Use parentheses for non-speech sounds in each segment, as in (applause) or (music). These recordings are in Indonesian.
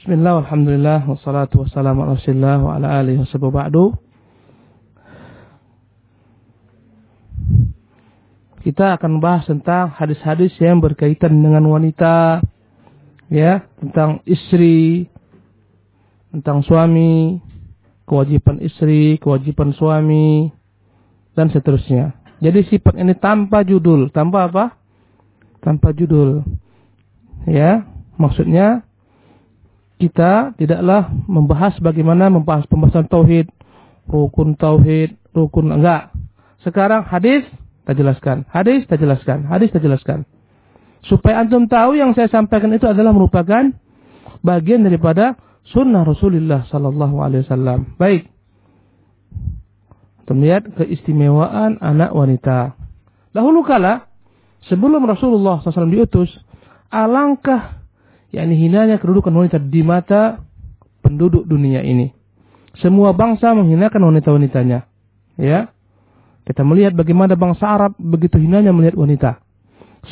Bismillah, alhamdulillah, wassalatu wassalamu ala rasulillah wa ala alihi wa ba'du. Kita akan bahas tentang hadis-hadis yang berkaitan dengan wanita, ya, tentang istri, tentang suami, kewajiban istri, kewajiban suami, dan seterusnya. Jadi sifat ini tanpa judul, tanpa apa? Tanpa judul. Ya, maksudnya kita tidaklah membahas bagaimana membahas pembahasan tauhid, rukun tauhid, rukun enggak. Sekarang hadis kita jelaskan, hadis kita jelaskan, hadis kita jelaskan. Supaya antum tahu yang saya sampaikan itu adalah merupakan bagian daripada sunnah Rasulullah sallallahu alaihi wasallam. Baik. Kita melihat keistimewaan anak wanita. Dahulu kala sebelum Rasulullah SAW diutus, alangkah yakni hinanya kedudukan wanita di mata penduduk dunia ini. Semua bangsa menghinakan wanita-wanitanya. Ya. Kita melihat bagaimana bangsa Arab begitu hinanya melihat wanita.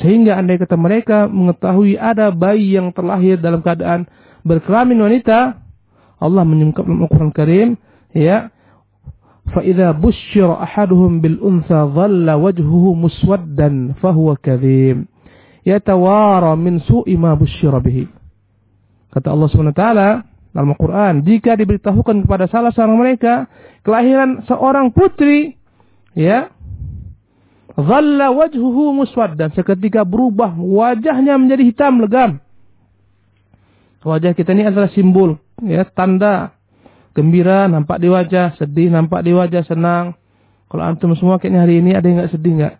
Sehingga andai kata mereka mengetahui ada bayi yang terlahir dalam keadaan berkelamin wanita, Allah menyungkap dalam Al-Quran Karim, ya, فَإِذَا بُشِّرَ أَحَدُهُمْ بِالْأُنْثَى ظَلَّ وَجْهُهُ مُسْوَدًّا فَهُوَ كَذِيمٌ yatawara min su'i ma. Kata Allah SWT dalam Al-Quran, jika diberitahukan kepada salah seorang mereka kelahiran seorang putri, ya, Zalla wajhuhu muswaddan. Seketika berubah wajahnya menjadi hitam legam. Wajah kita ini adalah simbol, ya, tanda gembira nampak di wajah, sedih nampak di wajah, senang. Kalau antum semua kayaknya hari ini ada yang nggak sedih nggak?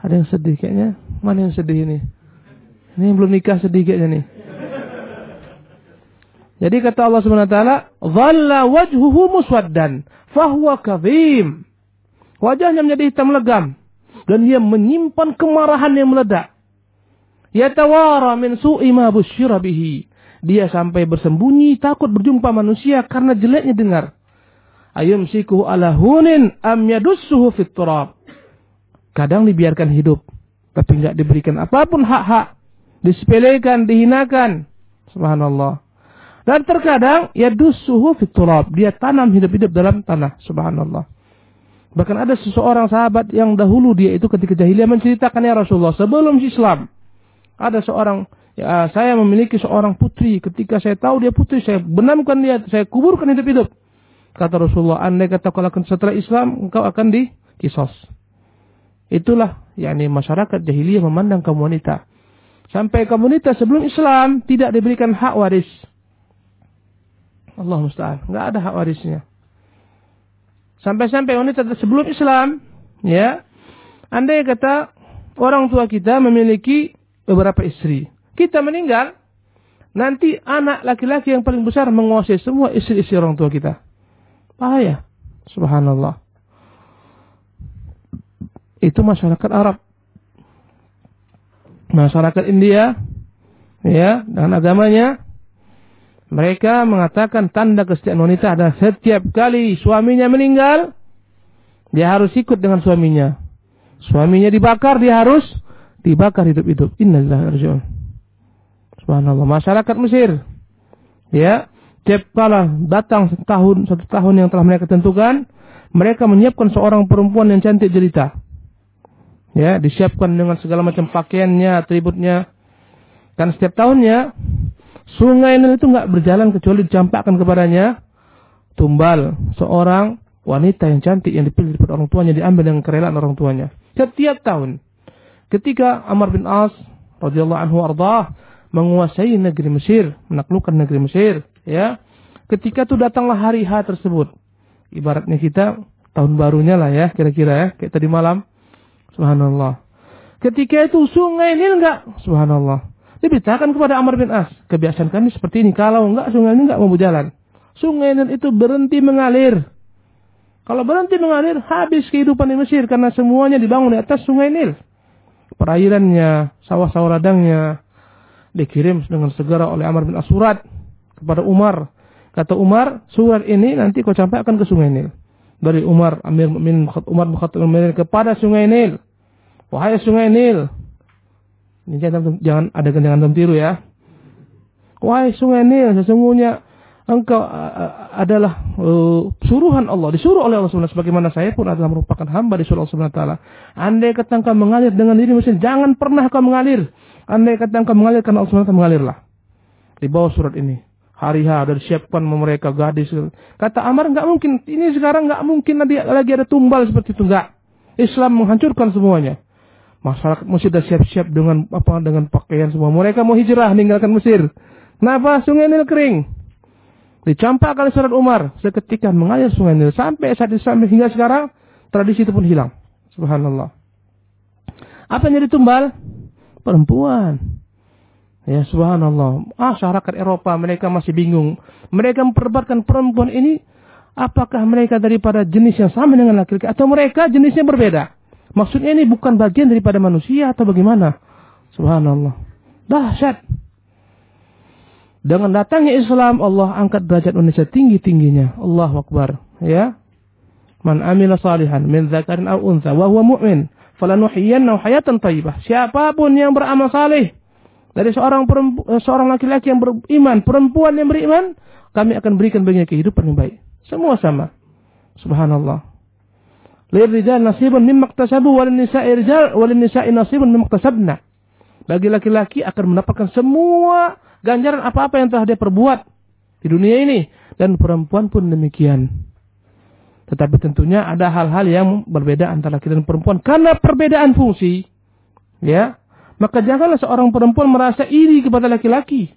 Ada yang sedih kayaknya. Mana yang sedih ini? Ini belum nikah sedikitnya nih. Jadi kata Allah Subhanahu wa taala, "Dhalla wajhuhu muswaddan, fahuwa kadhim." Wajahnya menjadi hitam legam dan dia menyimpan kemarahan yang meledak. Yatawara min su'i ma busyira bihi. Dia sampai bersembunyi takut berjumpa manusia karena jeleknya dengar. Ayum siku ala hunin am yadussuhu fit. Kadang dibiarkan hidup, tapi enggak diberikan apa pun hak-hak disepelekan, dihinakan. Subhanallah. Dan terkadang ya dusuhu fitulab. Dia tanam hidup-hidup dalam tanah. Subhanallah. Bahkan ada seseorang sahabat yang dahulu dia itu ketika jahiliyah menceritakan ya Rasulullah sebelum Islam. Ada seorang ya, saya memiliki seorang putri. Ketika saya tahu dia putri, saya benamkan dia, saya kuburkan hidup-hidup. Kata Rasulullah, andai kata kalau setelah Islam engkau akan dikisos. Itulah yakni masyarakat jahiliyah memandang kaum wanita. Sampai komunitas sebelum Islam tidak diberikan hak waris. Allah musta'an. Nggak ada hak warisnya. Sampai-sampai wanita sebelum Islam, ya, andai kata orang tua kita memiliki beberapa istri. Kita meninggal, nanti anak laki-laki yang paling besar menguasai semua istri-istri orang tua kita. Bahaya. Subhanallah. Itu masyarakat Arab masyarakat India ya dengan agamanya mereka mengatakan tanda kesetiaan wanita adalah setiap kali suaminya meninggal dia harus ikut dengan suaminya. Suaminya dibakar dia harus dibakar hidup-hidup. Innalillahi subhanallah. Masyarakat Mesir ya tiap kala datang setahun satu tahun yang telah mereka tentukan mereka menyiapkan seorang perempuan yang cantik jelita Ya, disiapkan dengan segala macam pakaiannya, atributnya. Dan setiap tahunnya sungai Nil itu nggak berjalan kecuali dicampakkan kepadanya tumbal seorang wanita yang cantik yang dipilih dari orang tuanya diambil dengan kerelaan orang tuanya. Setiap tahun. Ketika Amr bin As radhiyallahu anhu ardah menguasai negeri Mesir, menaklukkan negeri Mesir, ya. Ketika itu datanglah hari H tersebut. Ibaratnya kita tahun barunya lah ya, kira-kira ya, kayak tadi malam Subhanallah. Ketika itu sungai Nil enggak? Subhanallah. Diberitakan kepada Amr bin As. Kebiasaan kami seperti ini. Kalau enggak, sungai Nil enggak mau berjalan. Sungai Nil itu berhenti mengalir. Kalau berhenti mengalir, habis kehidupan di Mesir. Karena semuanya dibangun di atas sungai Nil. Perairannya, sawah-sawah ladangnya. Dikirim dengan segera oleh Amr bin As surat kepada Umar. Kata Umar, surat ini nanti kau sampaikan ke sungai Nil dari Umar Amir Mukminin Umar Khattab kepada Sungai Nil. Wahai Sungai Nil. Ini jangan, jangan ada jangan tiru ya. Wahai sungai Nil, sesungguhnya engkau adalah uh, suruhan Allah, disuruh oleh Allah SWT. Sebagaimana saya pun adalah merupakan hamba di surah Allah SWT. Andai kata engkau mengalir dengan diri mesin, jangan pernah kau mengalir. Andai kata engkau mengalir karena Allah SWT mengalirlah. Di bawah surat ini. Hari H ada disiapkan mereka gadis. Kata Amar nggak mungkin. Ini sekarang nggak mungkin nanti lagi ada tumbal seperti itu nggak. Islam menghancurkan semuanya. Masyarakat Mesir sudah siap-siap dengan apa dengan pakaian semua. Mereka mau hijrah meninggalkan Mesir. Kenapa? Sungai Nil kering. Dicampakkan surat Umar. Seketika mengalir sungai Nil. Sampai saat itu sampai hingga sekarang. Tradisi itu pun hilang. Subhanallah. Apa yang jadi tumbal? Perempuan. Ya subhanallah. Ah, masyarakat Eropa mereka masih bingung. Mereka memperdebatkan perempuan ini apakah mereka daripada jenis yang sama dengan laki-laki atau mereka jenisnya berbeda. Maksudnya ini bukan bagian daripada manusia atau bagaimana? Subhanallah. Dahsyat. Dengan datangnya Islam, Allah angkat derajat manusia tinggi-tingginya. Allah Akbar. Ya. Man amila salihan min zakarin aw untha wa huwa mu'min falanuhyiyannahu hayatan thayyibah. Siapa pun yang beramal saleh dari seorang eh, seorang laki-laki yang beriman, perempuan yang beriman, kami akan berikan baginya kehidupan yang baik. Semua sama. Subhanallah. Lirijal nasibun mimma iktasabu wal nisa'i rijal wal nisa'i nasibun mimma iktasabna. Bagi laki-laki akan mendapatkan semua ganjaran apa-apa yang telah dia perbuat di dunia ini dan perempuan pun demikian. Tetapi tentunya ada hal-hal yang berbeda antara laki dan perempuan karena perbedaan fungsi. Ya. Maka janganlah seorang perempuan merasa iri kepada laki-laki.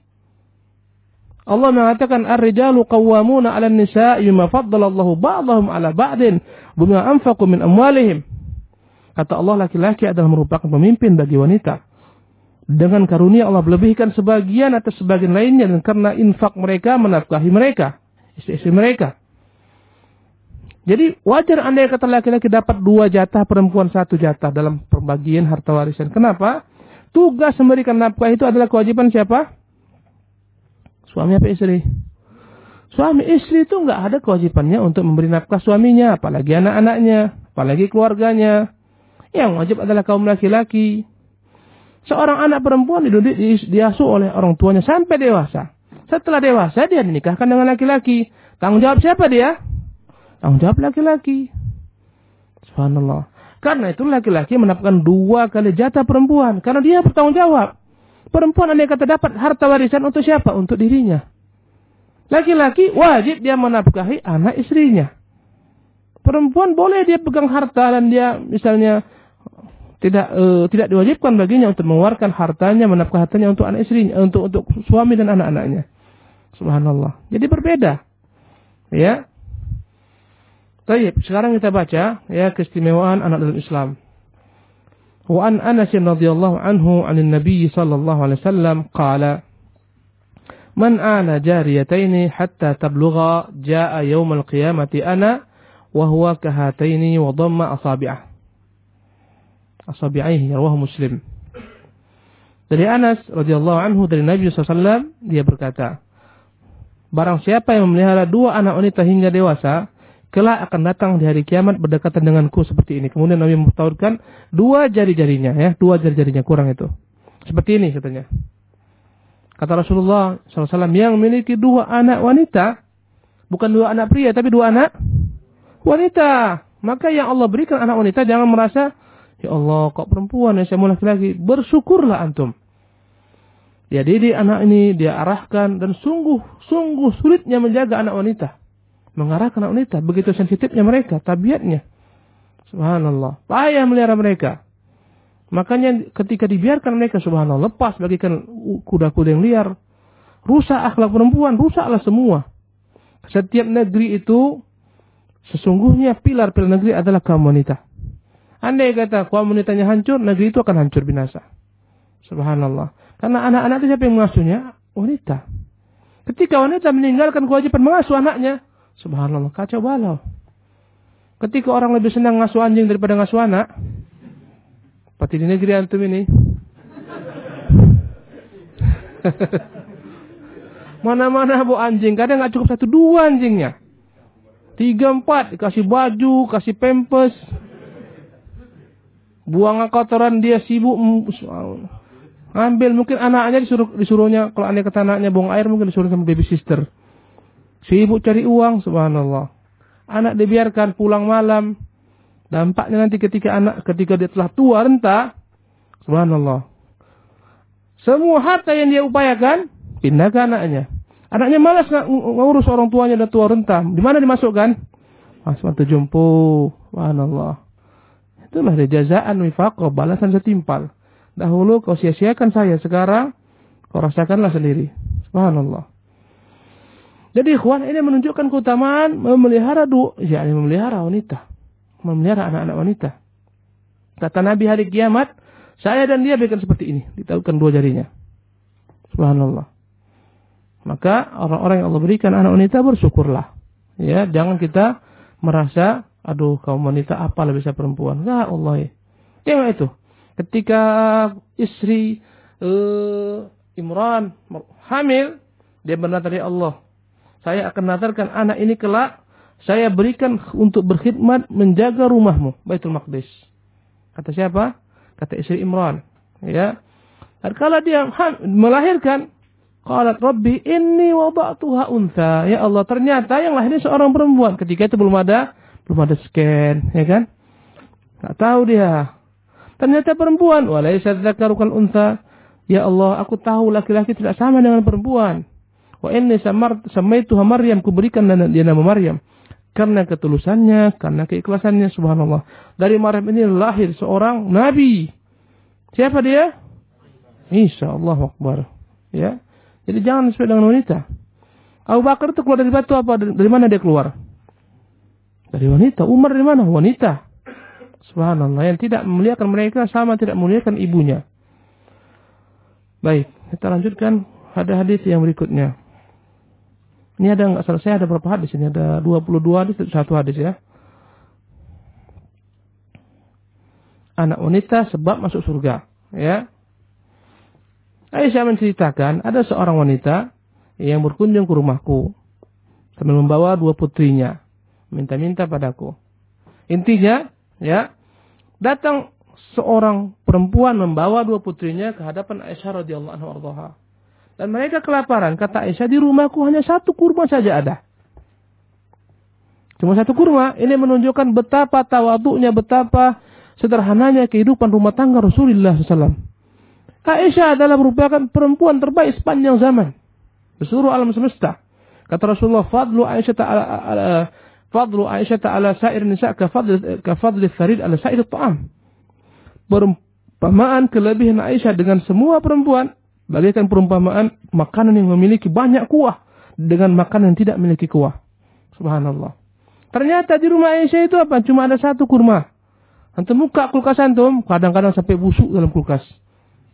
Allah mengatakan ar-rijalu qawwamuna 'ala an-nisa'i bima faddalallahu ba'dahum 'ala ba'din bima anfaqu min amwalihim. Kata Allah laki-laki adalah merupakan pemimpin bagi wanita. Dengan karunia Allah melebihkan sebagian atas sebagian lainnya dan karena infak mereka menafkahi mereka, istri-istri mereka. Jadi wajar anda kata laki-laki dapat dua jatah, perempuan satu jatah dalam pembagian harta warisan. Kenapa? Tugas memberikan nafkah itu adalah kewajiban siapa? Suami apa istri? Suami istri itu nggak ada kewajibannya untuk memberi nafkah suaminya, apalagi anak-anaknya, apalagi keluarganya. Yang wajib adalah kaum laki-laki. Seorang anak perempuan dididik diasuh oleh orang tuanya sampai dewasa. Setelah dewasa dia dinikahkan dengan laki-laki. Tanggung jawab siapa dia? Tanggung jawab laki-laki. Subhanallah. Karena itu laki-laki mendapatkan dua kali jatah perempuan. Karena dia bertanggung jawab. Perempuan yang kata dapat harta warisan untuk siapa? Untuk dirinya. Laki-laki wajib dia menafkahi anak istrinya. Perempuan boleh dia pegang harta dan dia misalnya tidak e, tidak diwajibkan baginya untuk mengeluarkan hartanya, menafkah hartanya untuk anak istrinya, eh, untuk untuk suami dan anak-anaknya. Subhanallah. Jadi berbeda. Ya. Baik, sekarang kita baca ya keistimewaan anak dalam Islam. Wa an Anas radhiyallahu anhu 'anil Nabi sallallahu alaihi wasallam qala Man ana jariyataini hatta tablugha jaa yaumul qiyamati ana wa huwa kahataini wa dhamma asabi'ah. Asabi'aihi rawahu Muslim. Dari Anas radhiyallahu anhu dari Nabi SAW dia berkata, Barang siapa yang memelihara dua anak wanita hingga dewasa, kelak akan datang di hari kiamat berdekatan denganku seperti ini. Kemudian Nabi mempertautkan dua jari-jarinya ya, dua jari-jarinya kurang itu. Seperti ini katanya. Kata Rasulullah SAW yang memiliki dua anak wanita, bukan dua anak pria tapi dua anak wanita. Maka yang Allah berikan anak wanita jangan merasa, ya Allah kok perempuan yang saya mau laki-laki. Bersyukurlah antum. Dia didik anak ini, dia arahkan dan sungguh-sungguh sulitnya menjaga anak wanita mengarahkan wanita. Begitu sensitifnya mereka, tabiatnya. Subhanallah. Payah melihara mereka. Makanya ketika dibiarkan mereka subhanallah lepas bagikan kuda-kuda yang liar. Rusak akhlak perempuan, rusaklah semua. Setiap negeri itu sesungguhnya pilar-pilar negeri adalah kaum wanita. Andai kata kaum wanitanya hancur, negeri itu akan hancur binasa. Subhanallah. Karena anak-anak itu siapa yang mengasuhnya? Wanita. Ketika wanita meninggalkan kewajiban mengasuh anaknya, Subhanallah, kacau balau. Ketika orang lebih senang ngasuh anjing daripada ngasuh anak, seperti di negeri antum ini. (laughs) Mana-mana bu anjing, kadang nggak cukup satu dua anjingnya. Tiga empat, kasih baju, kasih pempes. Buang kotoran dia sibuk. Ambil mungkin anaknya disuruh disuruhnya kalau anaknya kata anaknya buang air mungkin disuruh sama baby sister. Sibuk cari uang, subhanallah. Anak dibiarkan pulang malam. Dampaknya nanti ketika anak ketika dia telah tua renta, subhanallah. Semua harta yang dia upayakan pindah ke anaknya. Anaknya malas ngurus orang tuanya dan tua renta. Di mana dimasukkan? Masuk jumpu. Subhanallah. Itulah jazaan wifaqah, balasan setimpal. Dahulu kau sia-siakan saya, sekarang kau rasakanlah sendiri. Subhanallah. Jadi ikhwan ini menunjukkan keutamaan memelihara du, ya memelihara wanita. Memelihara anak-anak wanita. Kata Nabi hari kiamat, saya dan dia akan seperti ini. Ditahukan dua jarinya. Subhanallah. Maka orang-orang yang Allah berikan anak wanita bersyukurlah. Ya, jangan kita merasa, aduh kaum wanita apa lebih bisa perempuan. Enggak Allah ya. Tengok itu ketika istri uh, Imran hamil, dia bernadar dari Allah. Saya akan nadarkan anak ini kelak, saya berikan untuk berkhidmat menjaga rumahmu, Baitul Maqdis. Kata siapa? Kata istri Imran. Ya. Dan kalau dia melahirkan, Qalat Rabbi inni wada'tuha untha. Ya Allah, ternyata yang lahirnya seorang perempuan. Ketika itu belum ada belum ada scan, ya kan? Enggak tahu dia. Ternyata perempuan. Walaysa dzakaru kal untha. Ya Allah, aku tahu laki-laki tidak sama dengan perempuan. Wa inni samar samaituha Maryam, kuberikan dia nama Maryam. Karena ketulusannya, karena keikhlasannya, subhanallah. Dari Maryam ini lahir seorang nabi. Siapa dia? Insya Allah Akbar. Ya. Jadi jangan sesuai dengan wanita. Abu Bakar itu keluar dari batu apa? Dari mana dia keluar? Dari wanita. Umar dari mana? Wanita. Subhanallah. Yang tidak memuliakan mereka sama tidak memuliakan ibunya. Baik, kita lanjutkan ada hadis yang berikutnya. Ini ada nggak selesai ada berapa hadis ini? Ada 22 hadis satu hadis ya. Anak wanita sebab masuk surga, ya. Aisyah menceritakan ada seorang wanita yang berkunjung ke rumahku sambil membawa dua putrinya minta-minta padaku. Intinya, ya, datang seorang perempuan membawa dua putrinya ke hadapan Aisyah radhiyallahu anha Dan mereka kelaparan. Kata Aisyah, di rumahku hanya satu kurma saja ada. Cuma satu kurma. Ini menunjukkan betapa tawaduknya, betapa sederhananya kehidupan rumah tangga Rasulullah SAW. Aisyah adalah merupakan perempuan terbaik sepanjang zaman. Seluruh alam semesta. Kata Rasulullah, fadlu Aisyah ta'ala ala, fadlu Aisyah ta'ala sair nisa ka fadli, ka fadli farid ala sair ta'am. Perumpamaan kelebihan Aisyah dengan semua perempuan bagaikan perumpamaan makanan yang memiliki banyak kuah dengan makanan yang tidak memiliki kuah. Subhanallah. Ternyata di rumah Aisyah itu apa? Cuma ada satu kurma. Antum buka kulkas antum, kadang-kadang sampai busuk dalam kulkas.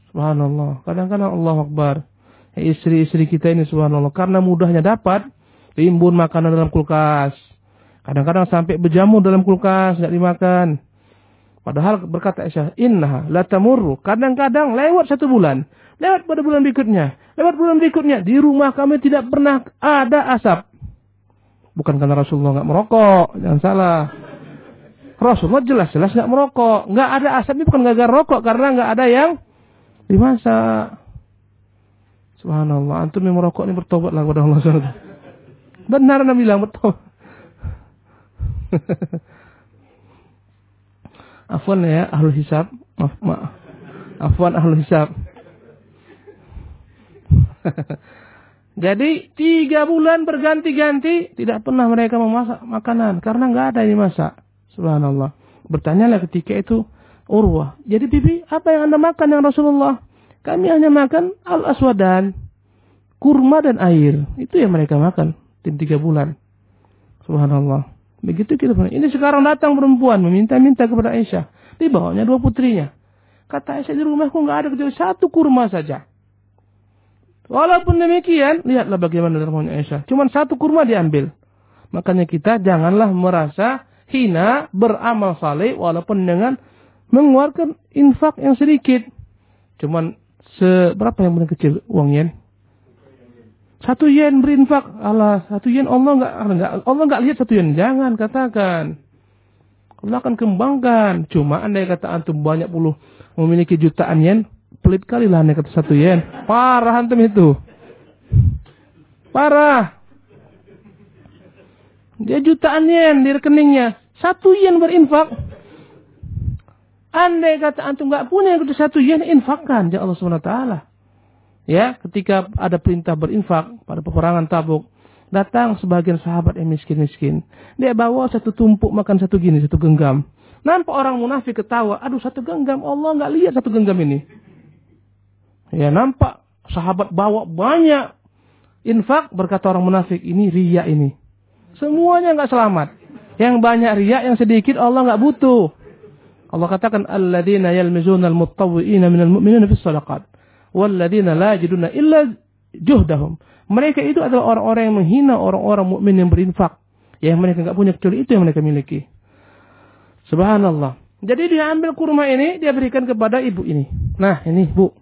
Subhanallah. Kadang-kadang Allah Akbar. Istri-istri kita ini subhanallah. Karena mudahnya dapat. Timbun makanan dalam kulkas. Kadang-kadang sampai berjamur dalam kulkas. Tidak dimakan. Padahal berkata Aisyah. Inna la tamurru. Kadang-kadang lewat satu bulan. Lewat pada bulan berikutnya. Lewat bulan berikutnya. Di rumah kami tidak pernah ada asap. Bukan karena Rasulullah nggak merokok. Jangan salah. Rasulullah jelas-jelas nggak merokok. Nggak ada asap ini bukan gara-gara rokok. Karena nggak ada yang dimasak. Subhanallah, antum yang merokok ini bertobatlah kepada Allah SWT. Benar Nabi bilang bertobat. (laughs) Afwan ya, ahlul hisab. Maaf, maaf. Afwan ahlul hisab. (laughs) Jadi tiga bulan berganti-ganti tidak pernah mereka memasak makanan karena nggak ada yang dimasak. Subhanallah. Bertanyalah ketika itu Urwah. Jadi bibi, apa yang anda makan yang Rasulullah? Kami hanya makan al-aswadan, kurma dan air. Itu yang mereka makan tim tiga bulan. Subhanallah. Begitu kita pun. Ini sekarang datang perempuan meminta-minta kepada Aisyah. Dibawanya dua putrinya. Kata Aisyah di rumahku nggak ada kecuali satu kurma saja. Walaupun demikian, lihatlah bagaimana rumahnya Aisyah. Cuma satu kurma diambil. Makanya kita janganlah merasa hina beramal saleh walaupun dengan mengeluarkan infak yang sedikit. Cuman seberapa yang paling kecil uang yen? Satu yen berinfak, Allah satu yen Allah nggak Allah nggak lihat satu yen, jangan katakan. Allah akan kembangkan. Cuma andai kata antum banyak puluh memiliki jutaan yen, pelit kali lah nih kata satu yen. Parah antum itu. Parah. Dia jutaan yen di rekeningnya. Satu yen berinfak. Andai kata antum nggak punya yang satu yen, infakkan ya Allah taala. Ya, ketika ada perintah berinfak pada peperangan Tabuk, datang sebagian sahabat yang miskin-miskin. Dia bawa satu tumpuk makan satu gini, satu genggam. Nampak orang munafik ketawa, aduh satu genggam, Allah nggak lihat satu genggam ini. Ya nampak sahabat bawa banyak infak berkata orang munafik ini ria ini. Semuanya nggak selamat. Yang banyak ria, yang sedikit Allah nggak butuh. Allah katakan alladzina yalmizuna almuttawwi'ina minal mu'minina fis sadaqat walladzina la yajiduna illa juhdahum. Mereka itu adalah orang-orang yang menghina orang-orang mukmin yang berinfak. Yang mereka nggak punya kecuali itu yang mereka miliki. Subhanallah. Jadi dia ambil kurma ini, dia berikan kepada ibu ini. Nah, ini bu.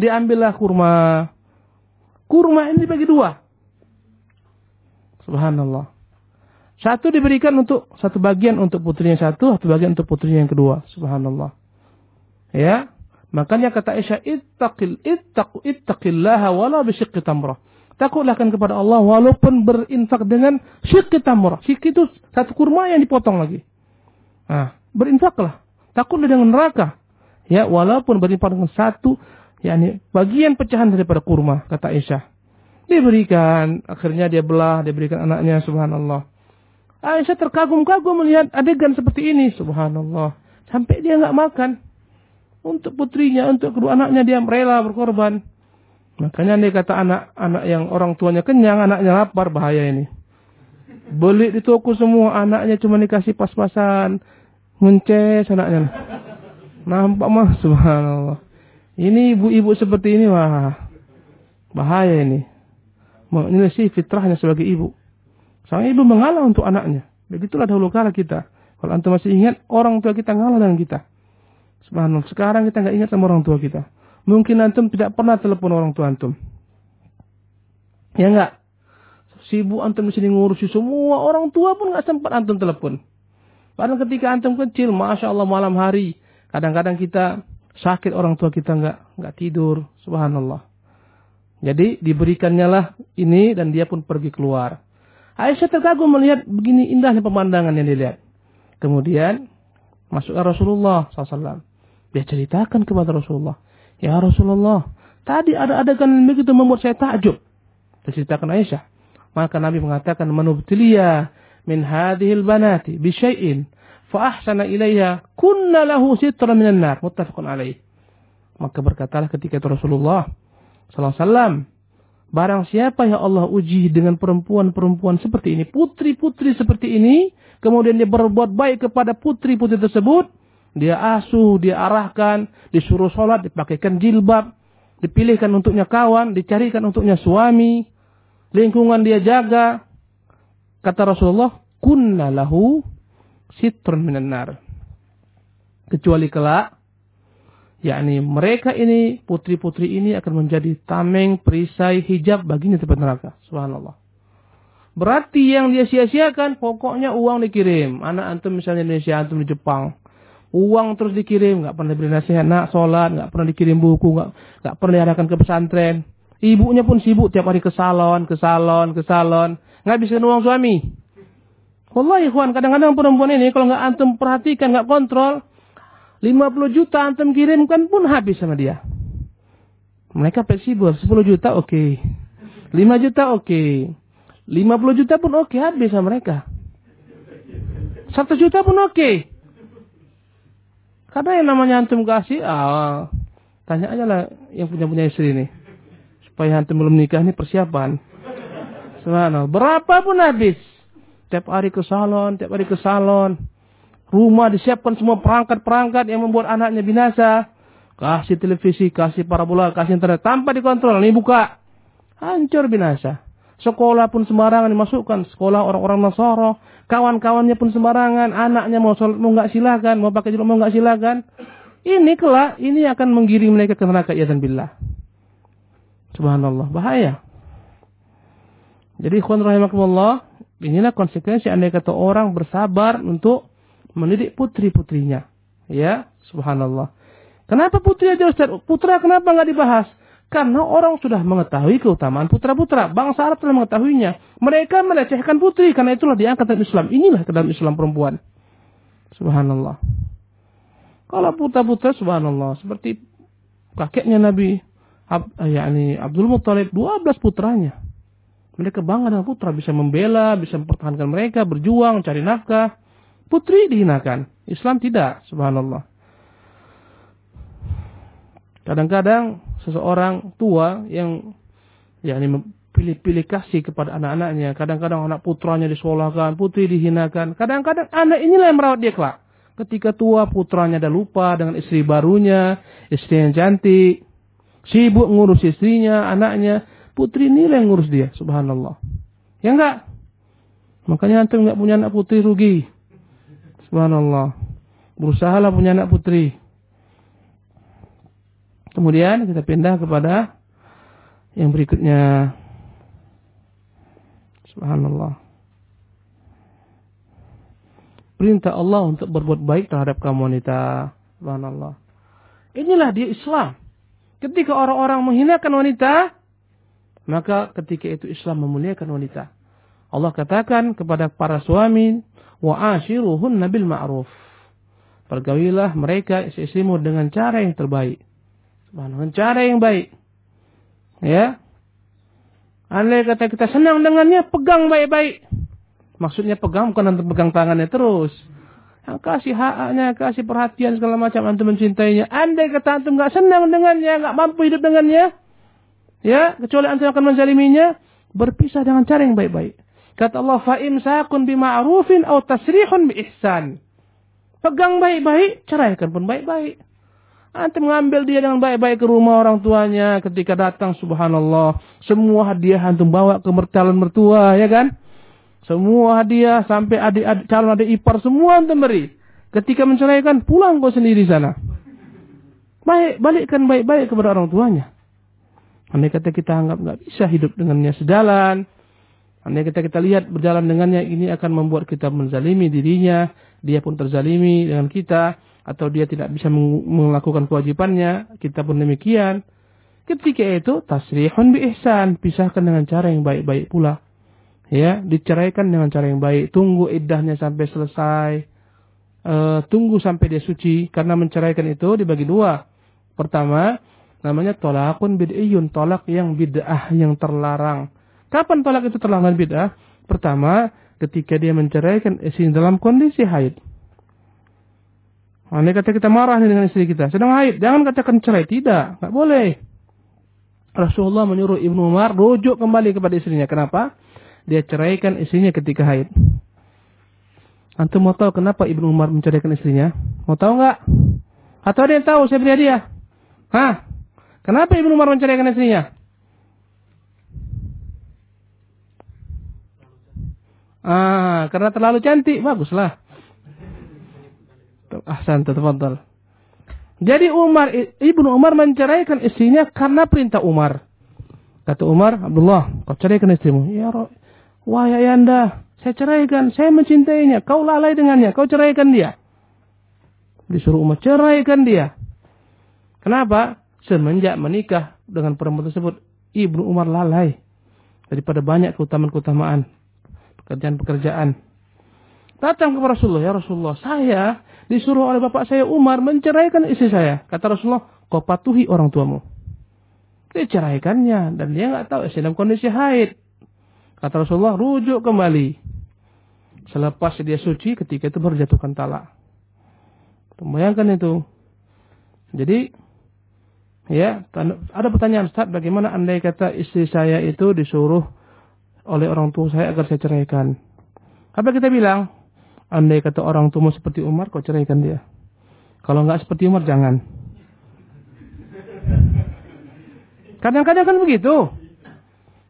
Diambillah kurma. Kurma ini dibagi dua. Subhanallah. Satu diberikan untuk satu bagian untuk putrinya satu, satu bagian untuk putrinya yang kedua. Subhanallah. Ya. Makanya kata Aisyah, ittaqil ittaqu ittaqillaha wala bisyiqqi tamrah. Takutlah kan kepada Allah walaupun berinfak dengan syiqqi tamrah. Syiqqi itu satu kurma yang dipotong lagi. Nah, berinfaklah. Takutlah dengan neraka. Ya, walaupun berinfak dengan satu yakni bagian pecahan daripada kurma kata Aisyah. Diberikan, akhirnya dia belah, dia berikan anaknya subhanallah. Aisyah terkagum-kagum melihat adegan seperti ini, subhanallah. Sampai dia nggak makan. Untuk putrinya, untuk kedua anaknya dia rela berkorban. Makanya dia kata anak-anak yang orang tuanya kenyang, anaknya lapar, bahaya ini. Beli di toko semua, anaknya cuma dikasih pas-pasan. Ngences anaknya. Nampak mah, (laughs) subhanallah. Ini ibu-ibu seperti ini, wah. Bahaya ini. Ini sih fitrahnya sebagai ibu. Sang ibu mengalah untuk anaknya. Begitulah dahulu kala kita. Kalau antum masih ingat, orang tua kita ngalah dengan kita. Subhanallah. Sekarang kita nggak ingat sama orang tua kita. Mungkin antum tidak pernah telepon orang tua antum. Ya enggak? Sibuk antum di sini ngurusi semua orang tua pun nggak sempat antum telepon. Padahal ketika antum kecil, masya Allah malam hari, kadang-kadang kita sakit orang tua kita nggak nggak tidur, subhanallah. Jadi diberikannya lah ini dan dia pun pergi keluar. Aisyah terkagum melihat begini indahnya pemandangan yang dilihat. Kemudian masuk Rasulullah SAW. Dia ceritakan kepada Rasulullah. Ya Rasulullah, tadi ada adegan begitu membuat saya takjub. Diceritakan Aisyah. Maka Nabi mengatakan, Manubtiliya min hadihil banati bisyai'in fa ahsana ilayha kunna lahu sitra minan nar. Muttafaqun alaih. Maka berkatalah ketika itu Rasulullah sallallahu alaihi Barang siapa yang Allah uji dengan perempuan-perempuan seperti ini, putri-putri seperti ini, kemudian dia berbuat baik kepada putri-putri tersebut, dia asuh, dia arahkan, disuruh sholat, dipakaikan jilbab, dipilihkan untuknya kawan, dicarikan untuknya suami, lingkungan dia jaga. Kata Rasulullah, kunna lahu sitrun minan nar. Kecuali kelak yakni mereka ini putri-putri ini akan menjadi tameng, perisai, hijab baginya tempat neraka. Subhanallah. Berarti yang dia sia-siakan pokoknya uang dikirim. Anak antum misalnya Indonesia, antum di Jepang. Uang terus dikirim, nggak pernah diberi nasihat, nak sholat, nggak pernah dikirim buku, nggak nggak pernah diarahkan ke pesantren. Ibunya pun sibuk tiap hari ke salon, ke salon, ke salon, nggak bisa uang suami. Wallahi ikhwan, kadang-kadang perempuan ini kalau nggak antum perhatikan, nggak kontrol, 50 juta antum kirimkan pun habis sama dia. Mereka fleksibel, 10 juta oke. Okay. 5 juta oke. Okay. 50 juta pun oke okay, habis sama mereka. 1 juta pun oke. Okay. Karena yang namanya antum kasih, ah, tanya aja lah yang punya punya istri ini. Supaya antum belum nikah ini persiapan. Subhanallah. Berapa pun habis. Tiap hari ke salon, tiap hari ke salon. Rumah disiapkan semua perangkat-perangkat yang membuat anaknya binasa. Kasih televisi, kasih parabola, kasih internet. Tanpa dikontrol. Ini buka. Hancur binasa. Sekolah pun sembarangan dimasukkan. Sekolah orang-orang Nasara. Kawan-kawannya pun sembarangan. Anaknya mau sholat mau nggak silakan. Mau pakai jilbab mau nggak silakan. Ini kelak, ini akan menggiring mereka ke neraka. Ya dan billah. Subhanallah. Bahaya. Jadi ikhwan rahimakumullah. Inilah konsekuensi andai kata orang bersabar untuk mendidik putri-putrinya. Ya, subhanallah. Kenapa putri aja Ustaz? Putra kenapa nggak dibahas? Karena orang sudah mengetahui keutamaan putra-putra. Bangsa Arab telah mengetahuinya. Mereka melecehkan putri. Karena itulah diangkat dalam Islam. Inilah dalam Islam perempuan. Subhanallah. Kalau putra-putra subhanallah. Seperti kakeknya Nabi Ab, yakni Abdul Muttalib. 12 putranya. Mereka bangga dengan putra. Bisa membela. Bisa mempertahankan mereka. Berjuang. Cari nafkah. Putri dihinakan. Islam tidak. Subhanallah. Kadang-kadang seseorang tua yang ya ini pilih-pilih kasih kepada anak-anaknya. Kadang-kadang anak putranya disekolahkan, putri dihinakan. Kadang-kadang anak inilah yang merawat dia kelak. Ketika tua putranya dah lupa dengan istri barunya, istri yang cantik, sibuk ngurus istrinya, anaknya, putri inilah yang ngurus dia. Subhanallah. Ya enggak? Makanya antum enggak punya anak putri rugi. Subhanallah. Berusahalah punya anak putri. Kemudian kita pindah kepada yang berikutnya. Subhanallah. Perintah Allah untuk berbuat baik terhadap kaum wanita. Subhanallah. Inilah dia Islam. Ketika orang-orang menghinakan wanita, maka ketika itu Islam memuliakan wanita. Allah katakan kepada para suami, wa ashiruhun nabil ma'ruf. Pergawilah mereka istri-istrimu dengan cara yang terbaik. Dengan cara yang baik. Ya. Andai kata kita senang dengannya, pegang baik-baik. Maksudnya pegang bukan antum pegang tangannya terus. Yang kasih haknya, kasih perhatian segala macam antum mencintainya. Andai kata antum nggak senang dengannya, nggak mampu hidup dengannya, ya kecuali antum akan menzaliminya, berpisah dengan cara yang baik-baik. Kata Allah, fa imsakun bima'rufin atau tasrihun bi ihsan. Pegang baik-baik, ceraikan pun baik-baik. Antum mengambil dia dengan baik-baik ke rumah orang tuanya ketika datang subhanallah. Semua hadiah antum bawa ke calon mertua ya kan? Semua hadiah sampai adik, adik calon adik ipar semua antum beri. Ketika menceraikan pulang kau sendiri sana. Baik, balikkan baik-baik kepada orang tuanya. Andai kata kita anggap nggak bisa hidup dengannya sejalan. Andai kata kita lihat berjalan dengannya ini akan membuat kita menzalimi dirinya. Dia pun terzalimi dengan kita atau dia tidak bisa melakukan kewajibannya, kita pun demikian. Ketika itu tasrihun bi ihsan, pisahkan dengan cara yang baik-baik pula. Ya, diceraikan dengan cara yang baik, tunggu iddahnya sampai selesai. Uh, tunggu sampai dia suci karena menceraikan itu dibagi dua. Pertama, namanya tolakun bid'iyun, tolak yang bid'ah yang terlarang. Kapan tolak itu terlarang bid'ah? Pertama, ketika dia menceraikan istri dalam kondisi haid. Andai kata kita marah dengan istri kita, sedang haid, jangan katakan cerai, tidak, nggak boleh. Rasulullah menyuruh Ibnu Umar rujuk kembali kepada istrinya. Kenapa? Dia ceraikan istrinya ketika haid. Antum mau tahu kenapa Ibnu Umar menceraikan istrinya? Mau tahu nggak? Atau ada yang tahu saya beri dia? Hah? Kenapa Ibnu Umar menceraikan istrinya? Ah, karena terlalu cantik. Baguslah. Ahsan, tafadhal. Jadi Umar Ibnu Umar menceraikan istrinya karena perintah Umar. Kata Umar, Abdullah, kau ceraikan istrimu. Ya wahai ayanda, saya ceraikan, saya mencintainya, kau lalai dengannya, kau ceraikan dia. Disuruh Umar ceraikan dia. Kenapa? Semenjak menikah dengan perempuan tersebut, Ibnu Umar lalai daripada banyak keutamaan-keutamaan pekerjaan-pekerjaan. Datang kepada Rasulullah, ya Rasulullah, saya disuruh oleh bapak saya Umar menceraikan istri saya. Kata Rasulullah, kau patuhi orang tuamu. Dia ceraikannya dan dia nggak tahu istri dalam kondisi haid. Kata Rasulullah, rujuk kembali. Selepas dia suci, ketika itu baru jatuhkan talak. Bayangkan itu. Jadi, ya, ada pertanyaan Ustaz, bagaimana andai kata istri saya itu disuruh oleh orang tua saya agar saya ceraikan? Apa kita bilang? Andai kata orang tua seperti Umar, kau ceraikan dia. Kalau nggak seperti Umar, jangan. Kadang-kadang kan begitu.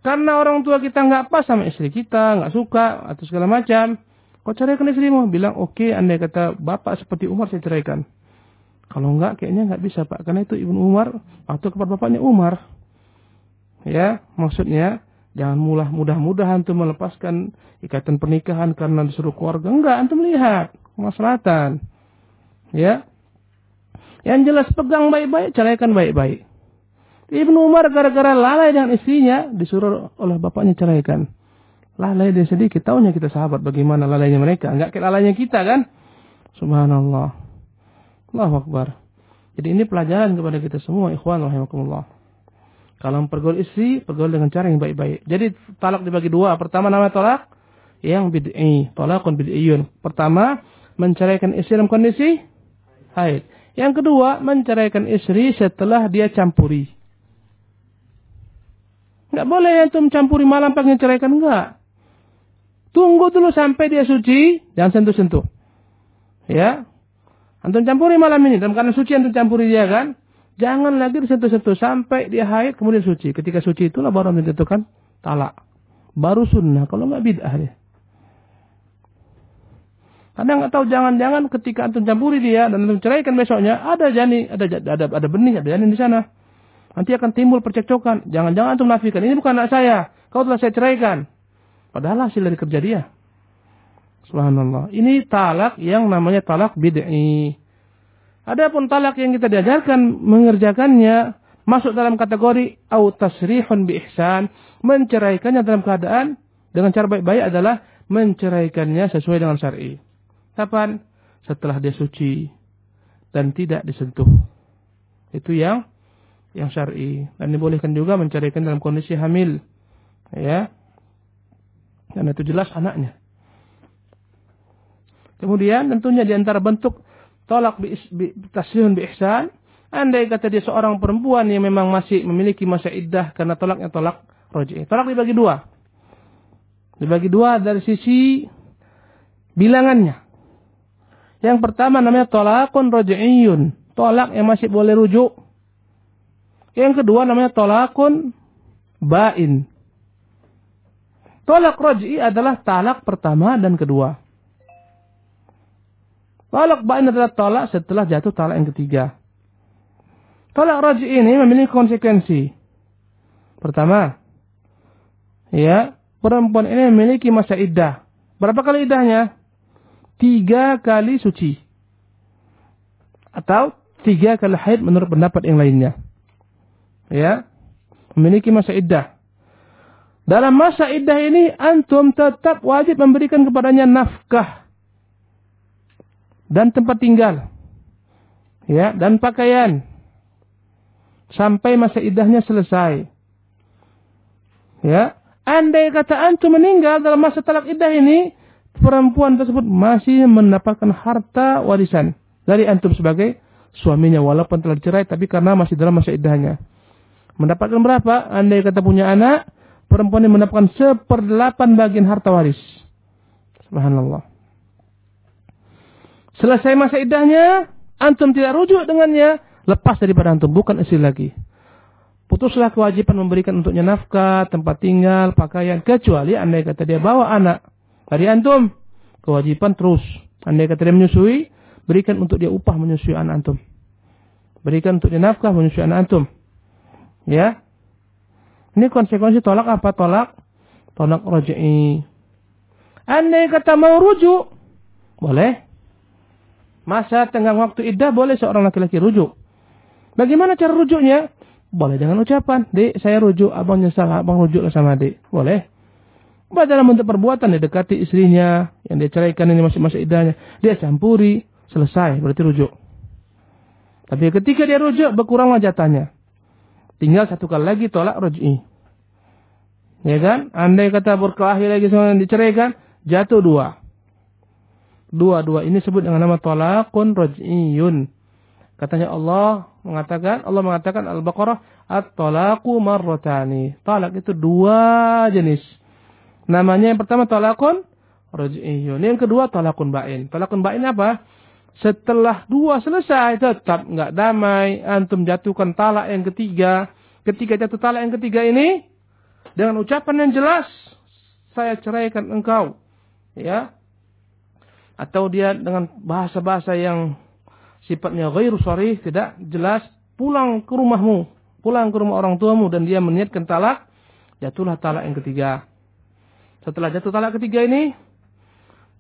Karena orang tua kita nggak pas sama istri kita, nggak suka, atau segala macam. Kau ceraikan istrimu. Bilang, oke, okay, andai kata bapak seperti Umar, saya ceraikan. Kalau nggak, kayaknya nggak bisa, Pak. Karena itu Ibnu Umar, atau kepada bapaknya Umar. Ya, maksudnya, Jangan mudah mudah-mudah antum melepaskan ikatan pernikahan karena disuruh keluarga. Enggak, antum lihat kemaslahatan. Ya. Yang jelas pegang baik-baik, ceraikan baik-baik. Ibnu Umar gara-gara lalai dengan istrinya disuruh oleh bapaknya ceraikan. Lalai dia sedikit, tahunya kita sahabat bagaimana lalainya mereka. Enggak kayak lalainya kita kan? Subhanallah. Allahu Akbar. Jadi ini pelajaran kepada kita semua, ikhwan rahimakumullah. Kalau mempergaul istri, pergaul dengan cara yang baik-baik. Jadi talak dibagi dua. Pertama nama talak yang bid'i, talakun bid'iyun. Pertama, menceraikan istri dalam kondisi haid. Yang kedua, menceraikan istri setelah dia campuri. Enggak boleh antum campuri malam pagi ceraikan enggak. Tunggu dulu sampai dia suci, jangan sentuh-sentuh. Ya. Antum campuri malam ini dalam keadaan suci antum campuri dia kan? Jangan lagi disentuh-sentuh sampai dia haid kemudian suci. Ketika suci itulah baru menentukan talak. Baru sunnah. Kalau nggak bid'ah dia. Kadang nggak tahu jangan-jangan ketika antum campuri dia dan antum ceraikan besoknya ada jani, ada ada ada benih, ada janin di sana. Nanti akan timbul percekcokan. Jangan-jangan antum nafikan. Ini bukan anak saya. Kau telah saya ceraikan. Padahal hasil dari kerja dia. Subhanallah. Ini talak yang namanya talak bid'i. Adapun talak yang kita diajarkan mengerjakannya masuk dalam kategori au tasrihun bi ihsan, menceraikannya dalam keadaan dengan cara baik-baik adalah menceraikannya sesuai dengan syar'i. Kapan? Setelah dia suci dan tidak disentuh. Itu yang yang syar'i dan dibolehkan juga menceraikan dalam kondisi hamil. Ya. Dan itu jelas anaknya. Kemudian tentunya di antara bentuk tolak bi, bi, bi ihsan. Andai kata dia seorang perempuan yang memang masih memiliki masa iddah karena tolaknya tolak roji. Tolak dibagi dua. Dibagi dua dari sisi bilangannya. Yang pertama namanya tolakun roji'iyun. Tolak yang masih boleh rujuk. Yang kedua namanya tolakun bain. Tolak roji adalah talak pertama dan kedua. Talak bain adalah talak setelah jatuh talak yang ketiga. Talak raji ini memiliki konsekuensi. Pertama, ya, perempuan ini memiliki masa iddah. Berapa kali iddahnya? Tiga kali suci. Atau tiga kali haid menurut pendapat yang lainnya. Ya, memiliki masa iddah. Dalam masa iddah ini, antum tetap wajib memberikan kepadanya nafkah dan tempat tinggal. Ya, dan pakaian. Sampai masa idahnya selesai. Ya, andai kata antum meninggal dalam masa talak idah ini, perempuan tersebut masih mendapatkan harta warisan dari antum sebagai suaminya walaupun telah dicerai tapi karena masih dalam masa idahnya. Mendapatkan berapa? Andai kata punya anak, perempuan ini mendapatkan seperdelapan bagian harta waris. Subhanallah. Selesai masa idahnya, antum tidak rujuk dengannya, lepas daripada antum, bukan istri lagi. Putuslah kewajiban memberikan untuknya nafkah, tempat tinggal, pakaian, kecuali andai kata dia bawa anak dari antum. Kewajiban terus. Andai kata dia menyusui, berikan untuk dia upah menyusui anak antum. Berikan untuk dia nafkah menyusui anak antum. Ya. Ini konsekuensi tolak apa? Tolak. Tolak roja'i. Andai kata mau rujuk, boleh. Masa tengah waktu iddah boleh seorang laki-laki rujuk. Bagaimana cara rujuknya? Boleh dengan ucapan. Dek, saya rujuk. Abang nyesal. Abang rujuk sama dek. Boleh. Boleh dalam bentuk perbuatan. Dia dekati istrinya. Yang dia ceraikan ini masih masa iddahnya. Dia campuri. Selesai. Berarti rujuk. Tapi ketika dia rujuk, berkuranglah jatahnya. Tinggal satu kali lagi tolak ruj'i. Ya kan? Andai kata berkelahi lagi sama yang diceraikan, jatuh dua. Dua-dua ini sebut dengan nama talaqun raj'iyun. Katanya Allah mengatakan, Allah mengatakan Al-Baqarah, at-talaqu marratani. Talak itu dua jenis. Namanya yang pertama talaqun raj'iyun. Yang kedua talaqun ba'in. Talaqun ba'in apa? Setelah dua selesai tetap nggak damai, antum jatuhkan talak yang ketiga. Ketika jatuh talak yang ketiga ini dengan ucapan yang jelas, saya ceraikan engkau. Ya, atau dia dengan bahasa-bahasa yang sifatnya ghairu sharih, tidak jelas, pulang ke rumahmu, pulang ke rumah orang tuamu dan dia meniatkan talak, jatuhlah talak yang ketiga. Setelah jatuh talak ketiga ini,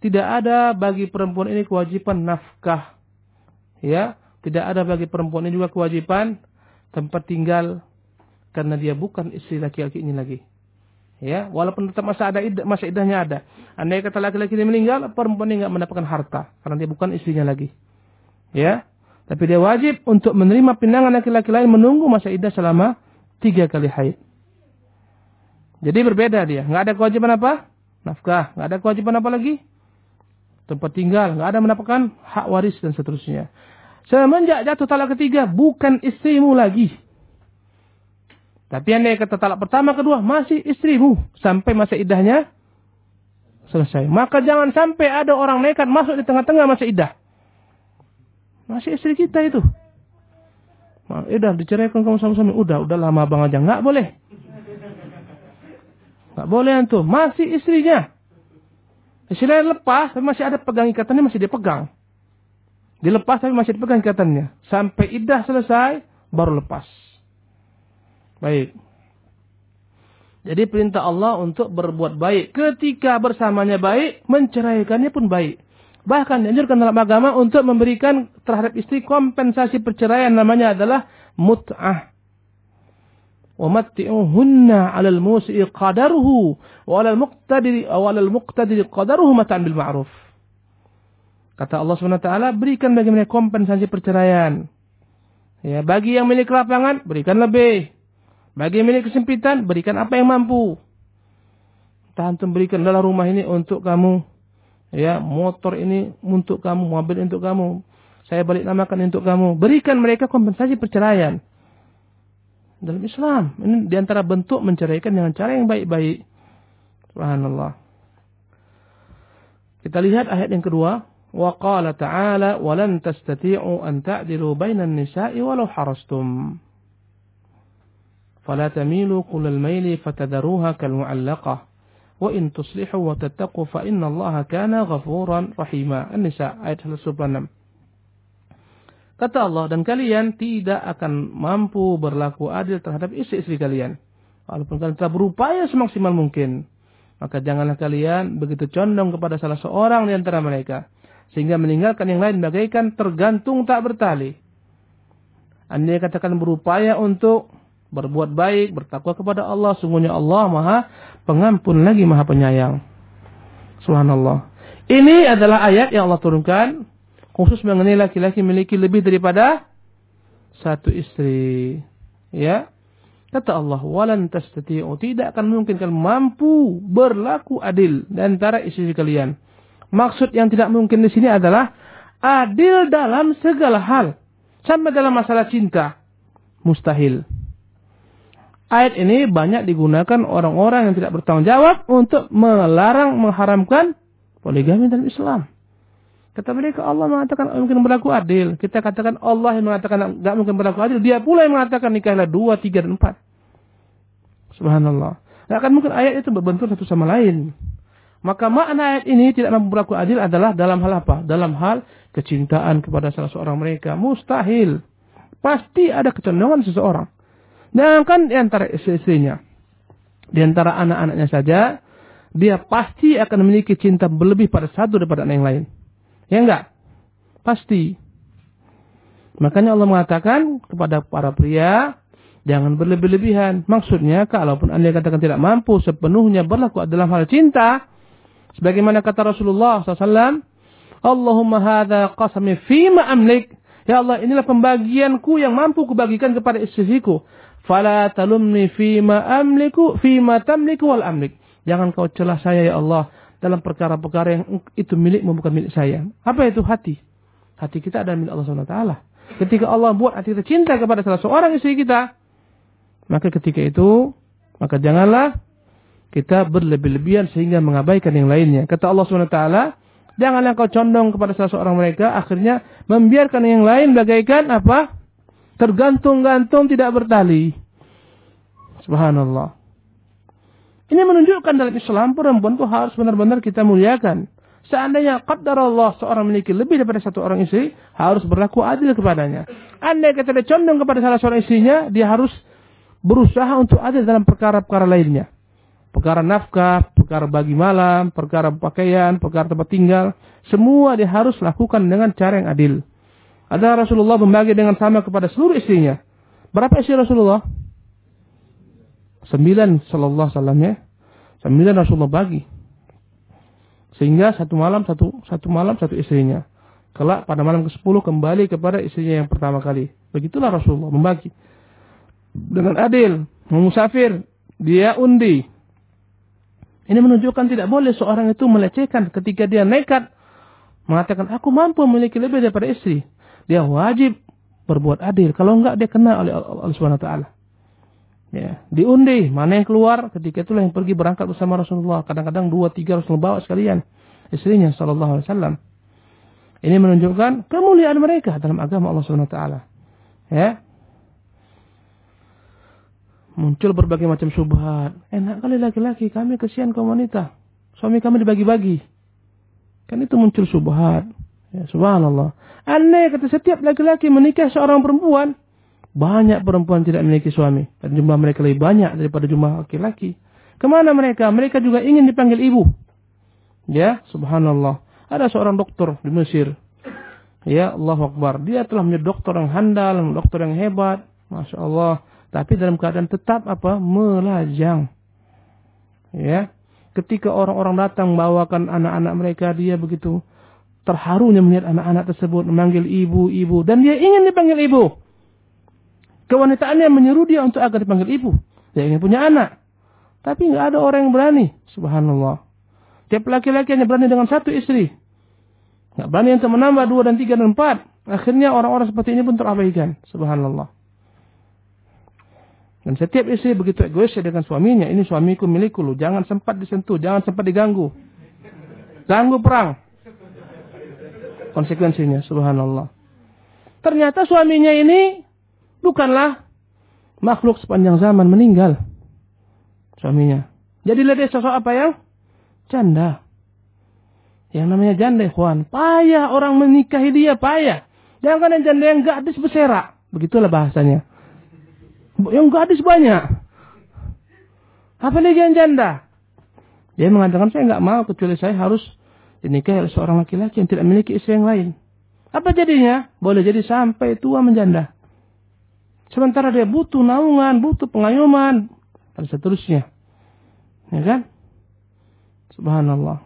tidak ada bagi perempuan ini kewajiban nafkah. Ya, Tidak ada bagi perempuan ini juga kewajiban tempat tinggal karena dia bukan istri laki-laki ini lagi. Ya, walaupun tetap masa ada idah, masa idahnya ada. Andai kata laki-laki ini meninggal, perempuan ini nggak mendapatkan harta karena dia bukan istrinya lagi. Ya, tapi dia wajib untuk menerima pinangan laki-laki lain menunggu masa idah selama tiga kali haid. Jadi berbeda dia, nggak ada kewajiban apa? Nafkah, nggak ada kewajiban apa lagi? Tempat tinggal, nggak ada mendapatkan hak waris dan seterusnya. Semenjak jatuh talak ketiga, bukan istrimu lagi. Tapi yang kata talak pertama, kedua, masih istrimu. Sampai masa idahnya selesai. Maka jangan sampai ada orang nekat masuk di tengah-tengah masa idah. Masih istri kita itu. Udah diceraikan kamu sama suami. Udah, udah lama bang aja. Nggak boleh. Nggak boleh itu. Masih istrinya. Istilahnya lepas, tapi masih ada pegang ikatannya, masih dia pegang. Dilepas tapi masih dipegang ikatannya. Sampai idah selesai, baru lepas. Baik. Jadi perintah Allah untuk berbuat baik. Ketika bersamanya baik, menceraikannya pun baik. Bahkan dianjurkan dalam agama untuk memberikan terhadap istri kompensasi perceraian namanya adalah mut'ah. وَمَتِّعُهُنَّ عَلَى الْمُوسِئِ قَدَرُهُ وَعَلَى الْمُقْتَدِرِ وَعَلَى الْمُقْتَدِرِ قَدَرُهُ مَتَعًا بِالْمَعْرُوفِ Kata Allah SWT, berikan bagi mereka kompensasi perceraian. Ya, bagi yang milik lapangan, berikan lebih. Bagi milik kesempitan, berikan apa yang mampu. Entah antum berikan dalam rumah ini untuk kamu. Ya, motor ini untuk kamu, mobil untuk kamu. Saya balik namakan untuk kamu. Berikan mereka kompensasi perceraian. Dalam Islam, ini diantara bentuk menceraikan dengan cara yang baik-baik. Subhanallah. Kita lihat ayat yang kedua. Wa qala ta'ala, وَلَن تَسْتَطِيعُوا أَن تَعْدِلُوا بَيْنَ النِّسَاءِ وَلَوْ حَرَصْتُمْ فلا تميلوا كل الميل فتذروها كالمعلقة وإن تصلحوا وتتقوا فإن الله كان غفورا رحيما النساء ayat 196 Kata Allah, dan kalian tidak akan mampu berlaku adil terhadap istri-istri kalian. Walaupun kalian telah berupaya semaksimal mungkin. Maka janganlah kalian begitu condong kepada salah seorang di antara mereka. Sehingga meninggalkan yang lain bagaikan tergantung tak bertali. Anda katakan berupaya untuk berbuat baik, bertakwa kepada Allah. Sungguhnya Allah maha pengampun lagi maha penyayang. Subhanallah. Ini adalah ayat yang Allah turunkan khusus mengenai laki-laki memiliki lebih daripada satu istri. Ya. Kata Allah, "Walan tastati'u." Tidak akan mungkin kalian mampu berlaku adil di antara istri kalian. Maksud yang tidak mungkin di sini adalah adil dalam segala hal. Sampai dalam masalah cinta. Mustahil. Ayat ini banyak digunakan orang-orang yang tidak bertanggung jawab untuk melarang, mengharamkan poligami dalam Islam. Kata mereka Allah mengatakan mungkin berlaku adil. Kita katakan Allah yang mengatakan tidak mungkin berlaku adil. Dia pula yang mengatakan nikahlah dua, tiga, dan empat. Subhanallah. Tidak akan mungkin ayat itu berbentuk satu sama lain. Maka makna ayat ini tidak mampu berlaku adil adalah dalam hal apa? Dalam hal kecintaan kepada salah seorang mereka. Mustahil. Pasti ada kecenderungan seseorang. Jangankan di antara istri-istrinya. Di antara anak-anaknya saja, dia pasti akan memiliki cinta berlebih pada satu daripada anak yang lain. Ya enggak? Pasti. Makanya Allah mengatakan kepada para pria, jangan berlebih-lebihan. Maksudnya, kalaupun anda katakan tidak mampu sepenuhnya berlaku dalam hal cinta, sebagaimana kata Rasulullah SAW, Allahumma hadha qasami fima amlik. Ya Allah, inilah pembagianku yang mampu kubagikan kepada istriku. Fala talumni fima amliku fima tamliku wal amlik. Jangan kau celah saya ya Allah dalam perkara-perkara yang itu milikmu bukan milik saya. Apa itu hati? Hati kita adalah milik Allah SWT. Ketika Allah buat hati kita cinta kepada salah seorang istri kita, maka ketika itu, maka janganlah kita berlebih-lebihan sehingga mengabaikan yang lainnya. Kata Allah SWT, janganlah kau condong kepada salah seorang mereka, akhirnya membiarkan yang lain bagaikan apa? Tergantung-gantung tidak bertali. Subhanallah. Ini menunjukkan dalam Islam perempuan itu harus benar-benar kita muliakan. Seandainya qadar Allah seorang memiliki lebih daripada satu orang istri, harus berlaku adil kepadanya. Andai kita dia condong kepada salah seorang istrinya, dia harus berusaha untuk adil dalam perkara-perkara lainnya. Perkara nafkah, perkara bagi malam, perkara pakaian, perkara tempat tinggal. Semua dia harus lakukan dengan cara yang adil. Ada Rasulullah membagi dengan sama kepada seluruh istrinya. Berapa istri Rasulullah? Sembilan sallallahu alaihi wasallam ya. Sembilan Rasulullah bagi. Sehingga satu malam satu satu malam satu istrinya. Kelak pada malam ke-10 kembali kepada istrinya yang pertama kali. Begitulah Rasulullah membagi. Dengan adil, musafir, dia undi. Ini menunjukkan tidak boleh seorang itu melecehkan ketika dia nekat mengatakan aku mampu memiliki lebih daripada istri. Dia wajib berbuat adil. Kalau enggak dia kena oleh Allah Subhanahu wa taala. Ya, diundi mana yang keluar ketika itulah yang pergi berangkat bersama Rasulullah. Kadang-kadang dua tiga Rasulullah bawa sekalian istrinya Sallallahu Alaihi Wasallam. Ini menunjukkan kemuliaan mereka dalam agama Allah Subhanahu Wa Taala. Ya, muncul berbagai macam subhat. Enak kali laki-laki, kami kesian kaum wanita. Suami kami dibagi-bagi. Kan itu muncul subhat. Ya, subhanallah. Aneh kata setiap laki-laki menikah seorang perempuan, banyak perempuan tidak memiliki suami. Dan jumlah mereka lebih banyak daripada jumlah laki-laki. Ke mana mereka? Mereka juga ingin dipanggil ibu. Ya, subhanallah. Ada seorang dokter di Mesir. Ya, Allah Akbar. Dia telah menjadi dokter yang handal, dokter yang hebat. Masya Allah. Tapi dalam keadaan tetap apa? Melajang. Ya. Ketika orang-orang datang membawakan anak-anak mereka, dia begitu terharunya melihat anak-anak tersebut memanggil ibu, ibu. Dan dia ingin dipanggil ibu. Kewanitaannya menyuruh dia untuk agar dipanggil ibu. Dia ingin punya anak. Tapi nggak ada orang yang berani. Subhanallah. Tiap laki-laki hanya berani dengan satu istri. Nggak berani untuk menambah dua dan tiga dan empat. Akhirnya orang-orang seperti ini pun terabaikan. Subhanallah. Dan setiap istri begitu egois dengan suaminya. Ini suamiku milikku lu. Jangan sempat disentuh. Jangan sempat diganggu. Ganggu perang. Konsekuensinya. Subhanallah. Ternyata suaminya ini bukanlah makhluk sepanjang zaman meninggal suaminya. Jadi dia sosok apa yang janda. Yang namanya janda, Juan. Payah orang menikahi dia, payah. Jangan yang janda yang gadis berserak. Begitulah bahasanya. Yang gadis banyak. Apalagi yang janda. Dia mengatakan, saya nggak mau kecuali saya harus dinikahi oleh seorang laki-laki yang tidak memiliki istri yang lain. Apa jadinya? Boleh jadi sampai tua menjanda. Sementara dia butuh naungan, butuh pengayuman, dan seterusnya. Ya kan? Subhanallah.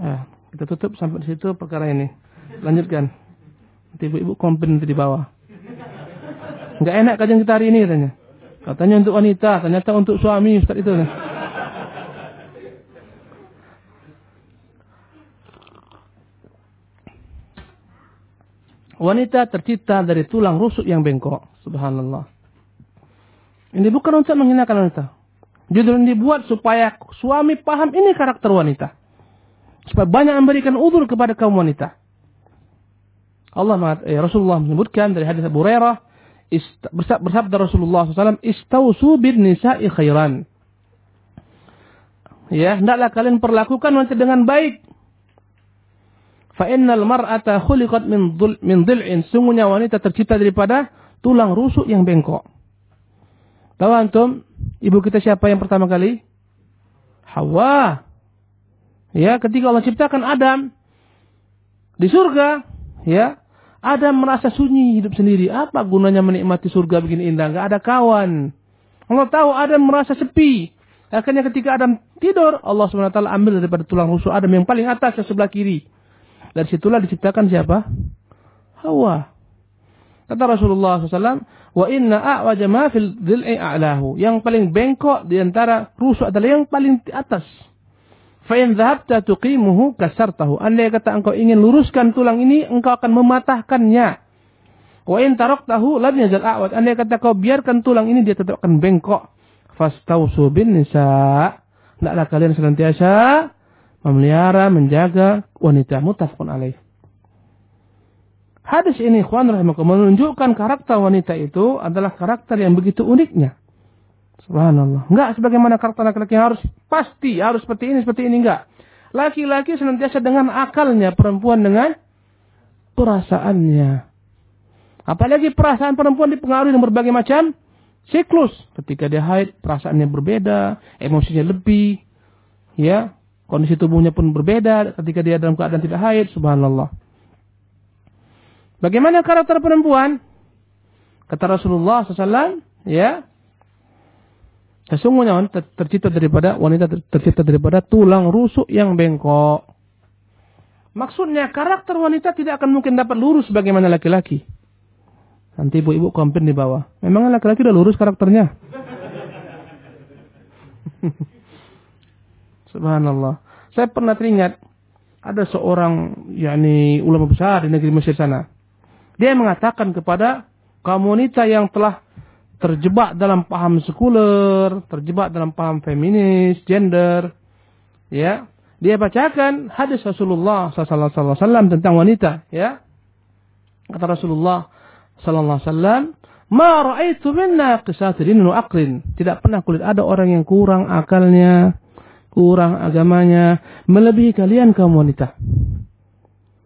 Eh, kita tutup sampai di situ perkara ini. Lanjutkan. Nanti ibu-ibu komplain nanti di bawah. Enggak enak kajian kita hari ini katanya. Katanya untuk wanita, ternyata untuk suami Ustaz itu. Wanita tercipta dari tulang rusuk yang bengkok. Subhanallah. Ini bukan untuk menghinakan wanita. Justru ini dibuat supaya suami paham ini karakter wanita. Supaya banyak memberikan udur kepada kaum wanita. Allah eh, Rasulullah menyebutkan dari hadis Abu Hurairah bersabda Rasulullah SAW istausu bin nisa'i khairan. Ya, hendaklah kalian perlakukan wanita dengan baik Fa innal mar'ata khuliqat min dhul, min dhil'in. Sungguhnya wanita tercipta daripada tulang rusuk yang bengkok. Tahu antum, ibu kita siapa yang pertama kali? Hawa. Ya, ketika Allah ciptakan Adam di surga, ya, Adam merasa sunyi hidup sendiri. Apa gunanya menikmati surga begini indah? Gak ada kawan. Allah tahu Adam merasa sepi. Akhirnya ketika Adam tidur, Allah SWT ambil daripada tulang rusuk Adam yang paling atas yang sebelah kiri. Dari situlah diciptakan siapa? Hawa. Kata Rasulullah SAW, wa inna a'waja ma fil dhil'i a'lahu. Yang paling bengkok di antara rusuk adalah yang paling di atas. Fa in tuqimuhu kasartahu. Andai kata engkau ingin luruskan tulang ini, engkau akan mematahkannya. Wa in taraktahu lam yazal a'wad. Andai kata kau biarkan tulang ini dia tetap akan bengkok. Fastausu bin nisa. Hendaklah kalian senantiasa memelihara, menjaga wanita mutafakun alaih. Hadis ini ikhwan rahimakumullah menunjukkan karakter wanita itu adalah karakter yang begitu uniknya. Subhanallah. Enggak sebagaimana karakter laki-laki harus pasti, harus seperti ini, seperti ini enggak. Laki-laki senantiasa dengan akalnya, perempuan dengan perasaannya. Apalagi perasaan perempuan dipengaruhi dengan berbagai macam siklus. Ketika dia haid, perasaannya berbeda, emosinya lebih, ya, Kondisi tubuhnya pun berbeda ketika dia dalam keadaan tidak haid, subhanallah. Bagaimana karakter perempuan? Kata Rasulullah SAW, ya, sesungguhnya wanita tercipta daripada wanita tercipta daripada tulang rusuk yang bengkok. Maksudnya karakter wanita tidak akan mungkin dapat lurus bagaimana laki-laki. Nanti ibu-ibu komplain di bawah. Memang laki-laki udah lurus karakternya. (laughs) Subhanallah. Saya pernah teringat ada seorang yakni ulama besar di negeri Mesir sana. Dia mengatakan kepada kaum wanita yang telah terjebak dalam paham sekuler, terjebak dalam paham feminis, gender, ya, dia bacakan hadis Rasulullah sallallahu alaihi wasallam tentang wanita, ya. Kata Rasulullah sallallahu alaihi wasallam, "Ma ra'aitu minna qisatirin wa aqlin." Tidak pernah kulihat ada orang yang kurang akalnya, kurang agamanya melebihi kalian kaum wanita.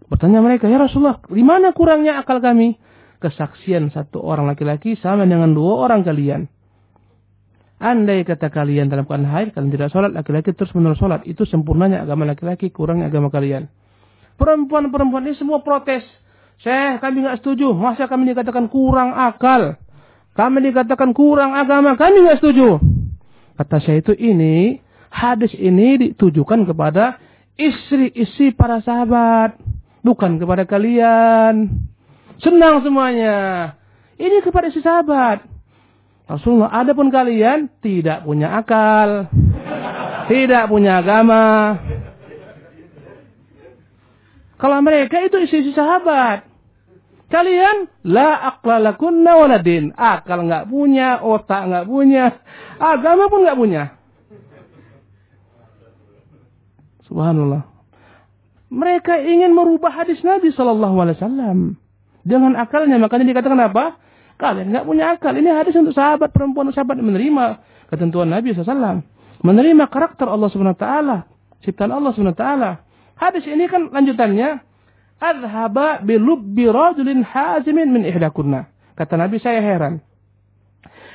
Bertanya mereka, "Ya Rasulullah, di mana kurangnya akal kami?" Kesaksian satu orang laki-laki sama dengan dua orang kalian. Andai kata kalian dalam keadaan haid, kalian tidak sholat, laki-laki terus menerus sholat. Itu sempurnanya agama laki-laki, kurangnya agama kalian. Perempuan-perempuan ini semua protes. Saya kami nggak setuju. Masa kami dikatakan kurang akal? Kami dikatakan kurang agama, kami nggak setuju. Kata saya itu ini, hadis ini ditujukan kepada istri-istri para sahabat. Bukan kepada kalian. Senang semuanya. Ini kepada istri sahabat. Rasulullah, adapun kalian tidak punya akal, tidak punya agama. Kalau mereka itu isi-isi sahabat. Kalian la aqlalakunna waladin. Akal nggak punya, otak nggak punya, agama pun nggak punya. Subhanallah. Mereka ingin merubah hadis Nabi Shallallahu Alaihi Wasallam dengan akalnya. Makanya dikatakan apa? Kalian nggak punya akal. Ini hadis untuk sahabat perempuan sahabat menerima ketentuan Nabi SAW. Menerima karakter Allah Subhanahu Wa Taala, ciptaan Allah Subhanahu Wa Taala. Hadis ini kan lanjutannya, Adhaba bilubbi rajulin hazimin min ihdakunna. Kata Nabi saya heran.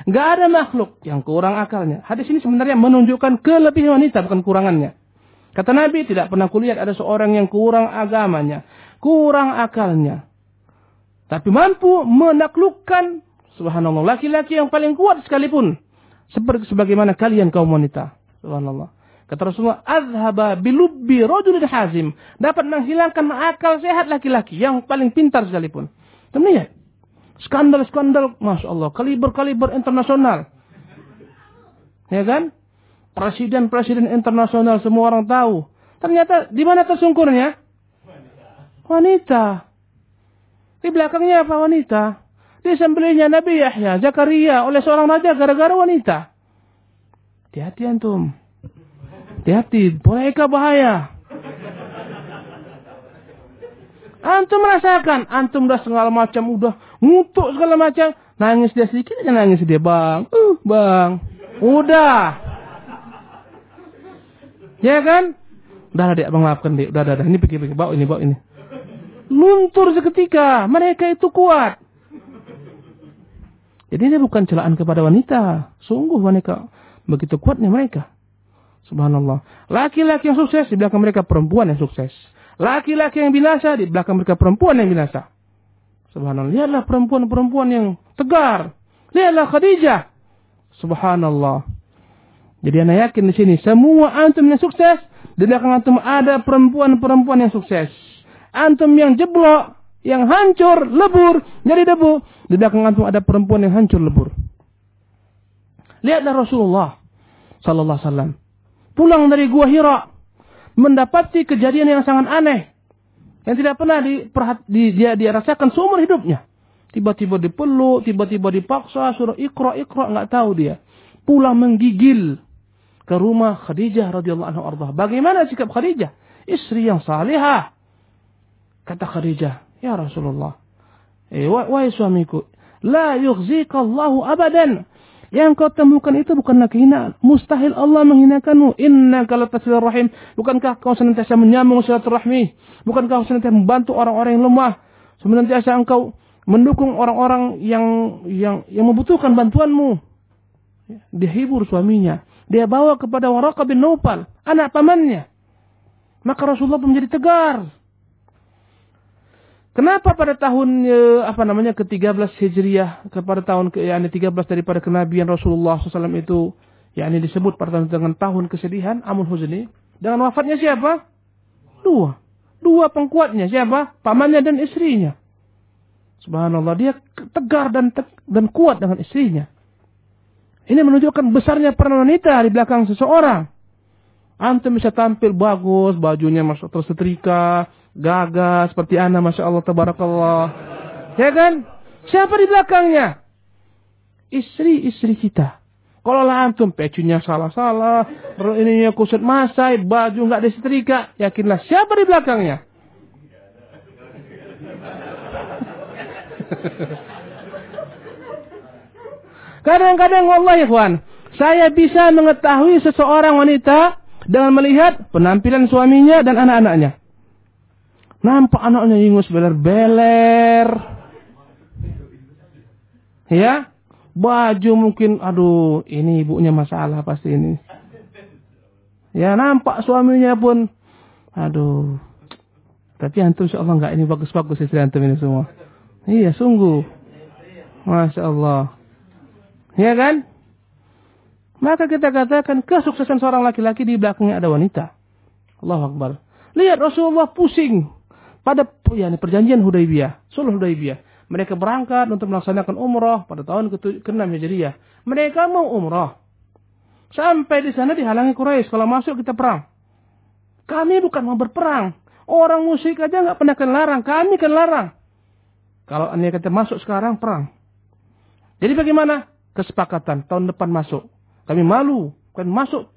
Gak ada makhluk yang kurang akalnya. Hadis ini sebenarnya menunjukkan kelebihan wanita, bukan kurangannya. Kata Nabi, tidak pernah kulihat ada seorang yang kurang agamanya, kurang akalnya. Tapi mampu menaklukkan subhanallah laki-laki yang paling kuat sekalipun. Seperti sebagaimana kalian kaum wanita. Subhanallah. Kata Rasulullah, "Azhaba bilubbi rajulin hazim." Dapat menghilangkan akal sehat laki-laki yang paling pintar sekalipun. Demikian. Skandal-skandal, Masya Allah. Kaliber-kaliber internasional. Ya kan? Presiden-presiden internasional semua orang tahu. Ternyata di mana tersungkurnya? Wanita. Di belakangnya apa wanita? Disembelihnya Nabi Yahya, Zakaria oleh seorang raja gara-gara wanita. Hati-hati antum. Hati-hati, mereka bahaya. Antum merasakan, antum udah segala macam, udah ngutuk segala macam. Nangis dia sedikit aja nangis dia, bang. Uh, bang. Udah. Ya kan? Udah, dek, abang maafkan dek. Udah, udah. Ini pikir-pikir. Bawa ini, bawa ini luntur seketika. Mereka itu kuat. Jadi ini bukan celaan kepada wanita. Sungguh wanita begitu kuatnya mereka. Subhanallah. Laki-laki yang sukses di belakang mereka perempuan yang sukses. Laki-laki yang binasa di belakang mereka perempuan yang binasa. Subhanallah. Lihatlah perempuan-perempuan yang tegar. Lihatlah Khadijah. Subhanallah. Jadi anda yakin di sini semua antum yang sukses di belakang antum ada perempuan-perempuan yang sukses antum yang jeblok, yang hancur, lebur, jadi debu. Di belakang antum ada perempuan yang hancur, lebur. Lihatlah Rasulullah sallallahu alaihi wasallam pulang dari gua Hira mendapati kejadian yang sangat aneh yang tidak pernah di, di, dia, dia rasakan seumur hidupnya. Tiba-tiba dipeluk, tiba-tiba dipaksa, suruh ikra, ikra, nggak tahu dia. Pulang menggigil ke rumah Khadijah radhiyallahu anha Bagaimana sikap Khadijah? Istri yang salihah, Kata Khadijah, Ya Rasulullah, eh, wahai suamiku, La yukhzika Allahu abadan. Yang kau temukan itu bukanlah kehinaan. Mustahil Allah menghinakanmu. Inna kalau rahim. Bukankah kau senantiasa menyambung silaturahmi? Bukankah kau senantiasa membantu orang-orang yang lemah? Senantiasa engkau mendukung orang-orang yang yang yang membutuhkan bantuanmu. Dia hibur suaminya. Dia bawa kepada Waraka bin Naufal, anak pamannya. Maka Rasulullah menjadi tegar. Kenapa pada tahun eh, apa namanya ke-13 Hijriah kepada tahun ke yakni 13 daripada kenabian Rasulullah SAW itu yakni disebut pada tahun dengan tahun kesedihan Amul Huzni dengan wafatnya siapa? Dua. Dua pengkuatnya siapa? Pamannya dan istrinya. Subhanallah dia tegar dan te dan kuat dengan istrinya. Ini menunjukkan besarnya peran wanita di belakang seseorang. Antum bisa tampil bagus, bajunya masuk tersetrika, gagah seperti Ana Masya Allah Tabarakallah. Ya kan? Siapa di belakangnya? Istri-istri kita. Kalau lah antum pecunya salah-salah, ininya kusut masai, baju nggak disetrika, yakinlah siapa di belakangnya? (laughs) Kadang-kadang Allah ikhwan, saya bisa mengetahui seseorang wanita dengan melihat penampilan suaminya dan anak-anaknya. Nampak anaknya ingus beler-beler. Ya, baju mungkin, aduh, ini ibunya masalah pasti ini. Ya, nampak suaminya pun, aduh. Tapi antum insya Allah enggak ini bagus-bagus istri antum ini semua. Iya, sungguh. Masya Allah. Ya kan? Maka kita katakan kesuksesan seorang laki-laki di belakangnya ada wanita. Allah Akbar. Lihat Rasulullah pusing pada ya, perjanjian Hudaybiyah, sulh Hudaybiyah. Mereka berangkat untuk melaksanakan umrah pada tahun ke-6 Hijriah. Mereka mau umrah. Sampai di sana dihalangi Quraisy. Kalau masuk kita perang. Kami bukan mau berperang. Orang musyrik aja nggak pernah kan larang. Kami kan larang. Kalau anda kata masuk sekarang perang. Jadi bagaimana? Kesepakatan tahun depan masuk. Kami malu. Kami masuk.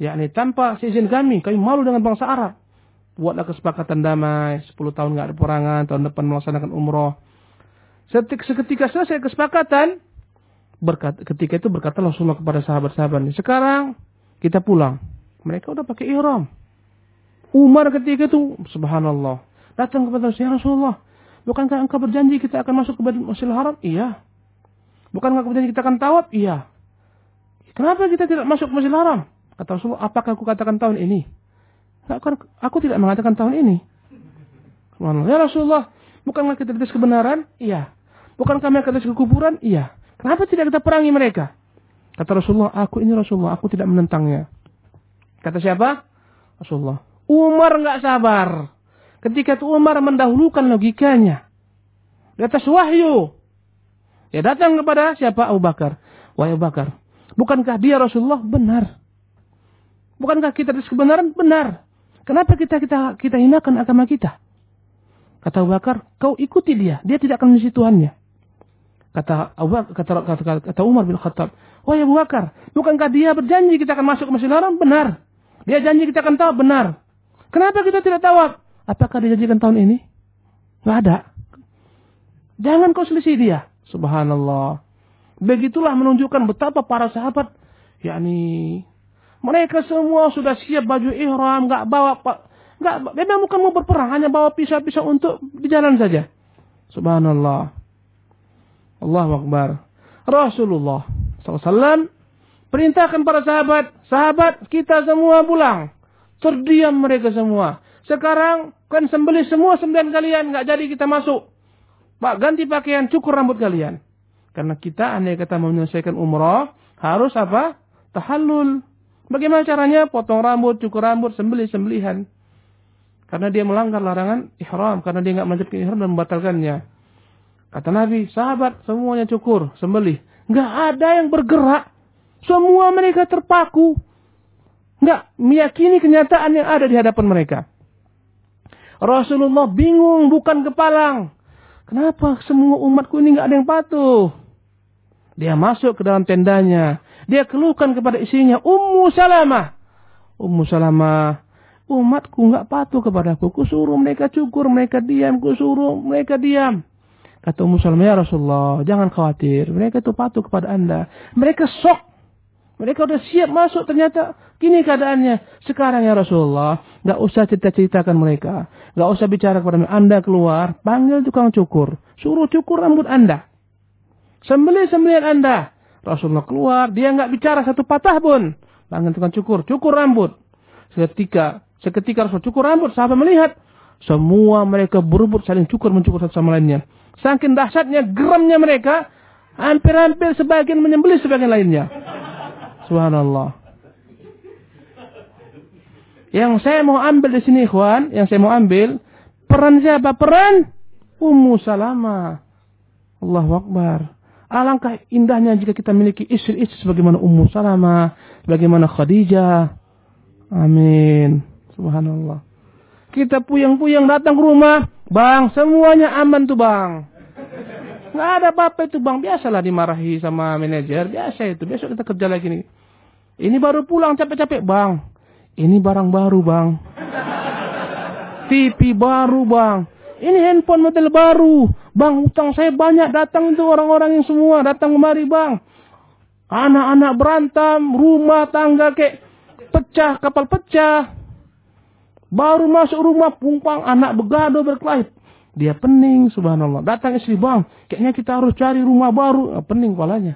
Ya, ini tanpa seizin kami. Kami malu dengan bangsa Arab buatlah kesepakatan damai, 10 tahun nggak ada perangan, tahun depan melaksanakan umroh. Seketika selesai kesepakatan, berkata, ketika itu berkata Rasulullah kepada sahabat-sahabatnya, sekarang kita pulang. Mereka udah pakai ihram. Umar ketika itu, subhanallah, datang kepada Rasulullah, Rasulullah, bukankah engkau berjanji kita akan masuk ke Masjidil Haram? Iya. Bukankah berjanji kita akan tawaf? Iya. Kenapa kita tidak masuk ke Masjidil Haram? Kata Rasulullah, apakah aku katakan tahun ini? Aku tidak mengatakan tahun ini. Ya Rasulullah, bukankah kita atas kebenaran? Iya. Bukankah mereka atas kekuburan? Iya. Kenapa tidak kita perangi mereka? Kata Rasulullah, aku ini Rasulullah, aku tidak menentangnya. Kata siapa? Rasulullah. Umar nggak sabar. Ketika itu Umar mendahulukan logikanya. Di atas wahyu. Ya datang kepada siapa? Abu Bakar. Wahai Abu Bakar. Bukankah dia Rasulullah? Benar. Bukankah kita atas kebenaran? Benar. Kenapa kita kita kita hinakan agama kita? Kata Abu Bakar, kau ikuti dia, dia tidak akan menjadi Tuhannya. Kata Abu kata, kata, kata, kata Umar bin Khattab, wahai Abu Bakar, bukankah dia berjanji kita akan masuk ke Masjidil Haram? Benar. Dia janji kita akan tahu benar. Kenapa kita tidak tahu? Apakah dijanjikan tahun ini? Tidak ada. Jangan kau selisih dia. Subhanallah. Begitulah menunjukkan betapa para sahabat yakni mereka semua sudah siap baju ihram, nggak bawa nggak memang bukan mau berperang, hanya bawa pisau-pisau untuk di jalan saja. Subhanallah. Allah Akbar. Rasulullah SAW perintahkan para sahabat, sahabat kita semua pulang. Terdiam mereka semua. Sekarang kan sembelih semua sembilan kalian, nggak jadi kita masuk. Pak ganti pakaian, cukur rambut kalian. Karena kita andai kata menyelesaikan umrah, harus apa? Tahallul. Bagaimana caranya? Potong rambut, cukur rambut, sembelih sembelihan. Karena dia melanggar larangan ihram, karena dia nggak menjadi ihram dan membatalkannya. Kata Nabi, sahabat semuanya cukur, sembelih. Nggak ada yang bergerak. Semua mereka terpaku. Nggak meyakini kenyataan yang ada di hadapan mereka. Rasulullah bingung, bukan kepalang. Kenapa semua umatku ini nggak ada yang patuh? Dia masuk ke dalam tendanya. Dia keluhkan kepada istrinya, Ummu Salamah. Ummu Salamah, umatku nggak patuh kepadaku. Kusuruh mereka cukur, mereka diam. Kusuruh mereka diam. Kata Ummu Salamah, ya Rasulullah, jangan khawatir. Mereka itu patuh kepada anda. Mereka sok. Mereka udah siap masuk, ternyata gini keadaannya. Sekarang ya Rasulullah, nggak usah cerita-ceritakan mereka. nggak usah bicara kepada mereka. Anda keluar, panggil tukang cukur. Suruh cukur rambut anda. Sembelih-sembelihan anda. Rasulullah keluar, dia nggak bicara satu patah pun. Tangan tukang cukur, cukur rambut. Seketika, seketika Rasul cukur rambut, sahabat melihat Semua mereka berebut saling cukur mencukur satu sama lainnya. Saking dahsyatnya geramnya mereka, hampir-hampir sebagian menyembelih sebagian lainnya. Subhanallah. Yang saya mau ambil di sini, ikhwan, yang saya mau ambil, peran siapa? Peran Ummu Salamah. Allahu Akbar. Alangkah indahnya jika kita miliki istri-istri sebagaimana Ummu Salamah, sebagaimana Khadijah. Amin. Subhanallah. Kita puyang-puyang datang ke rumah, bang, semuanya aman tuh bang. Nggak ada apa-apa itu bang, biasalah dimarahi sama manajer, biasa itu. Besok kita kerja lagi nih. Ini baru pulang capek-capek bang. Ini barang baru bang. TV baru bang. Ini handphone model baru. Bang, utang saya banyak datang itu orang-orang yang semua datang kemari bang. Anak-anak berantem, rumah tangga kayak pecah, kapal pecah. Baru masuk rumah pumpang anak begado berkelahi. Dia pening subhanallah. Datang istri bang. Kayaknya kita harus cari rumah baru. Nah, pening kepalanya.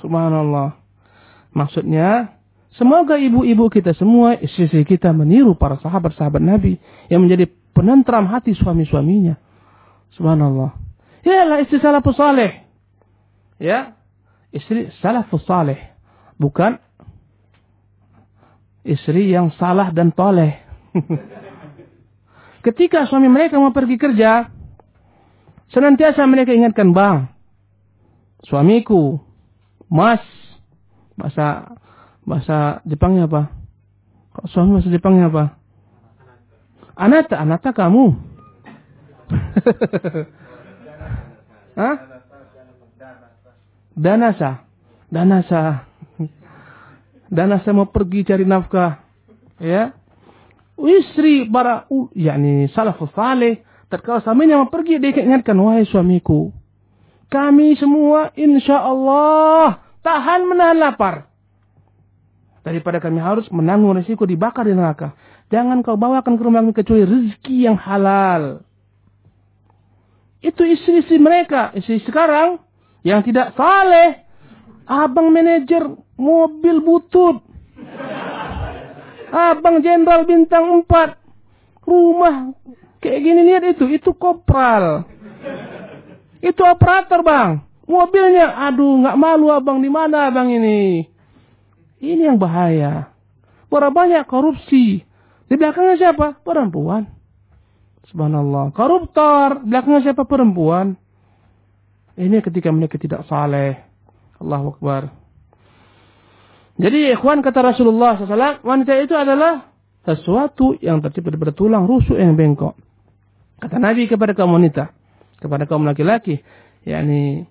Subhanallah. Maksudnya. Semoga ibu-ibu kita semua. Istri-istri kita meniru para sahabat-sahabat Nabi. Yang menjadi penentram hati suami-suaminya. Subhanallah. Ialah istri salafus saleh. Ya. Istri salafus saleh. Bukan istri yang salah dan toleh. (laughs) Ketika suami mereka mau pergi kerja, senantiasa mereka ingatkan, bang, suamiku, mas, bahasa bahasa Jepangnya apa? Suami bahasa Jepangnya apa? Anata, anata kamu. (laughs) Hah? Danasa. Danasa. Dan saya mau pergi cari nafkah. Ya. Istri para yakni salafus saleh tatkala suaminya mau pergi dia ingatkan wahai suamiku kami semua insya Allah tahan menahan lapar daripada kami harus menanggung risiko dibakar di neraka jangan kau bawakan ke rumah kami kecuali rezeki yang halal itu istri-istri mereka istri sekarang yang tidak saleh abang manajer mobil butut. Abang jenderal bintang 4. Rumah kayak gini lihat itu, itu kopral. Itu operator, Bang. Mobilnya, aduh, nggak malu abang di mana abang ini? Ini yang bahaya. Berapa banyak korupsi. Di belakangnya siapa? Perempuan. Subhanallah. Koruptor. Belakangnya siapa? Perempuan. Ini ketika mereka tidak saleh. Allahu Akbar. Jadi ikhwan kata Rasulullah SAW, wanita itu adalah sesuatu yang tercipta dari tulang rusuk yang bengkok. Kata Nabi kepada kaum wanita, kepada kaum laki-laki, yakni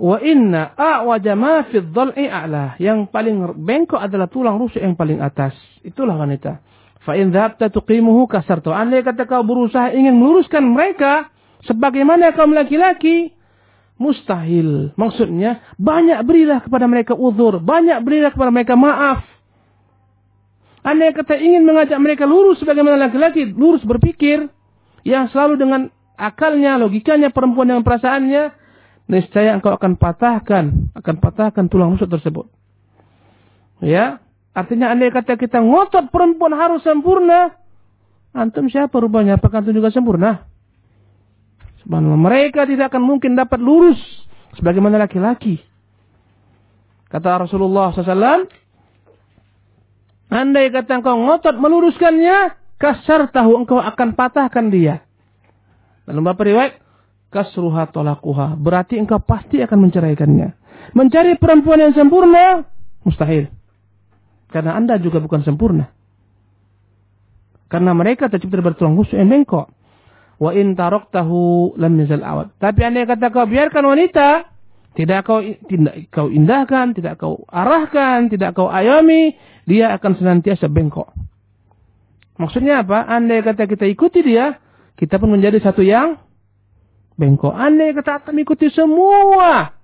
wa inna a'waja ma fi a'la. Yang paling bengkok adalah tulang rusuk yang paling atas. Itulah wanita. Fa in dhahabta tuqimuhu kasartu. Andai kata kau berusaha ingin meluruskan mereka sebagaimana kaum laki-laki, mustahil. Maksudnya, banyak berilah kepada mereka uzur, banyak berilah kepada mereka maaf. Anda yang kata ingin mengajak mereka lurus sebagaimana laki-laki, lurus berpikir, yang selalu dengan akalnya, logikanya, perempuan dengan perasaannya, niscaya engkau akan patahkan, akan patahkan tulang rusuk tersebut. Ya, artinya anda yang kata kita ngotot perempuan harus sempurna, antum siapa rupanya? Apakah antum juga sempurna? Subhanallah. Mereka tidak akan mungkin dapat lurus sebagaimana laki-laki. Kata Rasulullah SAW, Andai kata engkau ngotot meluruskannya, kasar tahu engkau akan patahkan dia. Dalam beberapa riwayat, kasruha tolakuha. Berarti engkau pasti akan menceraikannya. Mencari perempuan yang sempurna, mustahil. Karena anda juga bukan sempurna. Karena mereka tercipta dari tulang rusuk yang bengkok. Wa in taraktahu lam yazal awad. Tapi andai kata kau biarkan wanita, tidak kau tidak kau indahkan, tidak kau arahkan, tidak kau ayami, dia akan senantiasa bengkok. Maksudnya apa? Andai kata kita ikuti dia, kita pun menjadi satu yang bengkok. Anda kata akan ikuti semua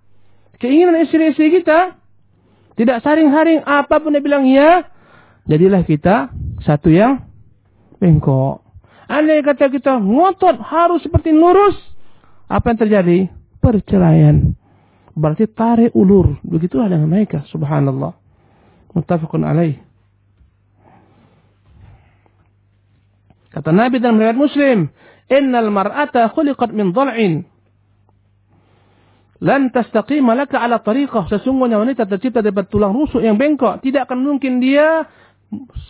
keinginan istri-istri kita, tidak saring-saring apa pun dia bilang ya, jadilah kita satu yang bengkok. Andai kata kita ngotot harus seperti lurus, apa yang terjadi? Perceraian. Berarti tarik ulur. Begitulah dengan mereka. Subhanallah. Muttafaqun alaih. Kata Nabi dan melihat Muslim, "Innal mar'ata khuliqat min dhal'in." Lan tastaqima laka ala tariqah. Sesungguhnya wanita tercipta dari tulang rusuk yang bengkok. Tidak akan mungkin dia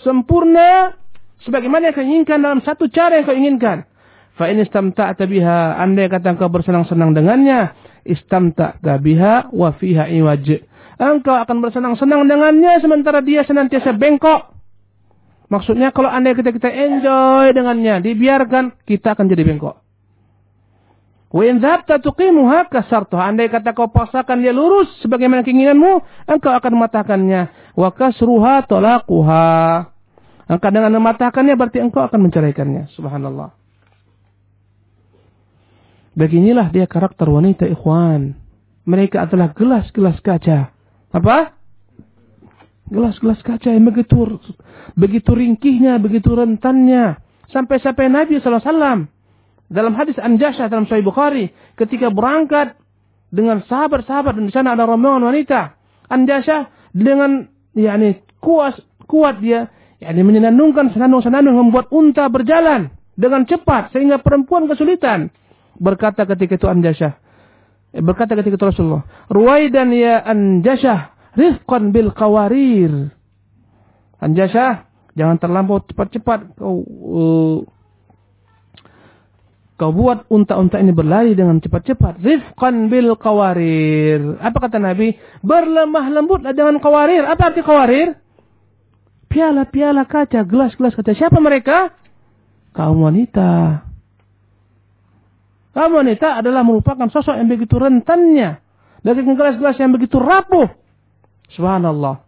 sempurna sebagaimana yang kau inginkan dalam satu cara yang kau inginkan. Fa in istamta'ta biha, andai kata engkau bersenang-senang dengannya, istamta'ta biha wa fiha iwaj. Engkau akan bersenang-senang dengannya sementara dia senantiasa bengkok. Maksudnya kalau andai kita kita enjoy dengannya, dibiarkan, kita akan jadi bengkok. Wa in dhabta tuqimuha. Andai kata kau paksakan dia lurus sebagaimana keinginanmu, engkau akan mematahkannya. Wa kasruha talaquha. Engkau dengan mematahkannya berarti engkau akan menceraikannya. Subhanallah. Beginilah dia karakter wanita ikhwan. Mereka adalah gelas-gelas kaca. Apa? Gelas-gelas kaca yang begitu begitu ringkihnya, begitu rentannya. Sampai-sampai Nabi SAW dalam hadis Anjasha dalam Sahih Bukhari ketika berangkat dengan sahabat-sahabat dan di sana ada rombongan wanita. Anjasha dengan yakni kuat kuat dia yakni menyenandungkan senandung-senandung membuat unta berjalan dengan cepat sehingga perempuan kesulitan berkata ketika itu Anjasyah. Eh, berkata ketika itu Rasulullah. Ruwaidan ya Anjasyah. Rifqan bil kawarir. Anjasyah. Jangan terlampau cepat-cepat. Kau, uh, kau buat unta-unta ini berlari dengan cepat-cepat. Rifqan bil kawarir. Apa kata Nabi? Berlemah lembutlah dengan kawarir. Apa arti kawarir? Piala-piala kaca, gelas-gelas kaca. Siapa mereka? Kaum wanita. Kaum wanita adalah merupakan sosok yang begitu rentannya. Dari gelas-gelas yang begitu rapuh. Subhanallah.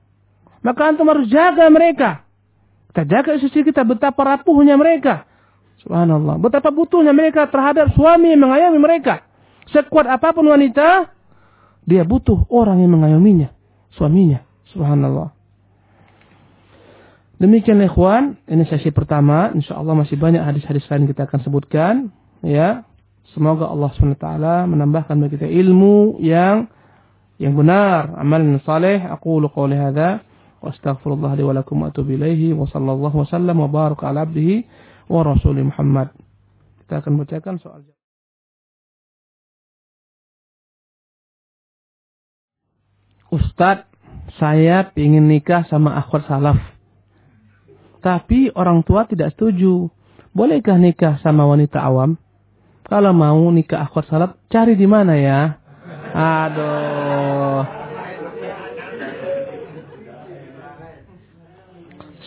Maka antum harus jaga mereka. Kita jaga istri kita betapa rapuhnya mereka. Subhanallah. Betapa butuhnya mereka terhadap suami yang mengayomi mereka. Sekuat apa pun wanita, dia butuh orang yang mengayominya. Suaminya. Subhanallah. Demikian ikhwan, ini sesi pertama. Insya Allah masih banyak hadis-hadis lain kita akan sebutkan. Ya, Semoga Allah SWT menambahkan bagi kita ilmu yang yang benar, amal saleh. Aku qawli hadza wa astaghfirullah li wa lakum wa atubu ilaihi wa sallallahu wasallam wa baraka ala abdihi wa rasuli Muhammad. Kita akan bacakan soal Ustadz, saya ingin nikah sama akhwat salaf. Tapi orang tua tidak setuju. Bolehkah nikah sama wanita awam? Kalau mau nikah akhwat salaf, cari di mana ya? Aduh.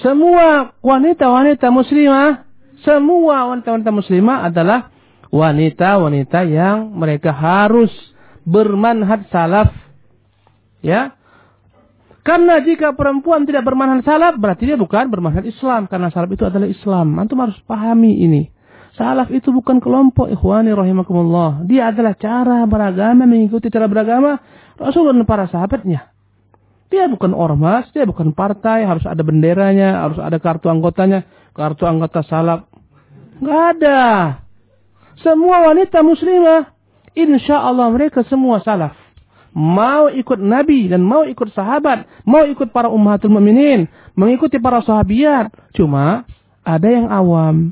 Semua wanita-wanita muslimah, semua wanita-wanita muslimah adalah wanita-wanita yang mereka harus bermanhaj salaf. Ya. Karena jika perempuan tidak bermanhaj salaf, berarti dia bukan bermanhaj Islam. Karena salaf itu adalah Islam. Antum harus pahami ini. Salaf itu bukan kelompok ikhwani rahimakumullah. Dia adalah cara beragama, mengikuti cara beragama Rasulullah dan para sahabatnya. Dia bukan ormas, dia bukan partai, harus ada benderanya, harus ada kartu anggotanya, kartu anggota salaf. Enggak ada. Semua wanita muslimah, insya Allah mereka semua salaf. Mau ikut Nabi dan mau ikut sahabat, mau ikut para ummatul muminin, mengikuti para sahabiat. Cuma ada yang awam,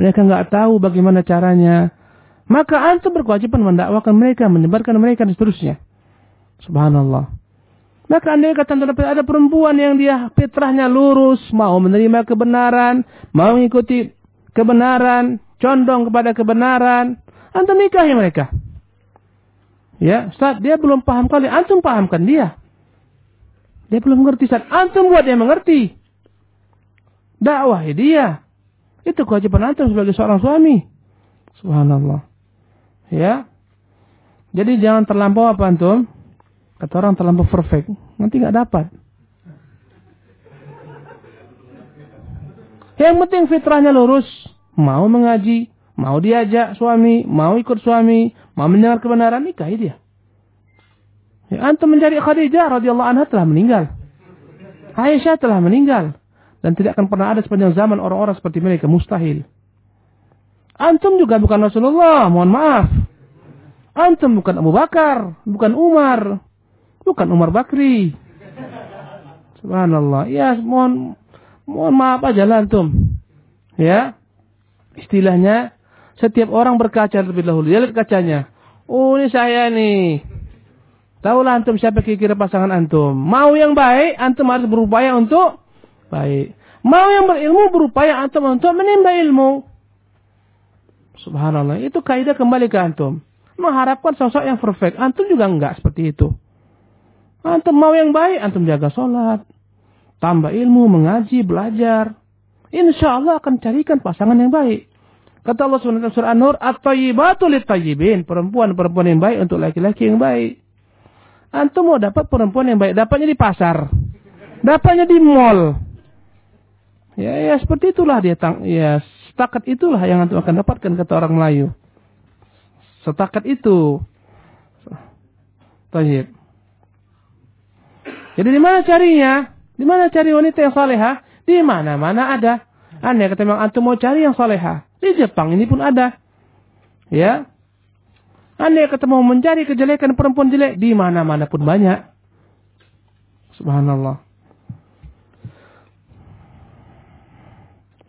mereka nggak tahu bagaimana caranya. Maka antum berkewajiban mendakwakan mereka, menyebarkan mereka dan seterusnya. Subhanallah. Maka anda kata ada perempuan yang dia fitrahnya lurus, mau menerima kebenaran, mau mengikuti kebenaran, condong kepada kebenaran, antum nikahi mereka. Ya, saat dia belum paham kali, antum pahamkan dia. Dia belum mengerti saat antum buat dia mengerti. Dakwahi dia. Itu kewajiban antum sebagai seorang suami. Subhanallah. Ya. Jadi jangan terlampau apa antum? Kata orang terlampau perfect. Nanti nggak dapat. Yang penting fitrahnya lurus. Mau mengaji, mau diajak suami, mau ikut suami, mau mendengar kebenaran, nikahi dia. Ya, antum mencari Khadijah radhiyallahu anha telah meninggal. Aisyah telah meninggal. Dan tidak akan pernah ada sepanjang zaman orang-orang seperti mereka. Mustahil. Antum juga bukan Rasulullah. Mohon maaf. Antum bukan Abu Bakar. Bukan Umar. Bukan Umar Bakri. Subhanallah. Ya mohon mohon maaf aja lah antum. Ya. istilahnya setiap orang berkaca terlebih dahulu. Dia lihat kacanya. Oh ini saya nih. Tahulah antum siapa kira-kira pasangan antum. Mau yang baik, antum harus berupaya untuk baik. Mau yang berilmu, berupaya antum untuk menimba ilmu. Subhanallah. Itu kaidah kembali ke antum. Mengharapkan sosok yang perfect. Antum juga enggak seperti itu. Antum mau yang baik, antum jaga sholat. Tambah ilmu, mengaji, belajar. Insya Allah akan carikan pasangan yang baik. Kata Allah SWT surah An-Nur, At-tayyibatu. Perempuan-perempuan yang baik untuk laki-laki yang baik. Antum mau dapat perempuan yang baik, dapatnya di pasar. Dapatnya di mall. Ya, ya seperti itulah dia tang ya setakat itulah yang antum akan dapatkan kata orang Melayu. Setakat itu. Tayyib. Jadi di mana carinya? Di mana cari wanita yang salehah? Di mana-mana ada. Aneh kata memang antum mau cari yang salehah. Di Jepang ini pun ada. Ya, anda ketemu mencari kejelekan perempuan jelek di mana-mana pun banyak. Subhanallah.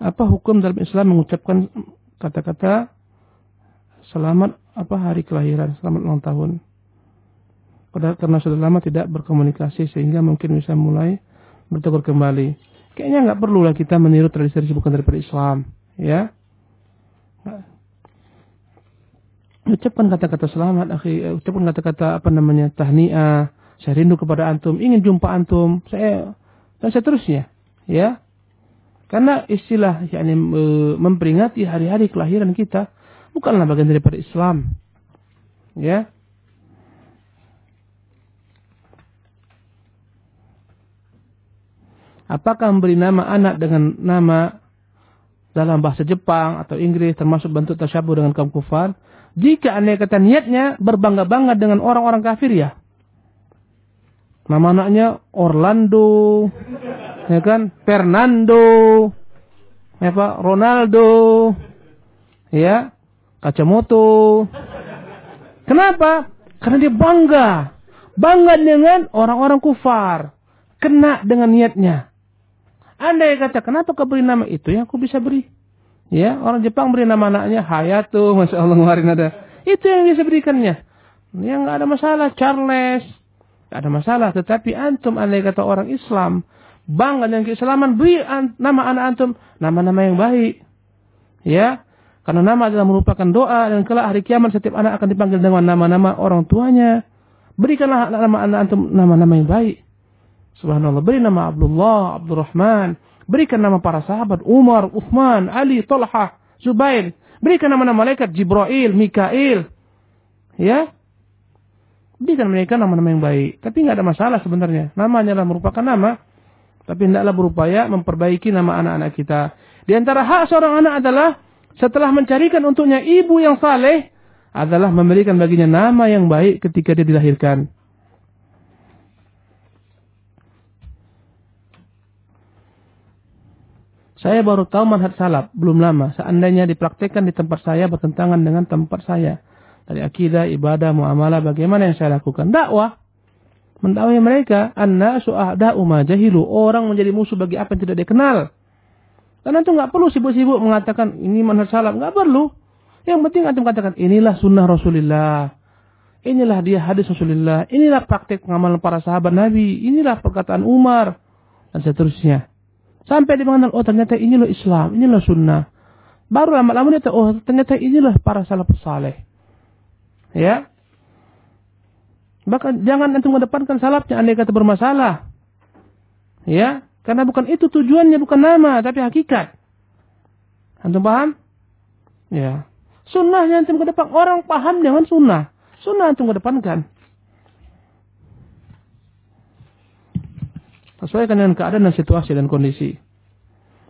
Apa hukum dalam Islam mengucapkan kata-kata selamat apa hari kelahiran, selamat ulang tahun? Karena sudah lama tidak berkomunikasi sehingga mungkin bisa mulai bertegur kembali. Kayaknya nggak perlu lah kita meniru tradisi-tradisi bukan daripada Islam, ya. ucapkan kata-kata selamat, akhi, eh, ucapkan kata-kata apa namanya tahniah, saya rindu kepada antum, ingin jumpa antum, saya dan seterusnya, ya. Karena istilah yakni memperingati hari-hari kelahiran kita bukanlah bagian daripada Islam. Ya. Apakah memberi nama anak dengan nama dalam bahasa Jepang atau Inggris termasuk bentuk tasyabuh dengan kaum kufar? Jika anda kata niatnya berbangga-bangga dengan orang-orang kafir ya. Nama anaknya Orlando, ya kan? Fernando, ya Pak, Ronaldo, ya, Kacamoto. Kenapa? Karena dia bangga. Bangga dengan orang-orang kufar. Kena dengan niatnya. Anda yang kata, kenapa kau beri nama itu yang aku bisa beri? Ya, orang Jepang beri nama anaknya Hayato, (laughs) masya Allah kemarin ada. Itu yang bisa berikannya. Yang nggak ada masalah, Charles, nggak ada masalah. Tetapi antum, andai kata orang Islam, bangga dengan keislaman, beri nama anak antum nama-nama yang baik. Ya, karena nama adalah merupakan doa dan kelak hari kiamat setiap anak akan dipanggil dengan nama-nama orang tuanya. Berikanlah nama anak antum nama-nama yang baik. Subhanallah. Beri nama Abdullah, Abdurrahman, Berikan nama para sahabat Umar, Uthman, Ali, Talha, Zubair. Berikan nama-nama malaikat Jibril, Mikail. Ya. Berikan mereka nama-nama yang baik. Tapi nggak ada masalah sebenarnya. Namanya lah merupakan nama. Tapi hendaklah berupaya memperbaiki nama anak-anak kita. Di antara hak seorang anak adalah setelah mencarikan untuknya ibu yang saleh adalah memberikan baginya nama yang baik ketika dia dilahirkan. Saya baru tahu manhaj salaf, belum lama. Seandainya dipraktekkan di tempat saya bertentangan dengan tempat saya. Dari akidah, ibadah, muamalah, bagaimana yang saya lakukan? Dakwah. Mendakwai mereka. Anna su'ahda'u jahilu. Orang menjadi musuh bagi apa yang tidak dikenal. Karena itu nggak perlu sibuk-sibuk mengatakan ini manhaj salaf. Nggak perlu. Yang penting antum katakan inilah sunnah Rasulullah. Inilah dia hadis Rasulullah. Inilah praktek pengamalan para sahabat Nabi. Inilah perkataan Umar. Dan seterusnya. Sampai dia mengenal, oh ternyata inilah Islam, inilah sunnah. Baru lama-lama dia tahu, oh ternyata inilah para salafus saleh. Ya. Bahkan jangan antum mendepankan salafnya andai kata bermasalah. Ya, karena bukan itu tujuannya, bukan nama, tapi hakikat. Antum paham? Ya. Sunnahnya antum ke depan. Orang paham dengan sunnah. Sunnah antum kedepankan. Sesuaikan dengan keadaan dan situasi dan kondisi.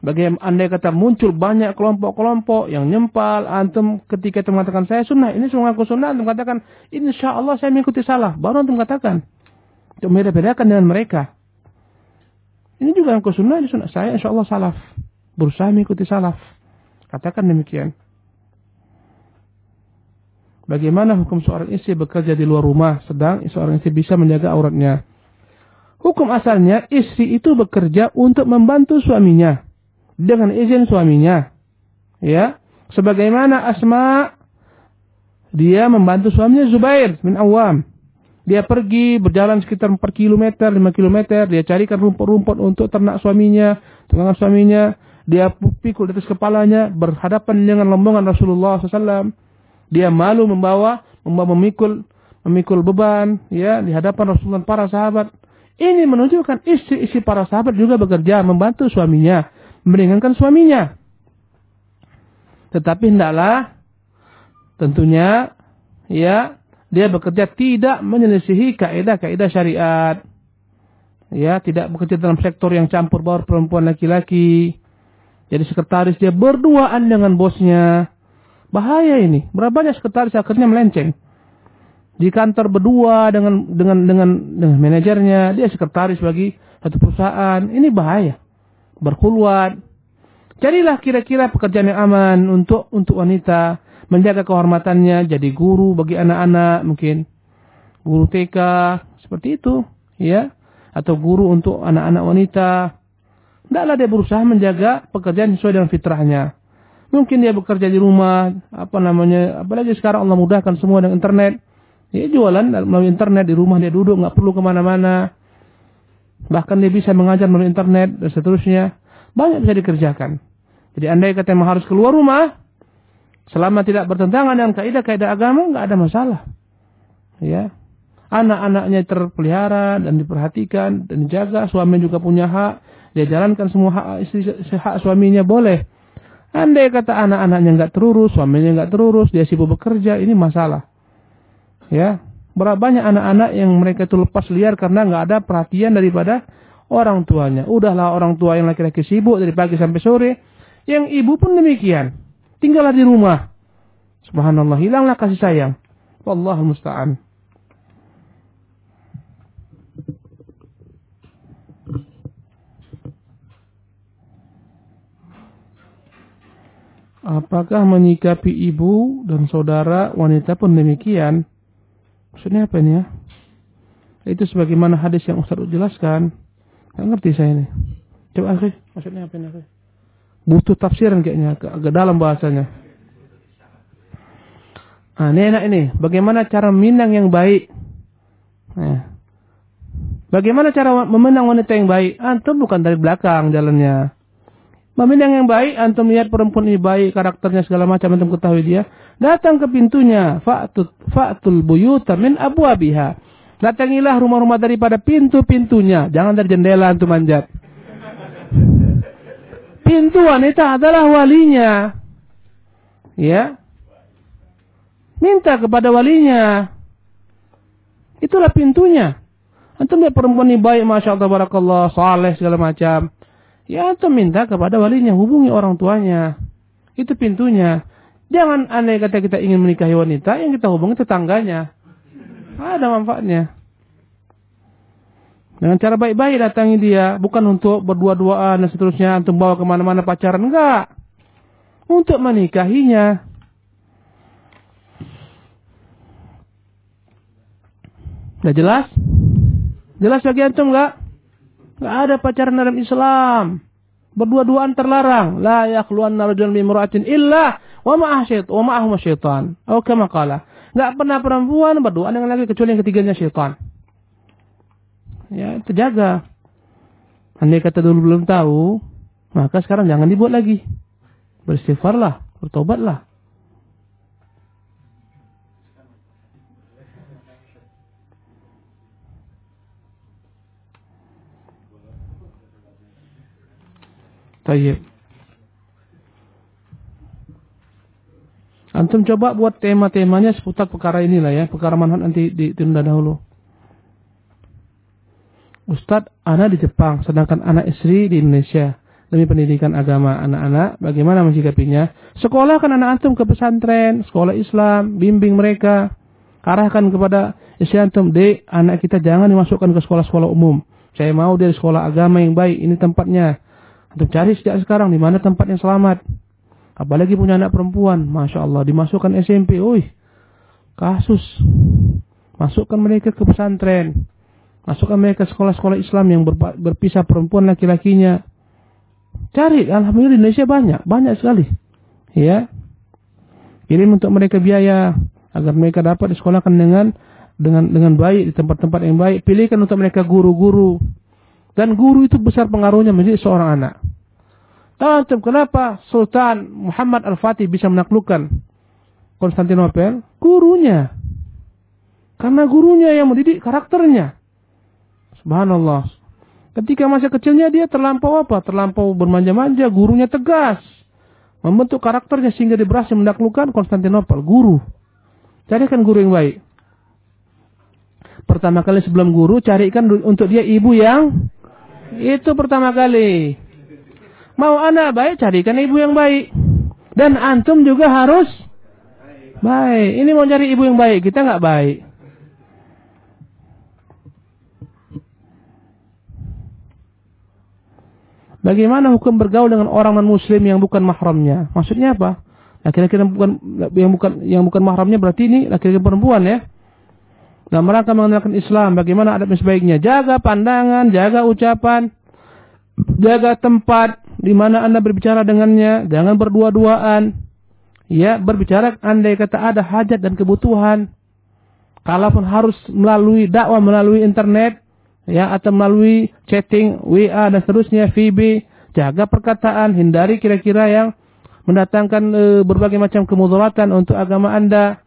Bagi andai kata muncul banyak kelompok-kelompok yang nyempal, antum ketika itu mengatakan saya sunnah, ini semua aku sunnah, antum katakan insya Allah saya mengikuti salah, baru antum katakan. Untuk beda-bedakan dengan mereka. Ini juga aku sunnah, ini sunnah saya insya Allah salaf. Berusaha mengikuti salaf. Katakan demikian. Bagaimana hukum seorang istri bekerja di luar rumah, sedang seorang istri bisa menjaga auratnya. Hukum asalnya istri itu bekerja untuk membantu suaminya dengan izin suaminya. Ya. Sebagaimana Asma dia membantu suaminya Zubair bin Awam. Dia pergi berjalan sekitar 4 km, 5 km, dia carikan rumput-rumput untuk ternak suaminya, ternak suaminya, dia pikul di atas kepalanya berhadapan dengan rombongan Rasulullah SAW. Dia malu membawa, membawa memikul, memikul beban, ya di hadapan Rasulullah para sahabat. Ini menunjukkan istri-istri para sahabat juga bekerja membantu suaminya, meringankan suaminya. Tetapi hendaklah tentunya ya dia bekerja tidak menyelisihi kaidah-kaidah syariat. Ya, tidak bekerja dalam sektor yang campur baur perempuan laki-laki. Jadi sekretaris dia berduaan dengan bosnya. Bahaya ini. Berapa banyak sekretaris akhirnya melenceng. Di kantor berdua dengan dengan dengan dengan manajernya, dia sekretaris bagi satu perusahaan. Ini bahaya. Berkhulwat. Carilah kira-kira pekerjaan yang aman untuk untuk wanita menjaga kehormatannya, jadi guru bagi anak-anak mungkin. Guru TK, seperti itu, ya. Atau guru untuk anak-anak wanita. Tidaklah dia berusaha menjaga pekerjaan sesuai dengan fitrahnya. Mungkin dia bekerja di rumah, apa namanya, apalagi sekarang Allah mudahkan semua dengan internet. Dia jualan melalui internet di rumah dia duduk, nggak perlu ke mana-mana. Bahkan dia bisa mengajar melalui internet dan seterusnya. Banyak bisa dikerjakan. Jadi andai kata memang harus keluar rumah, Selama tidak bertentangan dengan kaidah-kaidah agama, nggak ada masalah. Ya, anak-anaknya terpelihara dan diperhatikan dan dijaga, suami juga punya hak, dia jalankan semua hak istri, hak suaminya boleh. Andai kata anak-anaknya nggak terurus, suaminya nggak terurus, dia sibuk bekerja, ini masalah. Ya, berapa banyak anak-anak yang mereka itu lepas liar karena nggak ada perhatian daripada orang tuanya. Udahlah orang tua yang laki-laki sibuk dari pagi sampai sore, yang ibu pun demikian. Tinggallah di rumah. Subhanallah, hilanglah kasih sayang. Wallahul musta'an. Apakah menyikapi ibu dan saudara wanita pun demikian? Maksudnya apa ini ya? Itu sebagaimana hadis yang Ustaz jelaskan. Gak ngerti saya ini. Coba akhir, maksudnya apa ini akhir? Butuh tafsiran kayaknya, agak dalam bahasanya. Nah, ini enak ini. Bagaimana cara meminang yang baik? Nah. Bagaimana cara memenang wanita yang baik? Antum bukan dari belakang jalannya. Meminang yang baik, antum lihat perempuan ini baik, karakternya segala macam, antum ketahui dia. Datang ke pintunya. Fa'tul, fa'tul buyuta min abwabiha. Datangilah rumah-rumah daripada pintu-pintunya. Jangan dari jendela antum manjat. Pintu wanita adalah walinya. Ya. Minta kepada walinya. Itulah pintunya. Antum lihat perempuan ini baik, Masya Allah, Barakallah, saleh segala macam. Ya antum minta kepada walinya, hubungi orang tuanya. Itu pintunya. Jangan aneh kata kita ingin menikahi wanita, yang kita hubungi tetangganya. Ada manfaatnya. Dengan cara baik-baik datangi dia. Bukan untuk berdua-duaan dan seterusnya. Untuk bawa ke mana-mana pacaran. Enggak. Untuk menikahinya. Udah jelas? Jelas bagi antum enggak? Enggak ada pacaran dalam Islam. Berdua-duaan terlarang. La yakhluan rajulan bimra'atin illa wa ma'ah wa ma'ahum syaitan. Atau kama qala. Enggak pernah perempuan berduaan dengan laki kecuali yang ketiganya syaitan ya terjaga. Andai kata dulu belum tahu, maka sekarang jangan dibuat lagi. Beristighfarlah, bertobatlah. Tayyib. Antum coba buat tema-temanya seputar perkara inilah ya, perkara manfaat nanti ditunda dahulu. Ustadz, anak di Jepang, sedangkan anak istri di Indonesia. Demi pendidikan agama anak-anak, bagaimana mensikapinya? Sekolah kan anak antum ke pesantren, sekolah Islam, bimbing mereka. Arahkan kepada istri antum, dek, anak kita jangan dimasukkan ke sekolah-sekolah umum. Saya mau dari sekolah agama yang baik, ini tempatnya. Antum cari sejak sekarang di mana tempat yang selamat. Apalagi punya anak perempuan, Masya Allah, dimasukkan SMP, wih, kasus. Masukkan mereka ke pesantren. Masukkan mereka sekolah-sekolah Islam yang berpisah perempuan laki-lakinya. Cari, Alhamdulillah di Indonesia banyak, banyak sekali. Ya, Kirim untuk mereka biaya agar mereka dapat disekolahkan dengan dengan dengan baik di tempat-tempat yang baik. Pilihkan untuk mereka guru-guru. Dan guru itu besar pengaruhnya menjadi seorang anak. Tahu kenapa Sultan Muhammad Al-Fatih bisa menaklukkan Konstantinopel? Gurunya. Karena gurunya yang mendidik karakternya. Subhanallah. Ketika masa kecilnya dia terlampau apa? Terlampau bermanja-manja, gurunya tegas membentuk karakternya sehingga dia berhasil menaklukkan Konstantinopel. Guru. Carikan guru yang baik. Pertama kali sebelum guru, carikan untuk dia ibu yang itu pertama kali. Mau anak baik, carikan ibu yang baik. Dan antum juga harus baik. Ini mau cari ibu yang baik, kita nggak baik. Bagaimana hukum bergaul dengan orang non muslim yang bukan mahramnya? Maksudnya apa? Laki-laki yang bukan yang bukan yang bukan mahramnya berarti ini laki-laki perempuan ya. Dalam rangka mengenalkan Islam, bagaimana adabnya sebaiknya? Jaga pandangan, jaga ucapan, jaga tempat di mana Anda berbicara dengannya, jangan berdua-duaan. Ya, berbicara andai kata ada hajat dan kebutuhan. Kalaupun harus melalui dakwah melalui internet, ya atau melalui chatting, WA dan seterusnya, VB, jaga perkataan, hindari kira-kira yang mendatangkan e, berbagai macam kemudaratan untuk agama Anda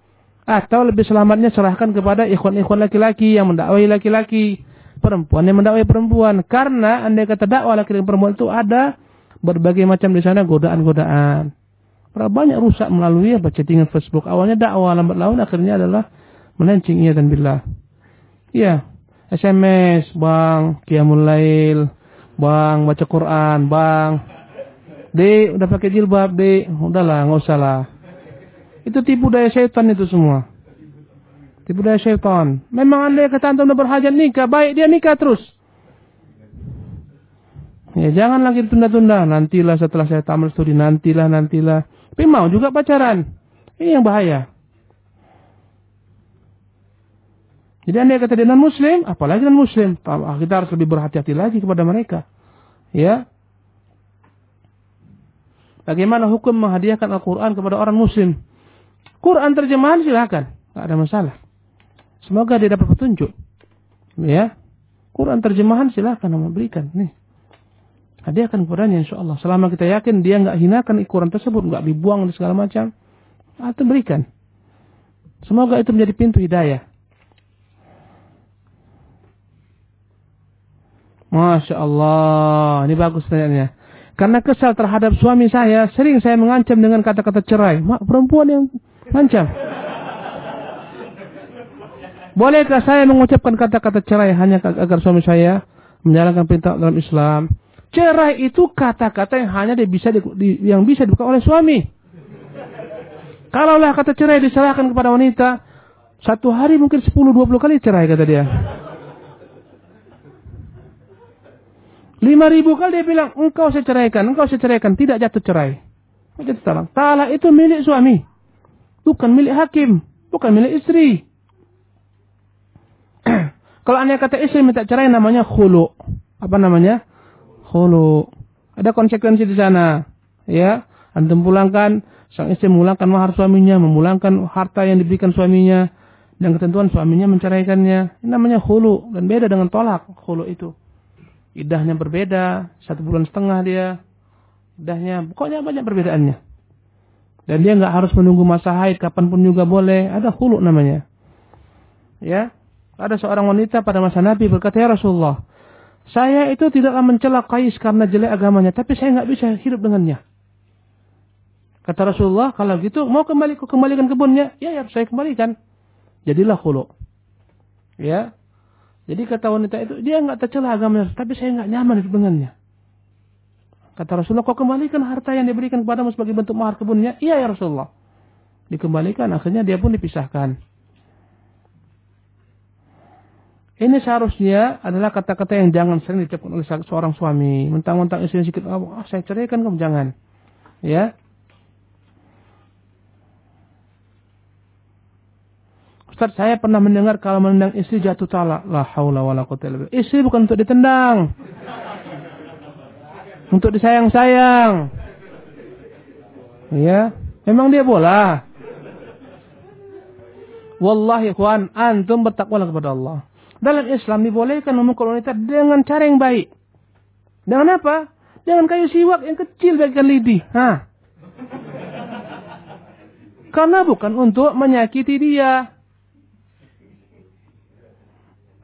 atau lebih selamatnya serahkan kepada ikhwan-ikhwan laki-laki yang mendakwai laki-laki, perempuan yang mendakwai perempuan karena Anda kata dakwah laki-laki perempuan itu ada berbagai macam di sana godaan-godaan. Banyak rusak melalui apa chattingan Facebook. Awalnya dakwah lambat laun akhirnya adalah melenceng iya dan billah. Iya, SMS, Bang, Qiyamul Lail, Bang, baca Quran, Bang. Dek, udah pakai jilbab, Dek. Udahlah, nggak usah lah. Itu tipu daya syaitan itu semua. Tipu daya syaitan. Memang anda kata antum berhajat nikah, baik dia nikah terus. Ya jangan lagi tunda-tunda. Nantilah setelah saya tamat studi, nantilah, nantilah. Tapi mau juga pacaran. Ini yang bahaya. Jadi anda kata dia muslim, apalagi non muslim, kita harus lebih berhati-hati lagi kepada mereka. Ya. Bagaimana hukum menghadiahkan Al-Quran kepada orang muslim? Quran terjemahan silakan, nggak ada masalah. Semoga dia dapat petunjuk. Ya. Quran terjemahan silakan memberikan. Nih. Hadiahkan Qurannya insya Allah. Selama kita yakin dia nggak hinakan Quran tersebut, nggak dibuang dan segala macam, atau berikan. Semoga itu menjadi pintu hidayah. Masya Allah, ini bagus tanyanya. Karena kesal terhadap suami saya, sering saya mengancam dengan kata-kata cerai. Mak, perempuan yang mengancam. Bolehkah saya mengucapkan kata-kata cerai hanya agar suami saya menjalankan perintah dalam Islam? Cerai itu kata-kata yang hanya bisa di, yang bisa dibuka oleh suami. Kalaulah kata cerai diserahkan kepada wanita, satu hari mungkin 10-20 kali cerai kata dia. Lima ribu kali dia bilang, engkau saya ceraikan, engkau saya ceraikan. Tidak jatuh cerai. Jatuh talak. Talak itu milik suami. Bukan milik hakim. Bukan milik istri. (clears throat) Kalau anda kata istri minta cerai namanya khulu. Apa namanya? Khulu. Ada konsekuensi di sana. Ya. Antum pulangkan, sang istri memulangkan mahar suaminya, memulangkan harta yang diberikan suaminya. Dan ketentuan suaminya menceraikannya. Ini namanya khulu. Dan beda dengan tolak khulu itu idahnya berbeda, satu bulan setengah dia, idahnya, pokoknya banyak perbedaannya. Dan dia nggak harus menunggu masa haid, kapan pun juga boleh, ada hulu namanya. Ya, ada seorang wanita pada masa Nabi berkata, ya Rasulullah, saya itu tidaklah mencela Kais karena jelek agamanya, tapi saya nggak bisa hidup dengannya. Kata Rasulullah, kalau gitu mau kembali kembalikan kebunnya? Ya, ya, saya kembalikan. Jadilah hulu. Ya, jadi kata wanita itu, dia nggak tercela agamanya, tapi saya nggak nyaman hidup dengannya. Kata Rasulullah, kau kembalikan harta yang diberikan kepadamu sebagai bentuk mahar kebunnya? Iya ya Rasulullah. Dikembalikan, akhirnya dia pun dipisahkan. Ini seharusnya adalah kata-kata yang jangan sering diucapkan oleh seorang suami. Mentang-mentang istrinya sedikit, oh, saya ceraikan kamu jangan. Ya, Ustaz, saya pernah mendengar kalau menendang istri jatuh talak. La haula wala quwata illa Istri bukan untuk ditendang. Untuk disayang-sayang. Ya, memang dia bola. Wallahi ikhwan, antum bertakwalah kepada Allah. Dalam Islam dibolehkan memukul wanita dengan cara yang baik. Dengan apa? Dengan kayu siwak yang kecil bagikan lidi. Hah. Karena bukan untuk menyakiti dia.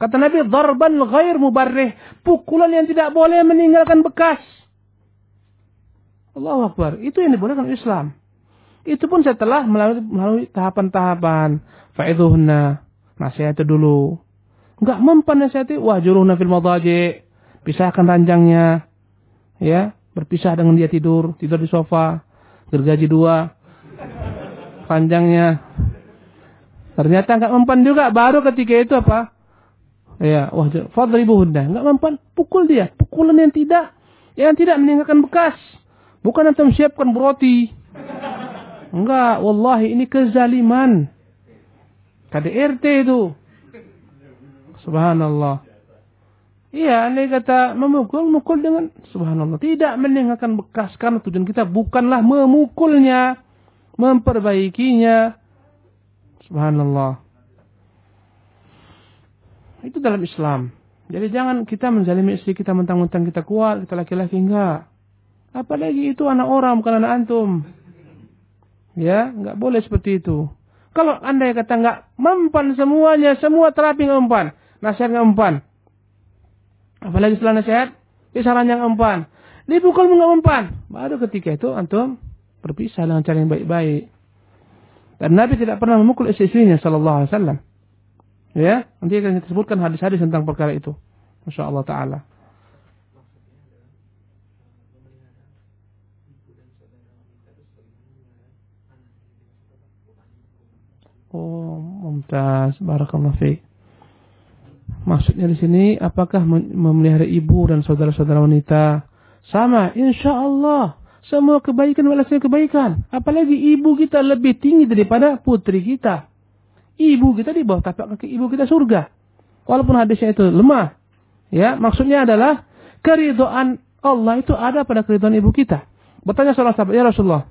Kata Nabi, darban ghair mubarrih. Pukulan yang tidak boleh meninggalkan bekas. Allah Akbar. Itu yang dibolehkan Islam. Itu pun setelah melalui tahapan-tahapan. Fa'idhuhunna. Nasihat itu dulu. Enggak mempan nasihati. Wahjuruhna fil madaji. Pisahkan ranjangnya. Ya. Berpisah dengan dia tidur. Tidur di sofa. Gergaji dua. Ranjangnya. Ternyata enggak mempan juga. Baru ketika itu apa? Ya, wah, fadribuhunna. Enggak mempan, pukul dia. Pukulan yang tidak yang tidak meninggalkan bekas. Bukan antum siapkan roti. Enggak, wallahi ini kezaliman. KDRT itu. Subhanallah. Iya, andai kata memukul, mukul dengan subhanallah. Tidak meninggalkan bekas karena tujuan kita bukanlah memukulnya, memperbaikinya. Subhanallah. Itu dalam Islam. Jadi jangan kita menzalimi istri kita mentang-mentang kita kuat, kita laki-laki enggak. Apalagi itu anak orang bukan anak antum. Ya, enggak boleh seperti itu. Kalau anda kata enggak mempan semuanya, semua terapi enggak mempan. Nasihat enggak mempan. Apalagi setelah nasihat, kisaran yang mempan. Dipukul enggak mempan. Baru ketika itu antum berpisah dengan cara yang baik-baik. Dan Nabi tidak pernah memukul istri-istrinya sallallahu alaihi wasallam. Ya, nanti akan kita sebutkan hadis-hadis tentang perkara itu. Masya Allah Ta'ala. Oh, mumtaz. Barakallah fi. Maksudnya di sini, apakah memelihara ibu dan saudara-saudara wanita? Sama, insya Allah. Semua kebaikan balasnya kebaikan. Apalagi ibu kita lebih tinggi daripada putri kita ibu kita di bawah tapak kaki ibu kita surga. Walaupun hadisnya itu lemah. Ya, maksudnya adalah keridhaan Allah itu ada pada keridhaan ibu kita. Bertanya seorang sahabat, "Ya Rasulullah,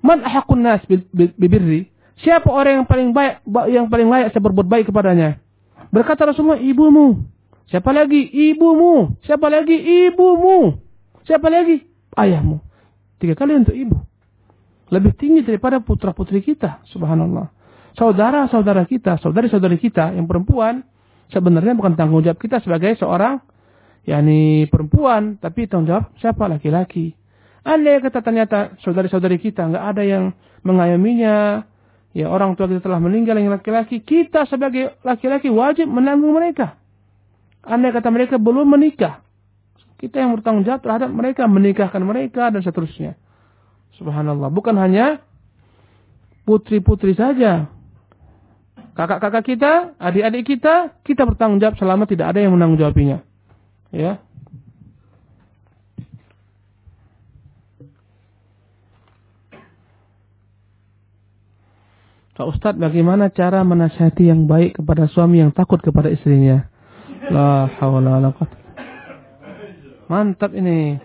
man ahakun nas bibirri?" Siapa orang yang paling baik yang paling layak saya berbuat baik kepadanya? Berkata Rasulullah, "Ibumu." Siapa lagi? Ibumu. Siapa lagi? Ibumu. Siapa lagi? Ayahmu. Tiga kali untuk ibu. Lebih tinggi daripada putra-putri kita. Subhanallah saudara-saudara kita, saudari-saudari kita yang perempuan sebenarnya bukan tanggung jawab kita sebagai seorang yakni perempuan, tapi tanggung jawab siapa laki-laki. Andai kata ternyata saudari-saudari kita nggak ada yang mengayominya, ya orang tua kita telah meninggal yang laki-laki, kita sebagai laki-laki wajib menanggung mereka. Andai kata mereka belum menikah, kita yang bertanggung jawab terhadap mereka, menikahkan mereka dan seterusnya. Subhanallah. Bukan hanya putri-putri saja, kakak-kakak kita, adik-adik kita, kita bertanggung jawab selama tidak ada yang menanggung jawabinya. Ya. Pak Ustadz, bagaimana cara menasihati yang baik kepada suami yang takut kepada istrinya? La hawla la Mantap ini.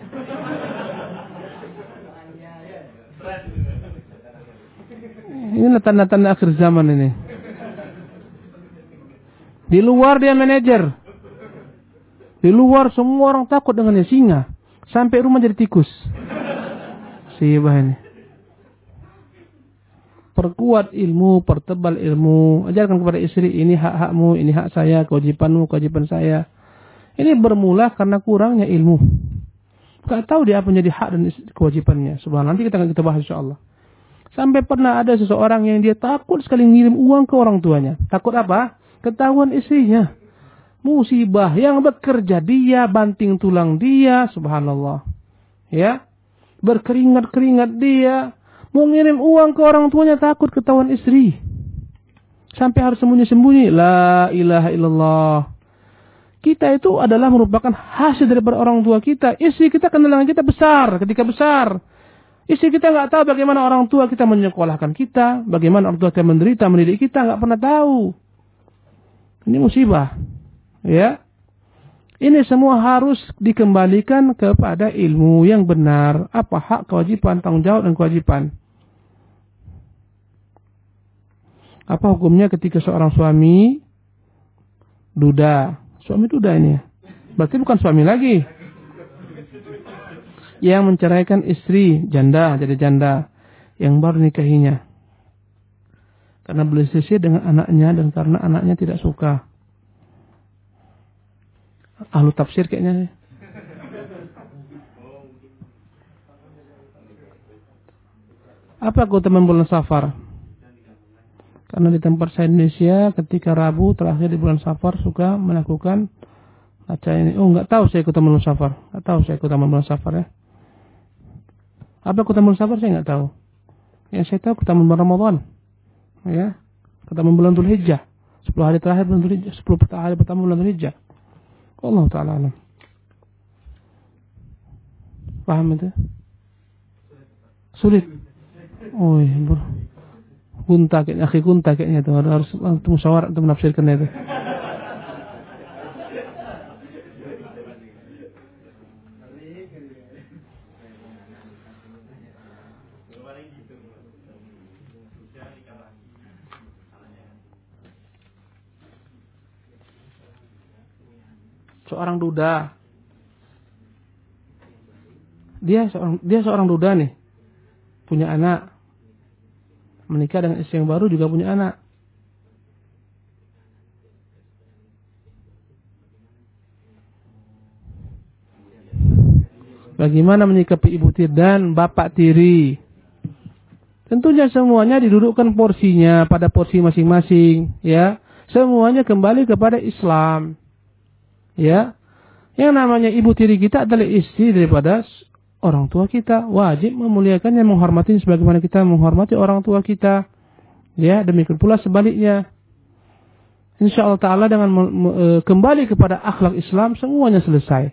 Ini tanda-tanda akhir zaman ini. Di luar dia manajer. Di luar semua orang takut dengannya singa. Sampai rumah jadi tikus. Sibah ini. Perkuat ilmu, pertebal ilmu. Ajarkan kepada istri, ini hak-hakmu, ini hak saya, kewajibanmu, kewajiban saya. Ini bermula karena kurangnya ilmu. Gak tahu dia apa menjadi hak dan kewajibannya. Subhanallah. Nanti kita akan kita bahas insyaAllah. Sampai pernah ada seseorang yang dia takut sekali ngirim uang ke orang tuanya. Takut apa? Ketahuan istrinya. Musibah yang bekerja dia, banting tulang dia, subhanallah. Ya. Berkeringat-keringat dia. Mau ngirim uang ke orang tuanya takut ketahuan istri. Sampai harus sembunyi-sembunyi. La ilaha illallah. Kita itu adalah merupakan hasil daripada orang tua kita. Istri kita kenalangan kita besar. Ketika besar. Istri kita nggak tahu bagaimana orang tua kita menyekolahkan kita, bagaimana orang tua kita menderita mendidik kita nggak pernah tahu. Ini musibah. Ya. Ini semua harus dikembalikan kepada ilmu yang benar. Apa hak kewajiban, tanggung jawab dan kewajiban. Apa hukumnya ketika seorang suami duda? Suami duda ini. Berarti bukan suami lagi. Yang menceraikan istri janda, jadi janda yang baru nikahinya. Karena beli sisi dengan anaknya dan karena anaknya tidak suka. Ahlu tafsir kayaknya. Apa keutamaan bulan safar? Karena di tempat saya Indonesia ketika Rabu terakhir di bulan safar suka melakukan baca ini. Oh nggak tahu saya keutamaan bulan safar. Nggak tahu saya keutamaan bulan safar ya. Apa keutamaan bulan safar saya nggak tahu. Yang saya tahu keutamaan bulan Ramadan. Ya. Keutamaan bulan Dhul Hijjah. 10 hari terakhir bulan Dhul Hijjah. 10 hari pertama bulan Dhul Hijjah. Allah Ta'ala alam. Paham itu? Sulit. Oh iya, bro. Kunta kayaknya, akhi kunta kayaknya itu. Harus, harus musyawarah untuk menafsirkan itu. Seorang duda. Dia seorang dia seorang duda nih. Punya anak menikah dengan istri yang baru juga punya anak. Bagaimana menyikapi ibu tiri dan bapak tiri? Tentunya semuanya didudukkan porsinya pada porsi masing-masing, ya. Semuanya kembali kepada Islam. Ya. Yang namanya ibu tiri kita adalah istri daripada orang tua kita. Wajib memuliakannya, menghormati sebagaimana kita menghormati orang tua kita. Ya, demikian pula sebaliknya. Insya Allah Ta'ala dengan e, kembali kepada akhlak Islam, semuanya selesai.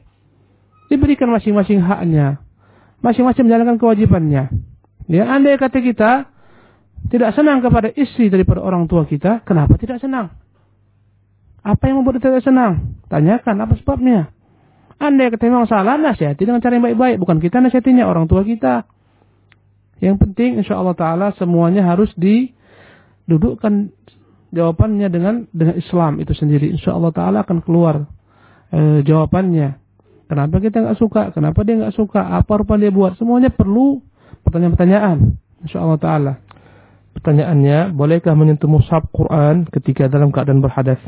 Diberikan masing-masing haknya. Masing-masing menjalankan kewajibannya. Ya, andai kata kita tidak senang kepada istri daripada orang tua kita, kenapa tidak senang? Apa yang membuat kita tidak senang? Tanyakan apa sebabnya. Anda kata memang salah, nasihati dengan cara yang baik-baik. Bukan kita nasihatinya, orang tua kita. Yang penting insya Allah Ta'ala semuanya harus didudukkan jawabannya dengan dengan Islam itu sendiri. Insya Allah Ta'ala akan keluar e, jawabannya. Kenapa kita nggak suka? Kenapa dia nggak suka? Apa rupa dia buat? Semuanya perlu pertanyaan-pertanyaan. Insya Allah Ta'ala. Pertanyaannya, bolehkah menyentuh mushaf Quran ketika dalam keadaan berhadas?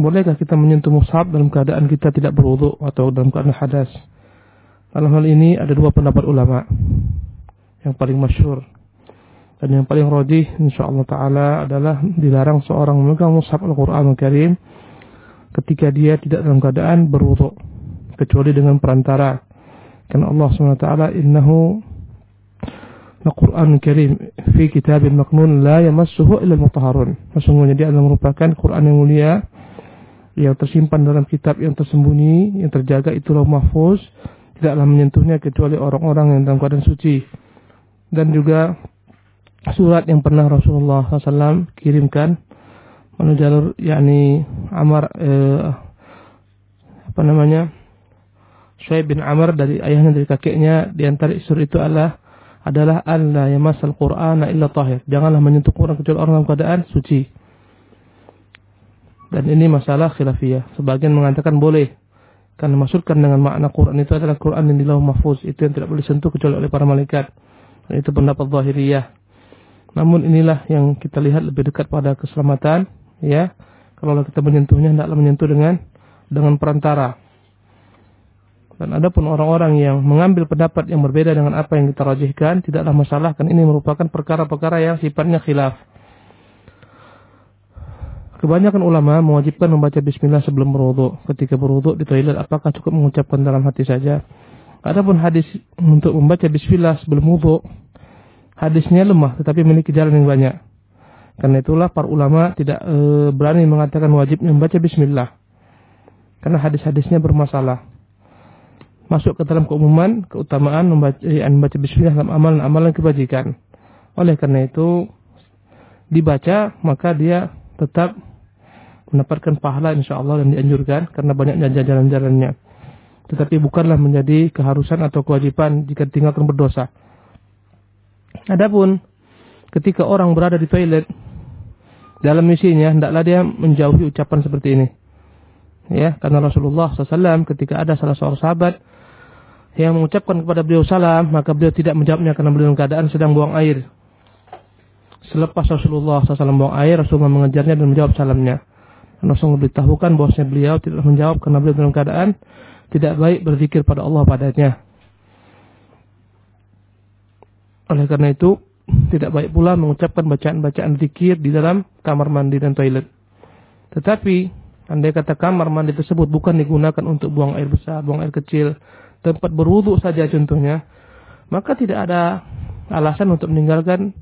Bolehkah kita menyentuh mushaf dalam keadaan kita tidak berwudu atau dalam keadaan hadas? Dalam hal ini ada dua pendapat ulama. Yang paling masyhur dan yang paling rajih insyaallah taala adalah dilarang seorang memegang mushaf Al-Qur'an Al Karim ketika dia tidak dalam keadaan berwudu kecuali dengan perantara. Karena Allah SWT innahu Al-Quran Karim fi kitabin maknun la yamassuhu illa al-mutahharun. Sesungguhnya dia adalah merupakan Quran yang mulia yang tersimpan dalam kitab yang tersembunyi, yang terjaga itulah mahfuz, tidaklah menyentuhnya kecuali orang-orang yang dalam keadaan suci. Dan juga surat yang pernah Rasulullah SAW kirimkan menuju jalur yakni Amar eh, apa namanya Shuaib bin Amr dari ayahnya dari kakeknya di antara isur itu adalah adalah Allah yang masal Quran illa tahir. Janganlah menyentuh Quran kecuali orang dalam keadaan suci. Dan ini masalah khilafiyah. Sebagian mengatakan boleh. Karena maksudkan dengan makna Quran itu adalah Quran yang di lauh mahfuz. Itu yang tidak boleh sentuh kecuali oleh para malaikat. Dan itu pendapat zahiriyah. Namun inilah yang kita lihat lebih dekat pada keselamatan. Ya, Kalau kita menyentuhnya, tidaklah menyentuh dengan dengan perantara. Dan ada pun orang-orang yang mengambil pendapat yang berbeda dengan apa yang kita rajihkan, tidaklah masalah. Kan ini merupakan perkara-perkara yang sifatnya khilaf. Kebanyakan ulama mewajibkan membaca bismillah sebelum berwudu. Ketika berwudu di toilet apakah cukup mengucapkan dalam hati saja? Adapun hadis untuk membaca bismillah sebelum wudu, hadisnya lemah tetapi memiliki jalan yang banyak. Karena itulah para ulama tidak e, berani mengatakan wajib membaca bismillah. Karena hadis-hadisnya bermasalah. Masuk ke dalam keumuman, keutamaan membaca, eh, membaca bismillah dalam amalan-amalan kebajikan. Oleh karena itu dibaca maka dia tetap mendapatkan pahala insya Allah yang dianjurkan karena banyaknya jalan-jalannya. Tetapi bukanlah menjadi keharusan atau kewajiban jika tinggalkan berdosa. Adapun ketika orang berada di toilet dalam misinya hendaklah dia menjauhi ucapan seperti ini. Ya, karena Rasulullah SAW ketika ada salah seorang sahabat yang mengucapkan kepada beliau salam, maka beliau tidak menjawabnya karena beliau dalam keadaan sedang buang air. Selepas Rasulullah SAW buang air, Rasulullah mengejarnya dan menjawab salamnya. Dan Rasulullah memberitahukan bahwasanya beliau tidak menjawab karena beliau dalam keadaan tidak baik berzikir pada Allah padanya. Oleh karena itu, tidak baik pula mengucapkan bacaan-bacaan zikir di dalam kamar mandi dan toilet. Tetapi, andai kata kamar mandi tersebut bukan digunakan untuk buang air besar, buang air kecil, tempat berwudhu saja contohnya, maka tidak ada alasan untuk meninggalkan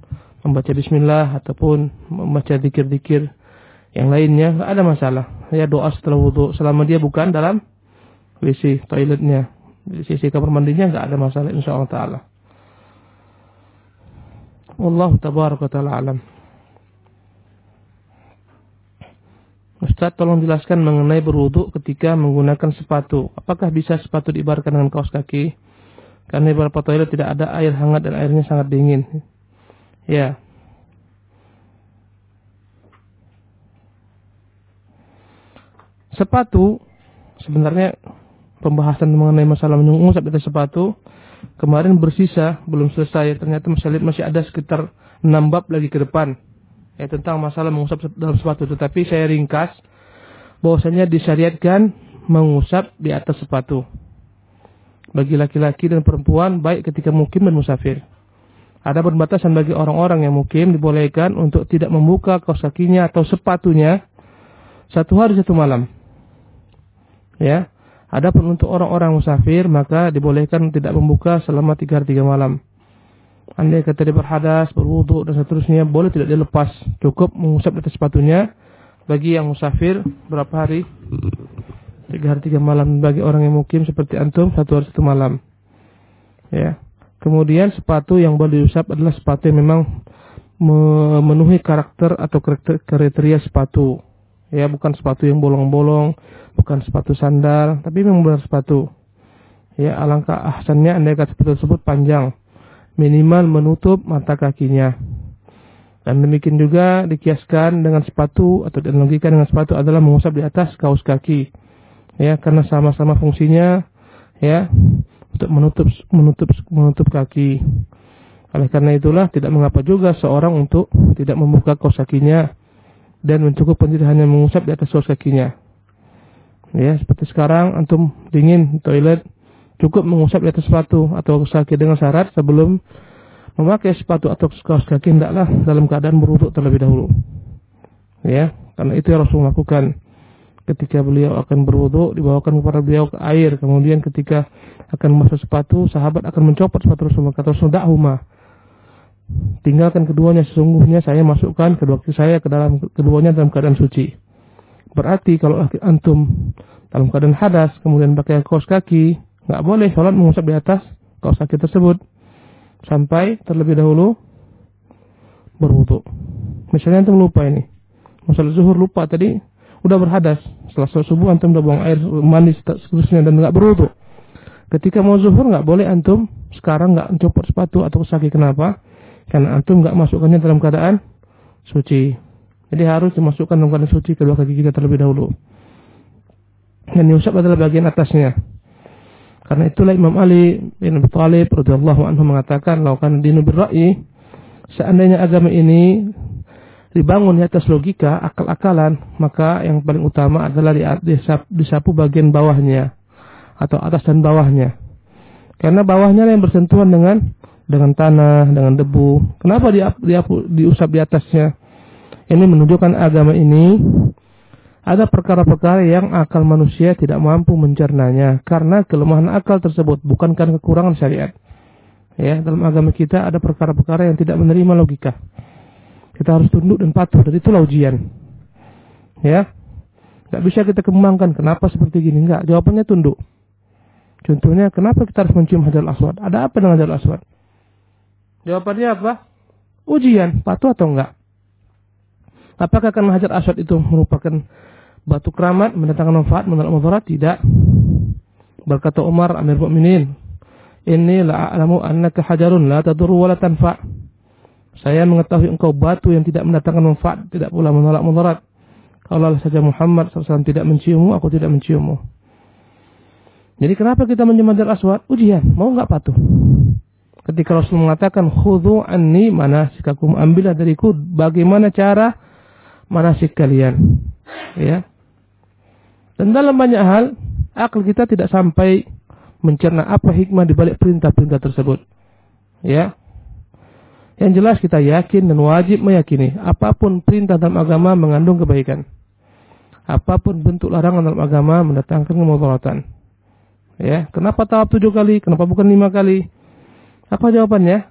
membaca bismillah ataupun membaca zikir-zikir yang lainnya, nggak ada masalah. Ya doa setelah wudhu selama dia bukan dalam WC toiletnya, di sisi kamar mandinya nggak ada masalah insya Allah taala. Allah tabaraka taala alam. Ustaz tolong jelaskan mengenai berwudhu ketika menggunakan sepatu. Apakah bisa sepatu diibaratkan dengan kaos kaki? Karena beberapa toilet tidak ada air hangat dan airnya sangat dingin. Ya. Sepatu sebenarnya pembahasan mengenai masalah mengusap di sepatu kemarin bersisa belum selesai. Ternyata masih masih ada sekitar 6 bab lagi ke depan ya tentang masalah mengusap dalam sepatu. Tetapi saya ringkas bahwasanya disyariatkan mengusap di atas sepatu bagi laki-laki dan perempuan baik ketika mukim dan musafir. Ada pembatasan bagi orang-orang yang mukim dibolehkan untuk tidak membuka kaos kakinya atau sepatunya satu hari satu malam ya Adapun untuk orang-orang musafir maka dibolehkan tidak membuka selama tiga hari tiga malam. Andai kata dia berhadas, berwudu dan seterusnya boleh tidak dilepas. Cukup mengusap di atas sepatunya. Bagi yang musafir berapa hari? Tiga hari tiga malam. Bagi orang yang mukim seperti antum satu hari satu malam. Ya. Kemudian sepatu yang boleh diusap adalah sepatu yang memang memenuhi karakter atau kriteria sepatu. Ya, bukan sepatu yang bolong-bolong, bukan sepatu sandal, tapi memang benar sepatu. Ya, alangkah ahsannya andai kata sepatu tersebut panjang, minimal menutup mata kakinya. Dan demikian juga dikiaskan dengan sepatu atau dianalogikan dengan sepatu adalah mengusap di atas kaos kaki. Ya, karena sama-sama fungsinya ya untuk menutup menutup menutup kaki. Oleh karena itulah tidak mengapa juga seorang untuk tidak membuka kaos kakinya dan mencukupkan diri hanya mengusap di atas kaos kakinya. Ya, seperti sekarang antum dingin toilet cukup mengusap di atas sepatu atau kaki dengan syarat sebelum memakai sepatu atau kaos kaki hendaklah dalam keadaan berwuduk terlebih dahulu. Ya, karena itu yang Rasul lakukan. Ketika beliau akan berwuduk, dibawakan kepada beliau ke air. Kemudian ketika akan masuk sepatu, sahabat akan mencopot sepatu Rasul. Kata Rasul, da'huma. Tinggalkan keduanya sesungguhnya saya masukkan kedua kaki saya ke dalam keduanya dalam keadaan suci. Berarti kalau antum dalam keadaan hadas kemudian pakai kaos kaki, nggak boleh sholat mengusap di atas kaos kaki tersebut sampai terlebih dahulu berwudu. Misalnya antum lupa ini, masalah zuhur lupa tadi udah berhadas, setelah subuh antum udah buang air mandi seterusnya dan nggak berwudu. Ketika mau zuhur nggak boleh antum sekarang nggak copot sepatu atau kaki kenapa? Karena antum nggak masukkannya dalam keadaan suci. Jadi harus dimasukkan dalam keadaan suci kedua kaki kita terlebih dahulu. Dan diusap adalah bagian atasnya. Karena itulah Imam Ali bin Abi Thalib radhiyallahu anhu mengatakan, "Laukan dinu birra'i" seandainya agama ini dibangun di atas logika, akal-akalan, maka yang paling utama adalah disapu bagian bawahnya atau atas dan bawahnya. Karena bawahnya yang bersentuhan dengan dengan tanah, dengan debu. Kenapa di, di, diusap di atasnya? Ini menunjukkan agama ini ada perkara-perkara yang akal manusia tidak mampu mencernanya karena kelemahan akal tersebut bukan karena kekurangan syariat. Ya, dalam agama kita ada perkara-perkara yang tidak menerima logika. Kita harus tunduk dan patuh dan itulah ujian. Ya. Gak bisa kita kembangkan kenapa seperti gini enggak. Jawabannya tunduk. Contohnya kenapa kita harus mencium hajar aswad? Ada apa dengan hajar aswad? Jawabannya apa? Ujian, patuh atau enggak? Apakah karena hajar aswad itu merupakan batu keramat mendatangkan manfaat menolak mudarat? Tidak. Berkata Umar Amir Mukminin, "Inni la a'lamu annaka hajarun la tadur wa la tanfa." Saya mengetahui engkau batu yang tidak mendatangkan manfaat, tidak pula menolak mudarat. Kalau saja Muhammad SAW tidak menciummu, aku tidak menciummu. Jadi kenapa kita menyembah aswad? Ujian, mau nggak patuh? Ketika Rasul mengatakan khudhu anni manasikakum, ambillah dariku bagaimana cara manasik kalian. Ya. Dan dalam banyak hal, akal kita tidak sampai mencerna apa hikmah di balik perintah-perintah tersebut. Ya. Yang jelas kita yakin dan wajib meyakini apa pun perintah dalam agama mengandung kebaikan. Apa pun bentuk larangan dalam agama mendatangkan kemudaratan. Ya, kenapa tawaf tujuh kali? Kenapa bukan lima kali? Apa jawabannya?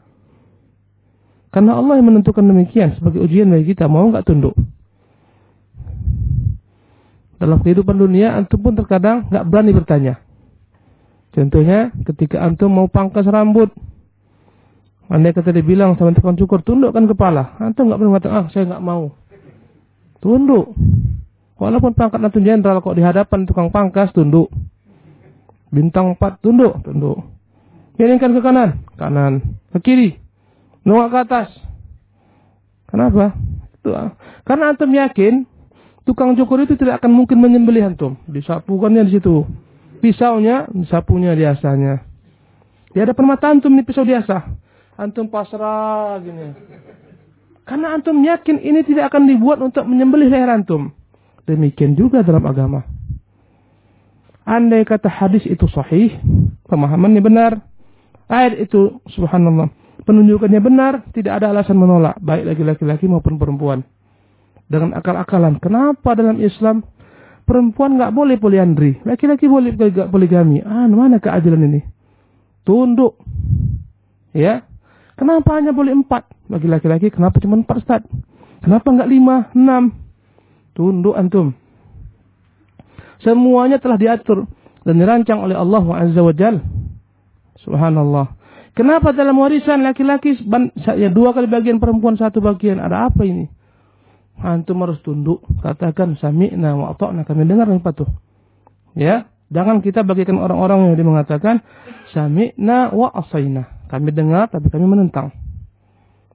Karena Allah yang menentukan demikian sebagai ujian bagi kita. Mau nggak tunduk? Dalam kehidupan dunia, antum pun terkadang nggak berani bertanya. Contohnya, ketika antum mau pangkas rambut, Andai kata dia bilang sama tukang cukur, tundukkan kepala. Antum nggak pernah mengatakan, ah saya nggak mau. Tunduk. Walaupun pangkat antum jenderal, kok di hadapan tukang pangkas, tunduk. Bintang 4, tunduk, tunduk. Miringkan ke kanan, kanan. Ke kiri, nongak ke atas. Kenapa? Itu, ah. Karena antum yakin, tukang cukur itu tidak akan mungkin menyembelih antum. Disapukannya di situ. Pisaunya, disapunya biasanya. Di hadapan mata antum ini pisau biasa antum pasrah gini. Karena antum yakin ini tidak akan dibuat untuk menyembelih leher antum. Demikian juga dalam agama. Andai kata hadis itu sahih, pemahamannya benar, ayat itu subhanallah, penunjukannya benar, tidak ada alasan menolak, baik lagi laki-laki maupun perempuan. Dengan akal-akalan, kenapa dalam Islam perempuan nggak boleh poliandri, laki-laki boleh poligami? Ah, mana keadilan ini? Tunduk, ya, Kenapa hanya boleh empat? Bagi laki-laki kenapa cuma empat Ustaz? Kenapa enggak lima, enam? Tunduk antum. Semuanya telah diatur dan dirancang oleh Allah Azza wa Jal. Subhanallah. Kenapa dalam warisan laki-laki ya dua kali bagian perempuan satu bagian? Ada apa ini? Antum harus tunduk. Katakan sami'na wa ata'na. Kami dengar apa tuh? Ya. Jangan kita bagikan orang-orang yang mengatakan sami'na wa asaina. Kami dengar tapi kami menentang.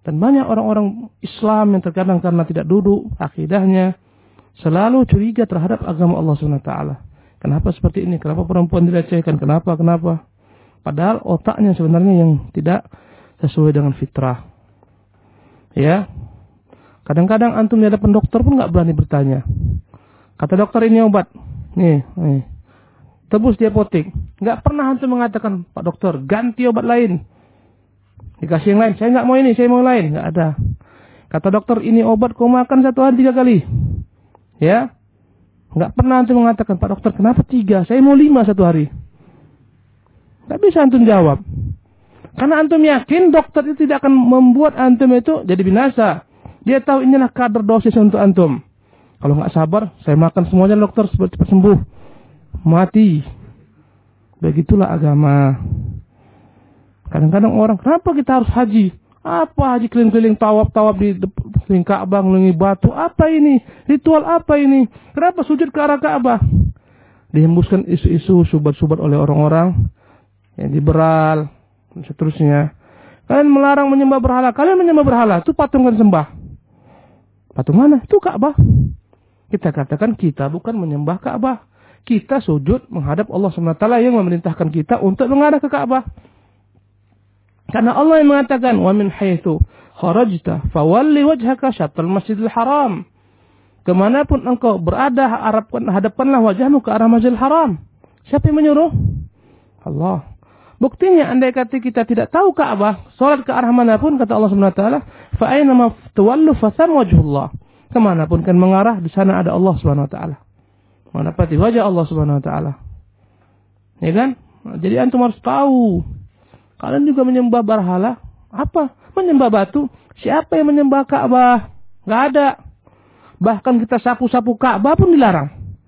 Dan banyak orang-orang Islam yang terkadang karena tidak duduk akidahnya selalu curiga terhadap agama Allah SWT. Kenapa seperti ini? Kenapa perempuan dilecehkan? Kenapa? Kenapa? Padahal otaknya sebenarnya yang tidak sesuai dengan fitrah. Ya. Kadang-kadang antum di hadapan dokter pun nggak berani bertanya. Kata dokter ini obat. Nih, nih. Tebus di apotek. Nggak pernah antum mengatakan, Pak dokter, ganti obat lain. Dikasih yang lain, saya nggak mau ini, saya mau yang lain. Nggak ada. Kata dokter, ini obat kau makan satu hari tiga kali. Ya. Nggak pernah antum mengatakan, Pak dokter, kenapa tiga? Saya mau lima satu hari. Nggak bisa antum jawab. Karena antum yakin dokter itu tidak akan membuat antum itu jadi binasa. Dia tahu inilah kadar dosis untuk antum. Kalau nggak sabar, saya makan semuanya dokter cepat sembuh. Mati. Begitulah agama. Kadang-kadang orang, kenapa kita harus haji? Apa haji keliling-keliling tawaf-tawaf di keliling Ka'bah, ngelingi batu? Apa ini? Ritual apa ini? Kenapa sujud ke arah Ka'bah? Dihembuskan isu-isu subat-subat oleh orang-orang yang liberal dan seterusnya. Kalian melarang menyembah berhala. Kalian menyembah berhala. Itu patung kan sembah. Patung mana? Itu Ka'bah. Kita katakan kita bukan menyembah Ka'bah. Kita sujud menghadap Allah SWT yang memerintahkan kita untuk mengarah ke Ka'bah. Karena Allah yang mengatakan, "Wa min haitsu kharajta fawalli wajhaka syatral Masjidil Haram." Ke mana pun engkau berada, harapkan, hadapkanlah wajahmu ke arah Masjidil Haram. Siapa yang menyuruh? Allah. Buktinya andai kata kita tidak tahu Ka'bah, salat ke arah mana pun kata Allah Subhanahu wa taala, fa aina ma tawallu fa wajhullah. Ke mana pun kan mengarah di sana ada Allah Subhanahu wa taala. Menapati wajah Allah Subhanahu wa taala. Ya kan? Jadi antum harus tahu Kalian juga menyembah berhala? Apa? Menyembah batu? Siapa yang menyembah Ka'bah? Gak ada. Bahkan kita sapu-sapu Ka'bah pun dilarang.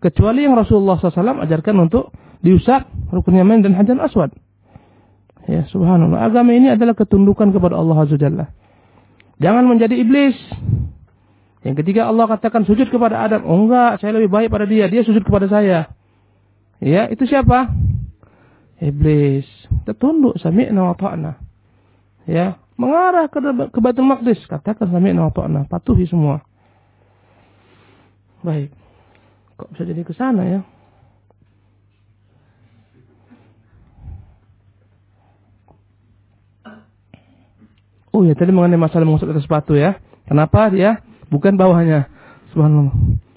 Kecuali yang Rasulullah SAW ajarkan untuk diusap rukun Yaman dan Hajar Aswad. Ya subhanallah. Agama ini adalah ketundukan kepada Allah Azza Jalla. Jangan menjadi iblis. Yang ketiga Allah katakan sujud kepada Adam. Oh enggak, saya lebih baik pada dia. Dia sujud kepada saya. Ya, itu siapa? iblis. Kita tunduk sami'na wa ta'na. Ya, mengarah ke, ke Baitul Maqdis. Katakan sami'na wa ta'na, patuhi semua. Baik. Kok bisa jadi ke sana ya? Oh ya, tadi mengenai masalah mengusap atas sepatu ya. Kenapa dia? Bukan bawahnya. Subhanallah.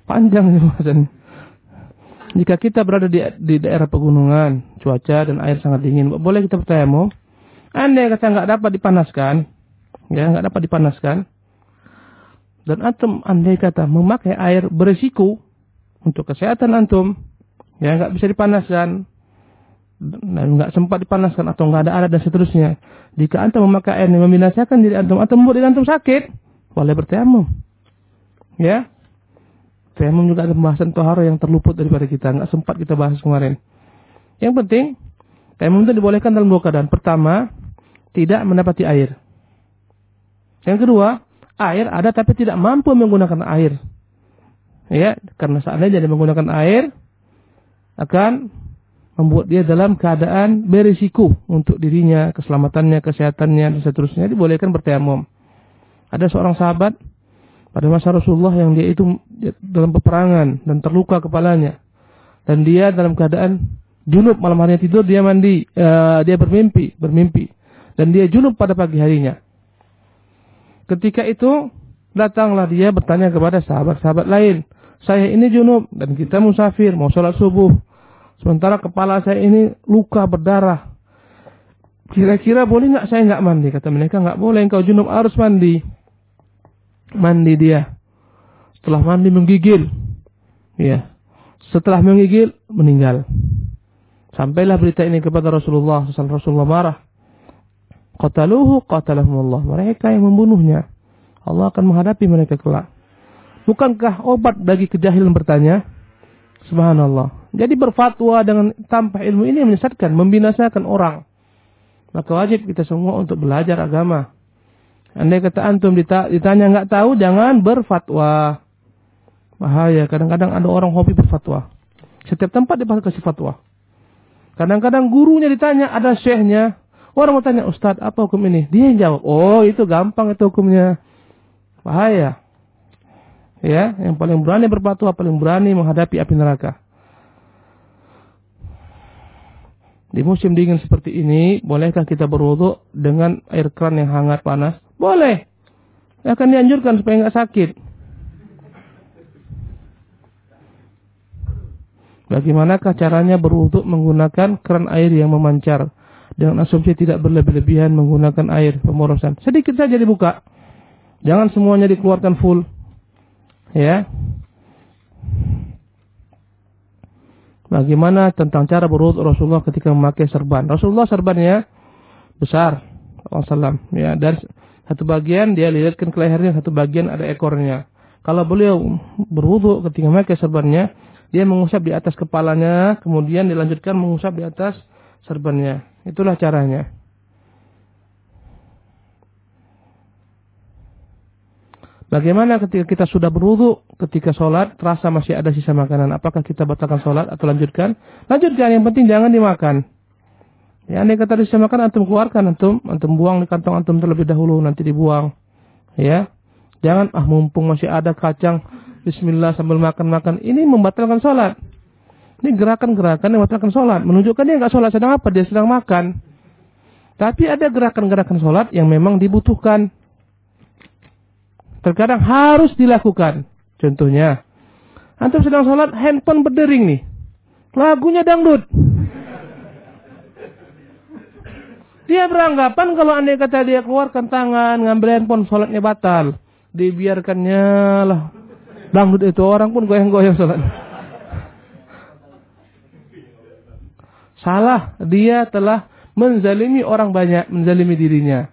Panjang ini bahasanya. Jika kita berada di, di daerah pegunungan, cuaca dan air sangat dingin, boleh kita bertayamum. Andai kata nggak dapat dipanaskan, ya nggak dapat dipanaskan, dan antum andai kata memakai air berisiko untuk kesehatan antum, ya nggak bisa dipanaskan, nggak sempat dipanaskan atau nggak ada alat dan seterusnya. Jika antum memakai air yang membinasakan diri antum atau membuat diri antum sakit, boleh bertayamum. Ya, Tayamum juga ada pembahasan tohara yang terluput daripada kita. Nggak sempat kita bahas kemarin. Yang penting, tayamum itu dibolehkan dalam dua keadaan. Pertama, tidak mendapati air. Yang kedua, air ada tapi tidak mampu menggunakan air. Ya, karena seandainya dia menggunakan air, akan membuat dia dalam keadaan berisiko untuk dirinya, keselamatannya, kesehatannya, dan seterusnya. Dibolehkan bertayamum. Ada seorang sahabat pada masa Rasulullah yang dia itu dalam peperangan dan terluka kepalanya. Dan dia dalam keadaan junub malam harinya tidur dia mandi uh, dia bermimpi bermimpi. Dan dia junub pada pagi harinya. Ketika itu datanglah dia bertanya kepada sahabat-sahabat lain. Saya ini junub dan kita musafir mau sholat subuh sementara kepala saya ini luka berdarah kira-kira boleh nggak saya nggak mandi kata mereka nggak boleh engkau junub harus mandi mandi dia. Setelah mandi menggigil. Ya. Setelah menggigil meninggal. Sampailah berita ini kepada Rasulullah Rasulullah marah. Qataluhu qatalahumullah. Mereka yang membunuhnya. Allah akan menghadapi mereka kelak. Bukankah obat bagi kejahilan bertanya? Subhanallah. Jadi berfatwa dengan tanpa ilmu ini menyesatkan, membinasakan orang. Maka wajib kita semua untuk belajar agama. Andai kata antum ditanya nggak tahu, jangan berfatwa. Bahaya. Kadang-kadang ada orang hobi berfatwa. Setiap tempat dia pasti kasih fatwa. Kadang-kadang gurunya ditanya, ada syekhnya. Orang mau tanya, Ustadz apa hukum ini? Dia yang jawab, oh itu gampang itu hukumnya. Bahaya. Ya, yang paling berani berfatwa, paling berani menghadapi api neraka. Di musim dingin seperti ini, bolehkah kita berwudu dengan air keran yang hangat panas? Boleh. Akan dianjurkan supaya nggak sakit. Bagaimanakah caranya berwudhu menggunakan keran air yang memancar dengan asumsi tidak berlebih-lebihan menggunakan air pemorosan. Sedikit saja dibuka. Jangan semuanya dikeluarkan full. Ya. Bagaimana tentang cara berwudhu Rasulullah ketika memakai serban? Rasulullah serbannya besar. Wasallam. Ya, dan satu bagian dia lilitkan ke lehernya, satu bagian ada ekornya. Kalau beliau berwudu ketika memakai serbannya, dia mengusap di atas kepalanya, kemudian dilanjutkan mengusap di atas serbannya. Itulah caranya. Bagaimana ketika kita sudah berwudu, ketika sholat, terasa masih ada sisa makanan. Apakah kita batalkan sholat atau lanjutkan? Lanjutkan, yang penting jangan dimakan. Ya, andai kata disamakan antum keluarkan antum, antum buang di kantong antum terlebih dahulu nanti dibuang. Ya. Jangan ah mumpung masih ada kacang bismillah sambil makan-makan. Ini membatalkan sholat. Ini gerakan-gerakan yang membatalkan sholat. Menunjukkan dia nggak sholat sedang apa? Dia sedang makan. Tapi ada gerakan-gerakan sholat yang memang dibutuhkan. Terkadang harus dilakukan. Contohnya, antum sedang sholat, handphone berdering nih. Lagunya dangdut. Dia beranggapan kalau andai kata dia keluarkan tangan, ngambil handphone, sholatnya batal. Dibiarkannya lah. Dangdut itu orang pun goyang-goyang sholat. Salah, dia telah menzalimi orang banyak, menzalimi dirinya.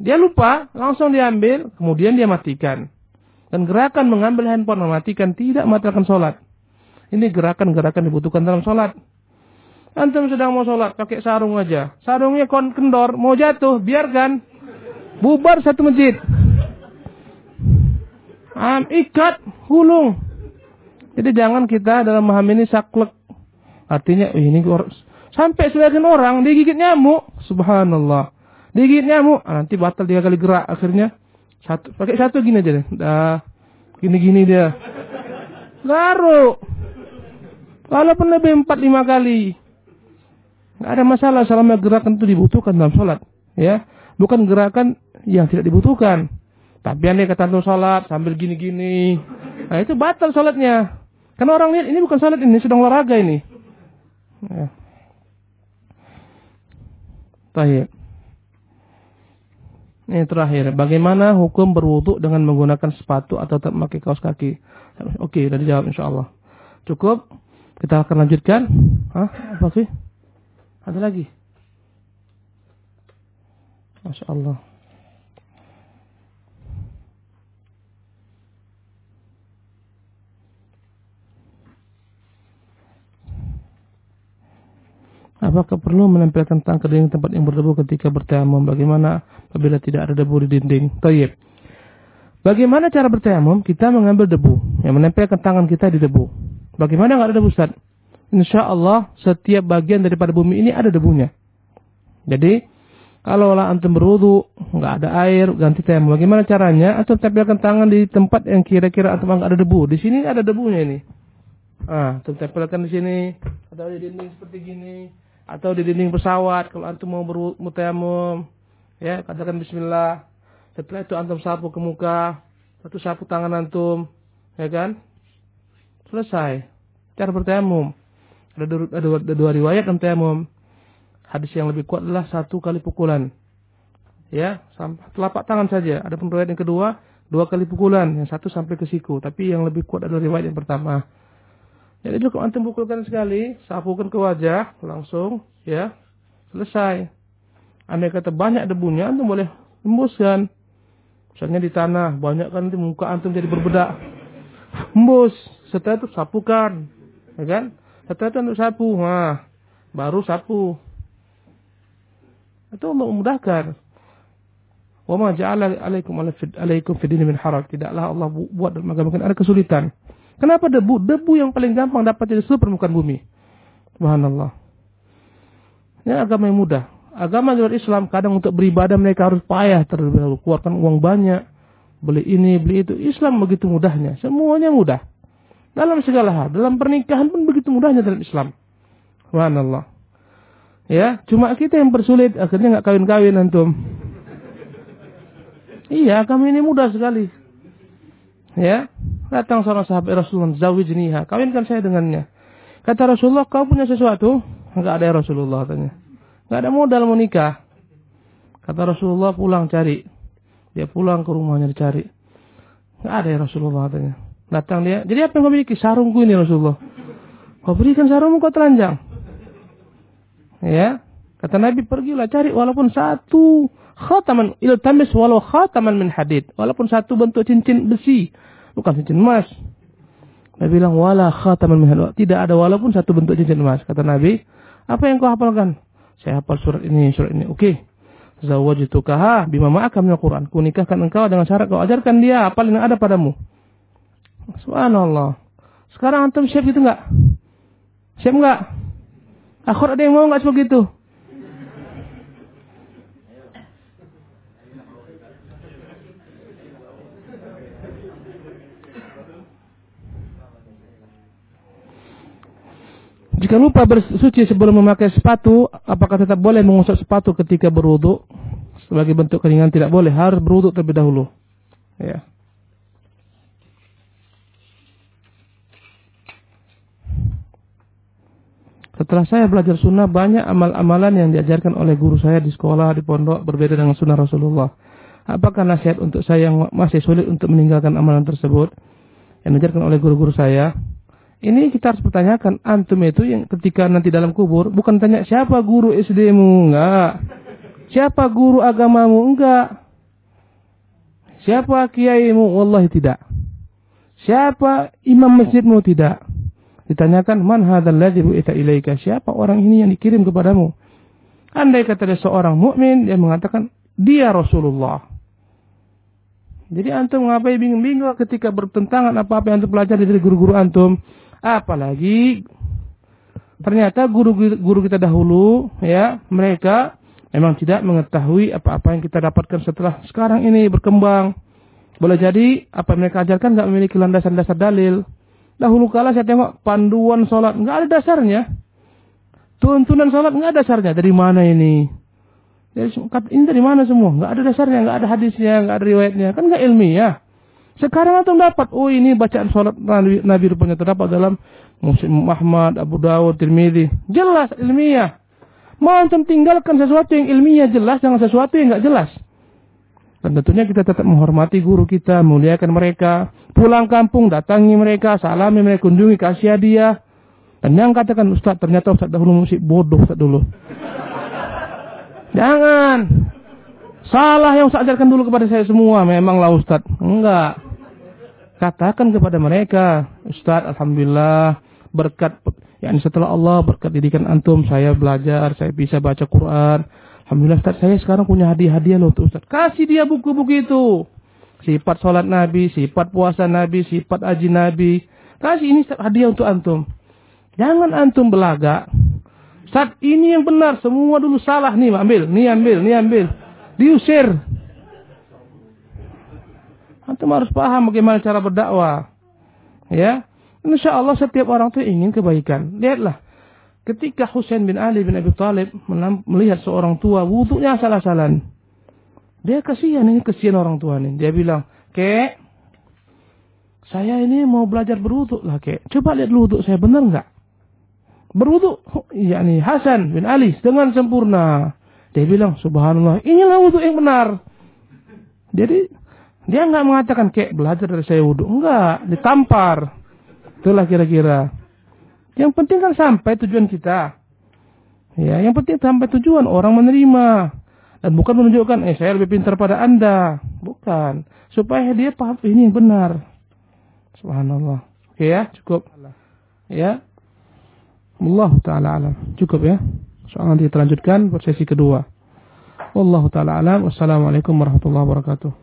Dia lupa, langsung diambil, kemudian dia matikan. Dan gerakan mengambil handphone mematikan tidak mematikan sholat. Ini gerakan-gerakan dibutuhkan dalam sholat. Antum sedang mau sholat pakai sarung aja. Sarungnya kon kendor, mau jatuh, biarkan. Bubar satu masjid. Am, ikat, hulung. Jadi jangan kita dalam memahami ini saklek. Artinya, ini sampai sebagian orang digigit nyamuk. Subhanallah. Digigit nyamuk, ah, nanti batal tiga kali gerak akhirnya. Satu, pakai satu gini aja deh. Dah, gini-gini dia. Garuk. Walaupun lebih empat lima kali. Nggak ada masalah selama gerakan itu dibutuhkan dalam sholat. Ya, bukan gerakan yang tidak dibutuhkan. Tapi aneh kata antum sholat sambil gini-gini. Nah itu batal sholatnya. Karena orang lihat ini bukan sholat ini sedang olahraga ini. Ya. Tahir. Ini terakhir, bagaimana hukum berwudhu dengan menggunakan sepatu atau tetap memakai kaos kaki? Oke, sudah dijawab insya Allah. Cukup, kita akan lanjutkan. Hah? Apa sih? Ada lagi? Masya Allah. Apakah perlu menempelkan tangkai di tempat yang berdebu ketika bertayamum? Bagaimana apabila tidak ada debu di dinding? Tayyib. Bagaimana cara bertayamum? Kita mengambil debu, yang menempelkan tangan kita di debu. Bagaimana nggak ada debu, Ustaz? Insya Allah setiap bagian daripada bumi ini ada debunya. Jadi, kalau lah antum berwudu, nggak ada air, ganti tayamum. Bagaimana caranya? Antum tempelkan tangan di tempat yang kira-kira antum nggak ada debu. Di sini ada debunya ini. Ah, tempelkan di sini atau di dinding seperti gini atau di dinding pesawat kalau antum mau bermutayamum ya katakan bismillah. Setelah itu antum sapu ke muka satu sapu tangan antum ya kan? Selesai. Cara bertayamum ada dua, ada, ada dua riwayat tentang tayamum hadis yang lebih kuat adalah satu kali pukulan. Ya telapak tangan saja. Ada riwayat yang kedua dua kali pukulan. Yang satu sampai ke siku. Tapi yang lebih kuat adalah riwayat yang pertama jadi cukup antum pukulkan sekali, sapukan ke wajah, langsung, ya, selesai. Andai kata banyak debunya, antum boleh embuskan. Misalnya di tanah, banyak kan nanti muka antum jadi berbedak. Embus, setelah itu sapukan, ya kan? Setelah itu untuk sapu, nah, baru sapu. Itu untuk memudahkan. Wa ma ja'ala alaikum alaikum fi min haraj. Tidaklah Allah buat dalam agama ada kesulitan. Kenapa debu? Debu yang paling gampang dapat dari seluruh permukaan bumi. Subhanallah. Ini agama yang mudah. Agama luar Islam kadang untuk beribadah mereka harus payah terlebih dahulu. Keluarkan uang banyak. Beli ini, beli itu. Islam begitu mudahnya. Semuanya mudah. Dalam segala hal. Dalam pernikahan pun begitu mudahnya dalam Islam. Subhanallah. Ya, cuma kita yang bersulit akhirnya nggak kawin-kawin antum. Iya, kami ini mudah sekali. Ya, datang seorang sahabat Rasulullah, zawijniha, kawinkan saya dengannya. Kata Rasulullah, kau punya sesuatu? Enggak ada ya Rasulullah katanya. Enggak ada modal mau nikah. Kata Rasulullah, pulang cari. Dia pulang ke rumahnya dicari. Enggak ada ya Rasulullah katanya. Datang dia, jadi apa yang kau miliki? Sarungku ini Rasulullah. Kau berikan sarungmu kau telanjang. Ya, kata Nabi pergilah cari walaupun satu khataman iltamis walau khataman min hadid. Walaupun satu bentuk cincin besi bukan cincin emas. Nabi bilang wala khataman min Tidak ada walaupun satu bentuk cincin emas. Kata Nabi, apa yang kau hafalkan? Saya hafal surat ini, surat ini. Oke. Okay. Zawajtukaha bima ma'aka minal Quran. Ku nikahkan engkau dengan syarat kau ajarkan dia apa yang ada padamu. Subhanallah. Sekarang antum siap gitu enggak? Siap enggak? Akhir ada yang mau enggak seperti itu? Jika lupa bersuci sebelum memakai sepatu, apakah tetap boleh mengusap sepatu ketika berwudu? Sebagai bentuk keringan tidak boleh, harus berwudu terlebih dahulu. Ya. Setelah saya belajar sunnah, banyak amal-amalan yang diajarkan oleh guru saya di sekolah, di pondok, berbeda dengan sunnah Rasulullah. Apakah nasihat untuk saya yang masih sulit untuk meninggalkan amalan tersebut? Yang diajarkan oleh guru-guru saya, ini kita harus pertanyakan antum itu yang ketika nanti dalam kubur bukan tanya siapa guru SD-mu enggak. Siapa guru agamamu enggak. Siapa kiaimu wallahi tidak. Siapa imam masjidmu tidak. Ditanyakan man hadzal ladzi bu'ita ilaika? Siapa orang ini yang dikirim kepadamu? Andai kata dia seorang mukmin dia mengatakan dia Rasulullah. Jadi antum ngapain bingung-bingung ketika bertentangan apa-apa yang antum pelajari dari guru-guru antum? Apalagi ternyata guru-guru kita dahulu ya, mereka memang tidak mengetahui apa-apa yang kita dapatkan setelah sekarang ini berkembang. Boleh jadi apa mereka ajarkan nggak memiliki landasan dasar dalil. Dahulu kala saya tengok panduan sholat nggak ada dasarnya. Tuntunan sholat nggak ada dasarnya. Dari mana ini? Dari, ini dari mana semua? Nggak ada dasarnya, nggak ada hadisnya, nggak ada riwayatnya. Kan nggak ilmiah. Sekarang antum dapat, oh ini bacaan sholat Nabi, Nabi rupanya terdapat dalam Muslim Muhammad, Abu Dawud, Tirmidzi. Jelas ilmiah. Mau antum tinggalkan sesuatu yang ilmiah jelas dengan sesuatu yang nggak jelas. Dan tentunya kita tetap menghormati guru kita, muliakan mereka. Pulang kampung, datangi mereka, salami mereka, kunjungi, kasih hadiah. Dan yang katakan Ustaz, ternyata Ustaz dahulu musik bodoh Ustaz dulu. (laughs) Jangan. Salah yang Ustaz ajarkan dulu kepada saya semua, memanglah Ustaz. Enggak. Katakan kepada mereka, Ustaz, Alhamdulillah, berkat, yakni setelah Allah, berkat didikan antum, saya belajar, saya bisa baca Quran. Alhamdulillah Ustaz, saya sekarang punya hadiah-hadiah loh untuk Ustaz. Kasih dia buku-buku itu. Sifat sholat Nabi, sifat puasa Nabi, sifat haji Nabi. Kasih ini hadiah untuk antum. Jangan antum belaga. Saat ini yang benar, semua dulu salah nih, ambil, nih ambil, nih ambil. Diusir. Antum harus paham bagaimana cara berdakwah. Ya. Insya Allah setiap orang itu ingin kebaikan. Lihatlah. Ketika Husain bin Ali bin Abi Thalib melihat seorang tua wudhunya salah-salan. Dia kasihan ini kasihan orang tua ini. Dia bilang, kek, saya ini mau belajar berwudhu lah kek. Coba lihat wudhu saya benar nggak? Berwudhu, yakni Hasan bin Ali dengan sempurna. Dia bilang, subhanallah, inilah wudhu yang benar. Jadi dia nggak mengatakan kayak belajar dari saya wudhu. Enggak, ditampar. Itulah kira-kira. Yang penting kan sampai tujuan kita. Ya, yang penting sampai tujuan orang menerima. Dan bukan menunjukkan, eh saya lebih pintar pada anda. Bukan. Supaya dia paham ini yang benar. Subhanallah. Oke ya, cukup. Ya. Allah Ta'ala alam. Cukup ya. Soal nanti kita lanjutkan sesi kedua. Wallahu ta'ala alam. Wassalamualaikum warahmatullahi wabarakatuh.